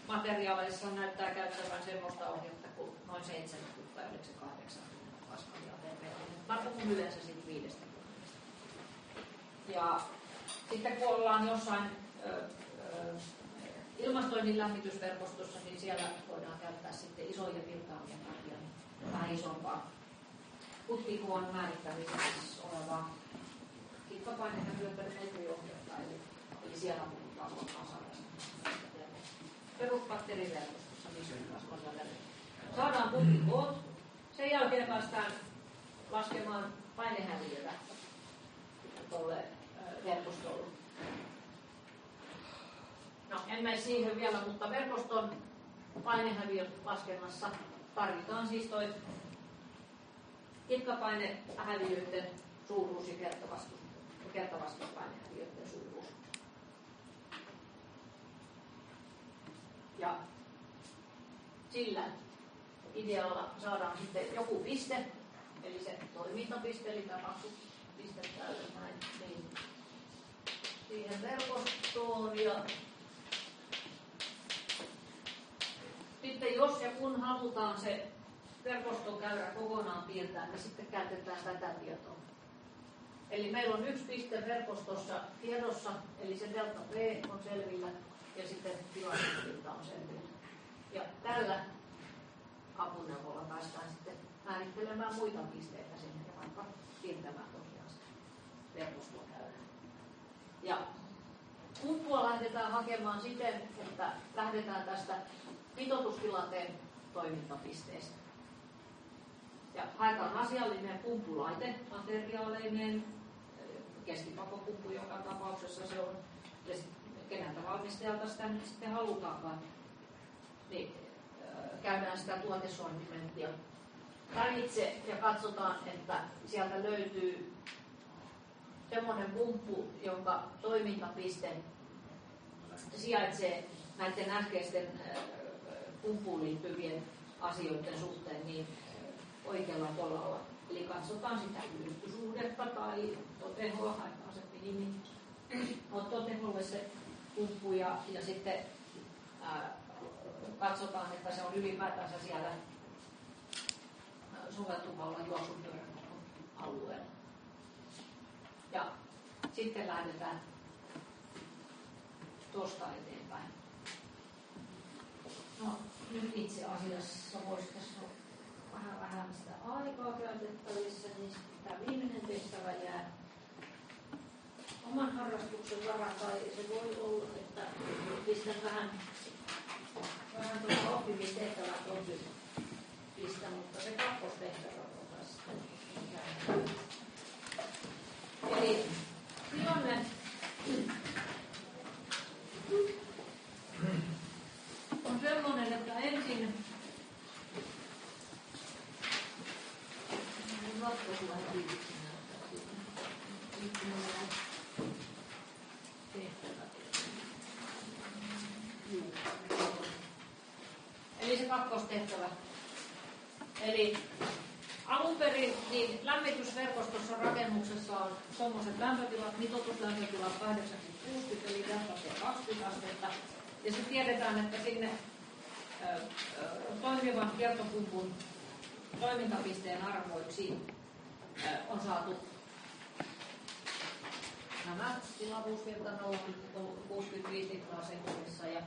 materiaaleissa näyttää käyttävän semmoista ohjetta kuin noin 70 tai oliko se 80 paskalia per metri. Mä puhun yleensä sitten 50. Ja sitten kun ollaan jossain ö, ö, ilmastoinnin lämmitysverkostossa, niin siellä voidaan käyttää sitten isoja virtaamia vähän isompaa. Putkikuvan määrittämisessä olevaa per metriohjelta, eli, eli siellä puhutaan luokkaan sadasta perusbakteeriverkostossa, missä Saadaan putkikoot. Sen jälkeen päästään laskemaan painehäviötä tuolle verkostolle. No, emme siihen vielä, mutta verkoston painehäviön laskennassa tarvitaan siis toi kitkapainehäviöiden suuruus ja kertavastus, kertavastuspaineäviöiden suuruus. Ja sillä idealla saadaan sitten joku piste, eli se toimintapiste, eli tämä piste täällä näin, niin siihen verkostoon ja sitten jos ja kun halutaan se verkoston käyrä kokonaan piirtää, niin sitten käytetään tätä tietoa. Eli meillä on yksi piste verkostossa tiedossa, eli se delta P on selvillä ja sitten tilannepinta on selvillä. Ja tällä apuneuvolla päästään sitten määrittelemään muita pisteitä sinne ja vaikka piirtämään tosiaan sitä verkoston käyrää. Ja kumppua lähdetään hakemaan siten, että lähdetään tästä mitoitustilanteen toimintapisteestä. Ja haetaan asiallinen pumpulaite materiaaleineen, keskipakopumpu joka tapauksessa se on, ja keneltä valmistajalta sitä nyt sitten halutaankaan, niin käydään sitä tuotesortimenttia lävitse ja katsotaan, että sieltä löytyy semmoinen pumppu, jonka toimintapiste sijaitsee näiden äskeisten pumppuun liittyvien asioiden suhteen niin oikealla tolalla. Eli katsotaan sitä yhdyssuhdetta tai totehoa, haetaan se minimi ottoteholle se pumppu ja, ja sitten ää, katsotaan, että se on ylipäätänsä siellä soveltuvalla juoksupyörän alueella. Ja sitten lähdetään tuosta eteenpäin. No, nyt itse asiassa voisi tässä vähän vähän sitä aikaa käytettävissä, niin tämä viimeinen tehtävä jää oman harrastuksen varaan, tai se voi olla, että pistän vähän vähän tuossa oppimistehtävät on pistä, mutta se kakkostehtävä on sitten Eli tilanne on sellainen, että ensin. Eli se kakkostehtävä. Eli alun perin niin lämmitysverkostossa rakennuksessa on tuommoiset lämpötilat, mitoituslämpötilat 80 eli lämpötilat 20 astetta. Ja sitten tiedetään, että sinne toimivan kiertopumpun toimintapisteen arvoiksi on saatu nämä tilavuusvirta 0,65 litraa sekunnissa ja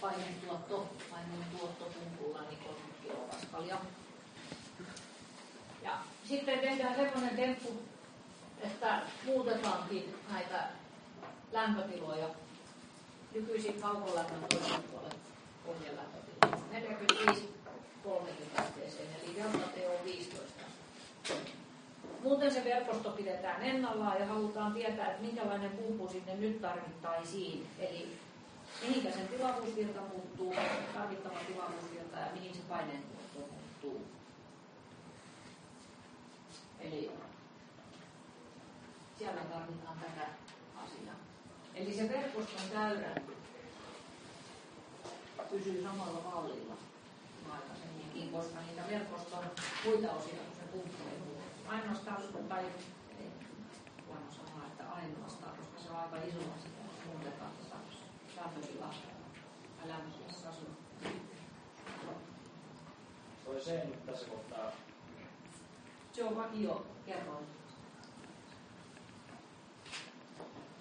painetuotto, paineen tuotto pumpulla niin 30 kilopaskalia. Ja sitten tehdään sellainen temppu, että muutetaankin näitä lämpötiloja nykyisin kaukolämmön toisen puolen pohjalämpötiloja. 45 30 asteeseen, eli delta on 15. Muuten se verkosto pidetään ennallaan ja halutaan tietää, että minkälainen pumpu sinne nyt tarvittaisiin. Eli mihinkä sen tilavuusvirta muuttuu, tarvittava tilavuusvirta ja mihin se paineentuotto muuttuu. Eli siellä tarvitaan tätä. Eli se verkoston käyrä pysyy samalla mallilla aikaisemminkin, koska niitä verkoston muita osia, kun se muuta. Ainoastaan, tai ei voin sanoa, että ainoastaan, koska se on aika iso asia, muutetaan tätä lämpötilaa lämpötilassa asua. Toi se nyt tässä kohtaa se on vakio kerroin.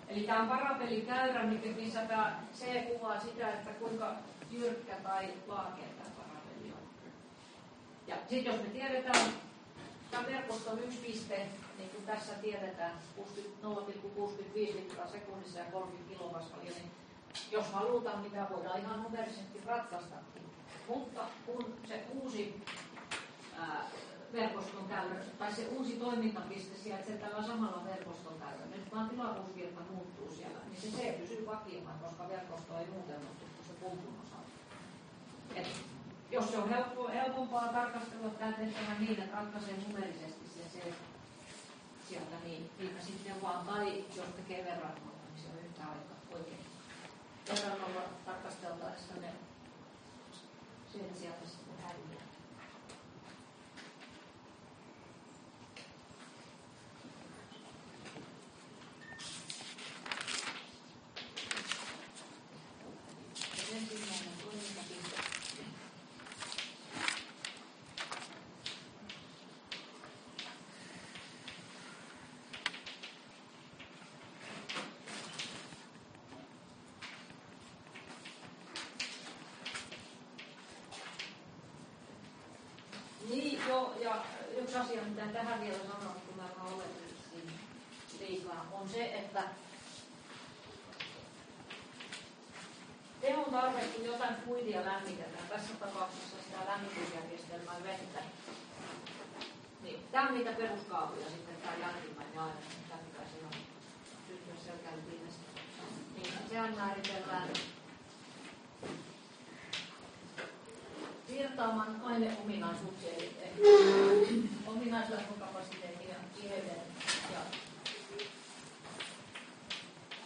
Eli tämä on parapelikäyrä, tämä C kuvaa sitä, että kuinka jyrkkä tai laakea tämä parapeli on. Ja sitten jos me tiedetään tämä verkoston yksi piste, niin kuin tässä tiedetään 0,65 litraa sekunnissa ja 30 kilopaskalia, niin jos halutaan, mitä niin voidaan ihan numerisesti ratkaistakin. Mutta kun se uusi ää, verkoston käyrä, tai se uusi toimintapiste sijaitsee tällä samalla verkoston käyrällä. Nyt vaan tilavuusvirta muuttuu siellä, niin se C pysyy vakiona, koska verkosto ei muuten muutu kuin se pumpun osalta. Et jos se on helppo, helpompaa tarkastella tämä tehtävä niin, että ratkaisee numerisesti se, se sieltä, niin niitä sitten vaan, tai jos tekee verrannolla, niin se on yhtä aikaa oikein. Verrannolla tarkasteltaessa ne sieltä sieltä sitten häiriöt. Niin, joo, ja yksi asia, mitä tähän vielä sanon, kun mä oletin liikaa, on se, että tehon tarve, kun jotain kuidia lämmitetään, tässä tapauksessa sitä lämmitysjärjestelmää vettä, niin tämä on niitä peruskaavoja sitten, tämä jälkimmäinen aina, mitä pitäisi olla syntyä selkäytiin Niin sehän määritellään virtaaman aineominaisuuksia, eli ominaislämpökapasiteetin ja tiheyden ja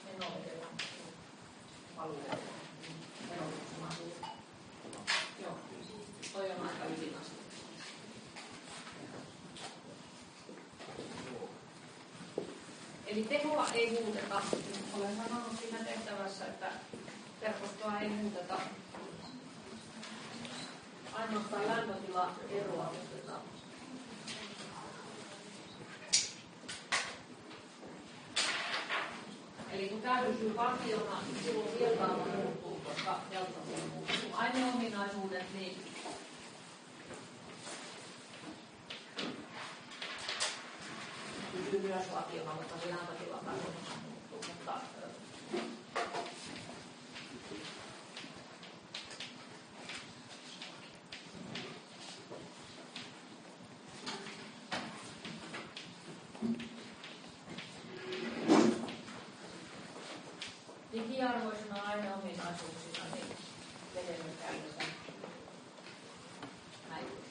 menovedellä alueella. Joo, toi on aika ydinasti. Eli tehoa ei muuteta. Olen sanonut siinä tehtävässä, että verkostoa ei muuteta ainoastaan lämpötila eroa otetaan. Eli kun tämä pysyy vakiona, niin silloin virtaama muuttuu, koska delta muuttuu. Aineominaisuudet, niin pysyy myös vakiona, mutta se lämpötila muuttuu. Mutta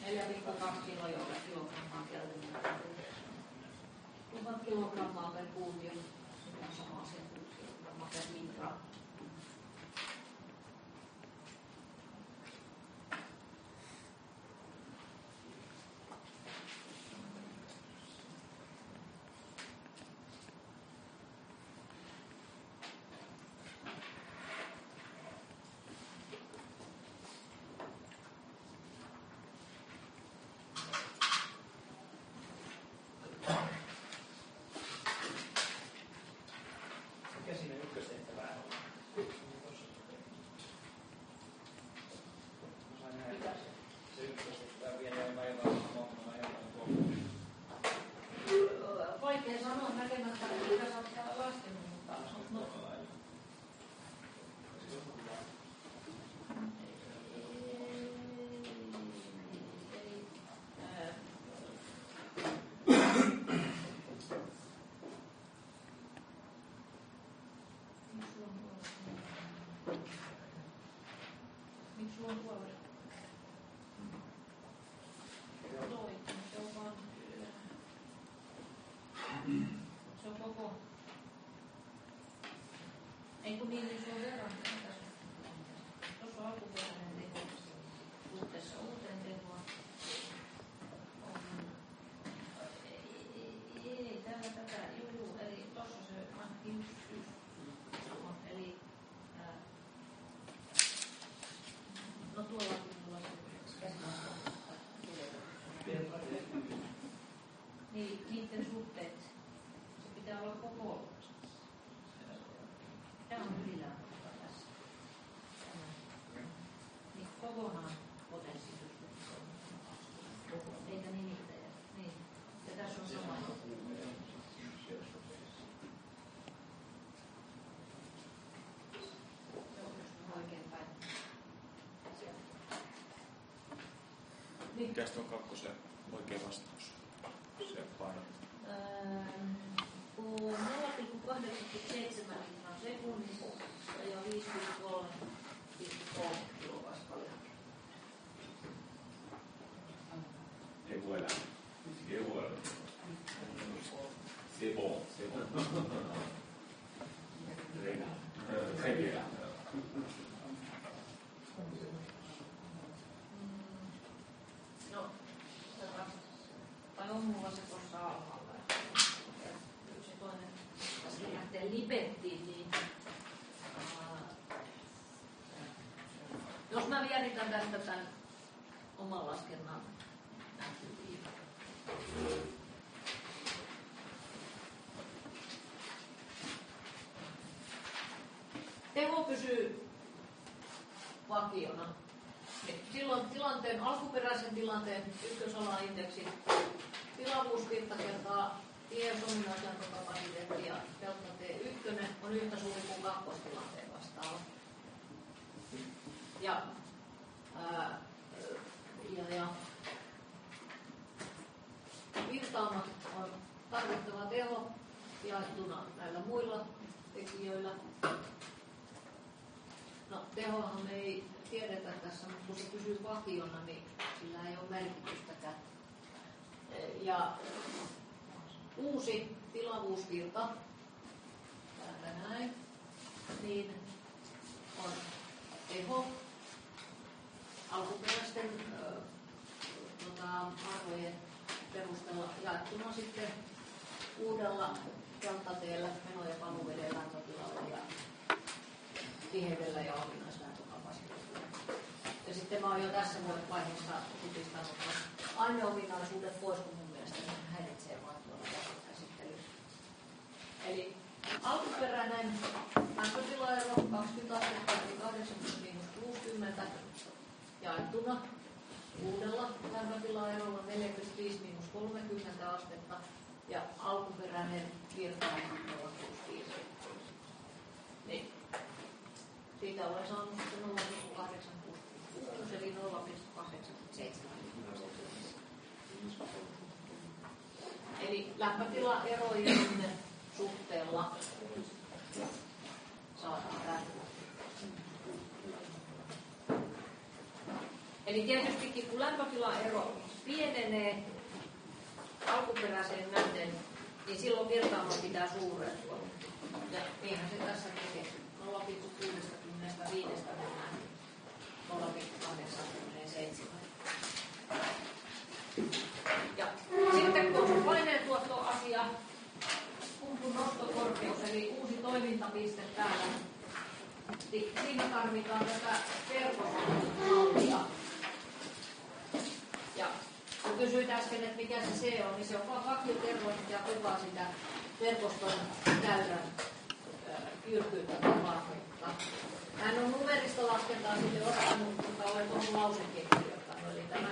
4,2 kiloa kilogrammaa kelviniä. 1000 kilogrammaa per kuutio, mikä on sama asia kuin kilogrammaa per litra. Mikä siinä ykköstehtävää on? Mä sain nähdä se ykköstehtävä vielä jäi vaivaa monta ajan Vaikea sanoa näkemättä, mitä sä oot täällä laskenut, mutta no, Miksi sulla on huolella? Noin, se on vaan se on koko... Ei kun niin, niin se on verran. Tuossa on alkuperäinen teho suhteessa uuteen tehoon. On... Ei, ei, täällä tätä, juu, juu, eli tuossa se ainakin yksi, yksi on, eli ää, no tuolla tuolla se käsimaassa niin niiden suhteet, se pitää olla koko. Tämä on ylilämpöä tässä. Kokonaan potenssisuus. Eikä nimittäjä. Niin. Ja tässä on sama. On. Niin. Mikäs tuon kakkosen oikea vastaus? Se paino. Kun 0,87 litraa sekunnissa ja 53,3 kilopaskalia. Et voilà. Et voilà. C'est bon, c'est bon. Très bien. Très bien. No, tota, tai on mulla se tuossa alhaalla. Ja Yksi toinen, tässä lähtee lipettiin, niin ää, jos mä vieritän tästä tämän oman laskennan. Teho pysyy vakiona. Silloin tilanteen, alkuperäisen tilanteen ykkösalaindeksi tilavuusvirta kertaa tiesominaislämpökapasiteetti ja delta T1 on yhtä suuri kuin kakkostilanteen vastaava. Ja, ää, ja, ja virtaamat on tarvittava teho jaettuna näillä muilla tekijöillä. No tehoahan me ei tiedetä tässä, pysyy vakiona, niin sillä ei ole merkitystäkään. Ja uusi tilavuusvirta, täältä näin, niin on teho alkuperäisten ö, tota, arvojen perusteella jaettuna sitten uudella deltateellä meno- ja paluvedellä lämpötilalla ja tiheydellä ja ominaislämpökapasiteetilla. Ja sitten mä oon jo tässä vaiheessa kutistanut aineominaisuudet pois, kun mun mielestä se häiritsee vaan tuolla käsittelyssä. Eli alkuperäinen lämpötilaero 20 astetta 80 miinus 60 jaettuna uudella lämpötilaerolla 45 miinus 30 astetta ja alkuperäinen virtaanmuuttava 65. Niin. Siitä olen saanut 0,8 Eli lämpötila erojen Eli lämpötilaerojen suhteella saadaan tämä. Eli tietystikin kun lämpötilaero pienenee alkuperäiseen nähden, niin silloin virtaama pitää suurentua. Ja niinhän se tässä tekee. 0,65 mennään ja sitten kun paineentuottoasia, pumpun nostokorkeus, eli uusi toimintapiste täällä, niin siinä tarvitaan tätä verkostomallia. Ja kun kysyit äsken, että mikä se C on, niin se on vaan vakiotervo, ja kuvaa sitä verkoston käyrän jyrkkyyttä tai Hän on numerista laskentaa sitten ottanut, mutta olen tuohon lausekin kirjoittanut. Eli tämä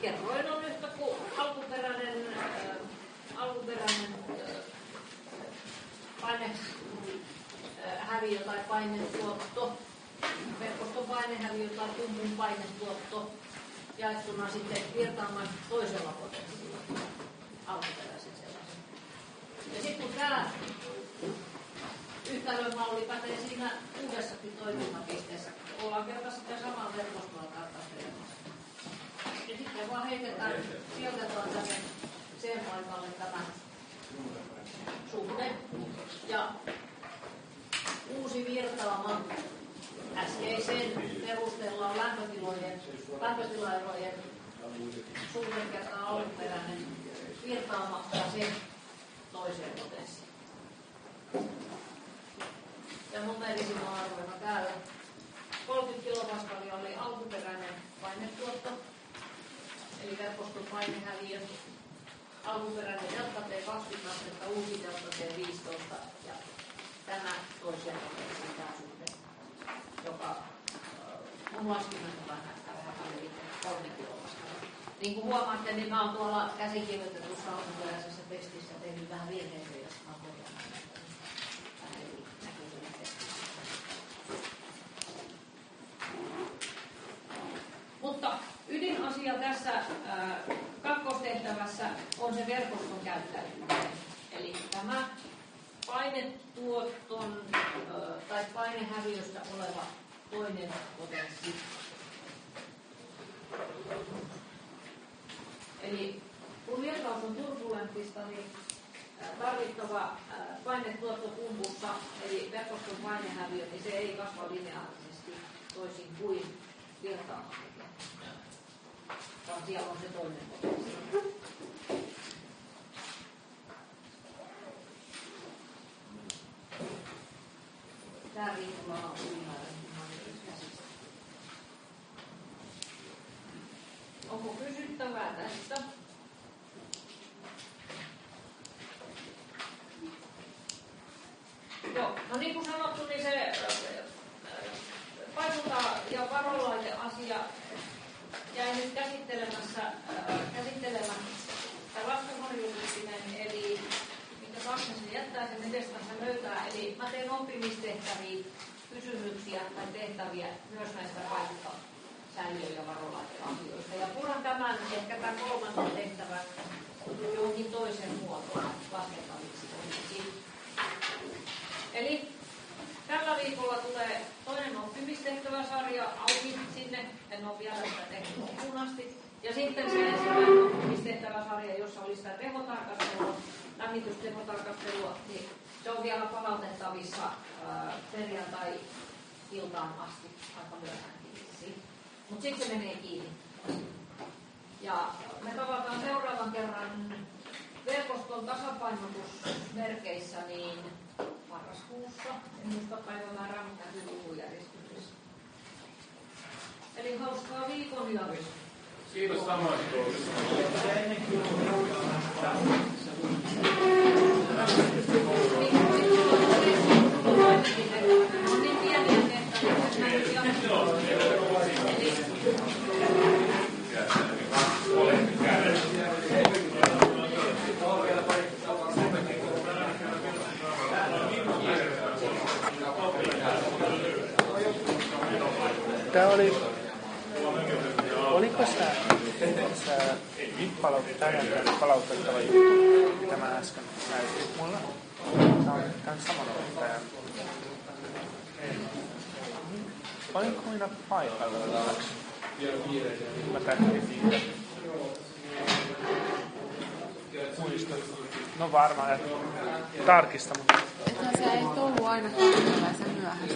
kerroin on yhtä kuin alkuperäinen, äh, alkuperäinen äh, paine äh, häviö tai painetuotto, verkoston painehäviö tai pumpun painetuotto jaettuna sitten virtaamaan toisella potenssiilla alkuperäisen sellaisen. Ja sitten kun tämä yhtälömalli pätee siinä uudessakin toimintapisteessä, ollaan kerta sitä samaa verkostoa tarkastelemassa. Ja sitten vaan heitetään, sijoitetaan tänne sen paikalle tämä suhde. Ja uusi virtaama äskeiseen perusteella on lämpötilojen, lämpötilaerojen suhde kertaa alkuperäinen virtaama ja se toiseen potenssiin. Ja numerisilla arvoina täällä 30 kilopaskalia oli alkuperäinen painetuotto, eli verkoston painehäviö. Alkuperäinen delta T 20 astetta, uusi delta T 15 ja tämä potenssiin tämä suhde, joka mun laskimen mukaan näyttää vähän paljon 3 kilopaskalia. Niin kuin huomaatte, niin mä oon tuolla käsikirjoitetussa alkuperäisessä tekstissä tehnyt vähän virheitä, jos mä korjaan. Mutta ydinasia tässä ää, kakkostehtävässä on se verkoston käyttäytyminen. Eli tämä painetuoton ää, tai painehäviöstä oleva toinen potenssi. Eli kun virtaus on turbulenttista, niin tarvittava painetuotto pumpussa, eli verkoston painehäviö, niin se ei kasva lineaarisesti toisin kuin Vaan siellä on se toinen. Onko kysyttävää tästä? Joo, no niin kuin sanottu, niin se paisunta ja varolaiteasia jäi nyt käsittelemässä, käsittelemättä laskuharjoituksinen, eli minkä Saksen jättää sen edestänsä löytää. Eli mä teen oppimistehtäviä, kysymyksiä tai tehtäviä myös näistä paikka säiliö- ja varolaiteasioista. Ja puran tämän ehkä tämän kolmannen tehtävän johonkin toisen muotoon laskettaviksi. Eli tällä viikolla tulee toinen oppimistehtävä sarja auki sinne. En ole vielä sitä tehnyt loppuun asti. Ja sitten se ensimmäinen oppimistehtävä sarja, jossa oli sitä tehotarkastelua, lämmitystehotarkastelua, niin se on vielä palautettavissa perjantai-iltaan asti aika myöhäänkin. Mutta sitten se menee kiinni. Ja me tavataan seuraavan kerran verkoston tasapainotusmerkeissä niin marraskuussa. En muista päivämäärää, mutta näkyy luvujärjestyksessä. Eli hauskaa viikon jatkoa. Kiitos samoin. Ennen kuin Tämä oli, oliko sä, sä palaut, tänään palautettava juttu, mitä mä äsken näytin mulle? Tämä on tämän saman opettajan. Olinko minä paikalla? Mä tähänkin siitä. No varmaan. Tarkista, mutta No se ei tullut aina tyytyväisen myöhäistä.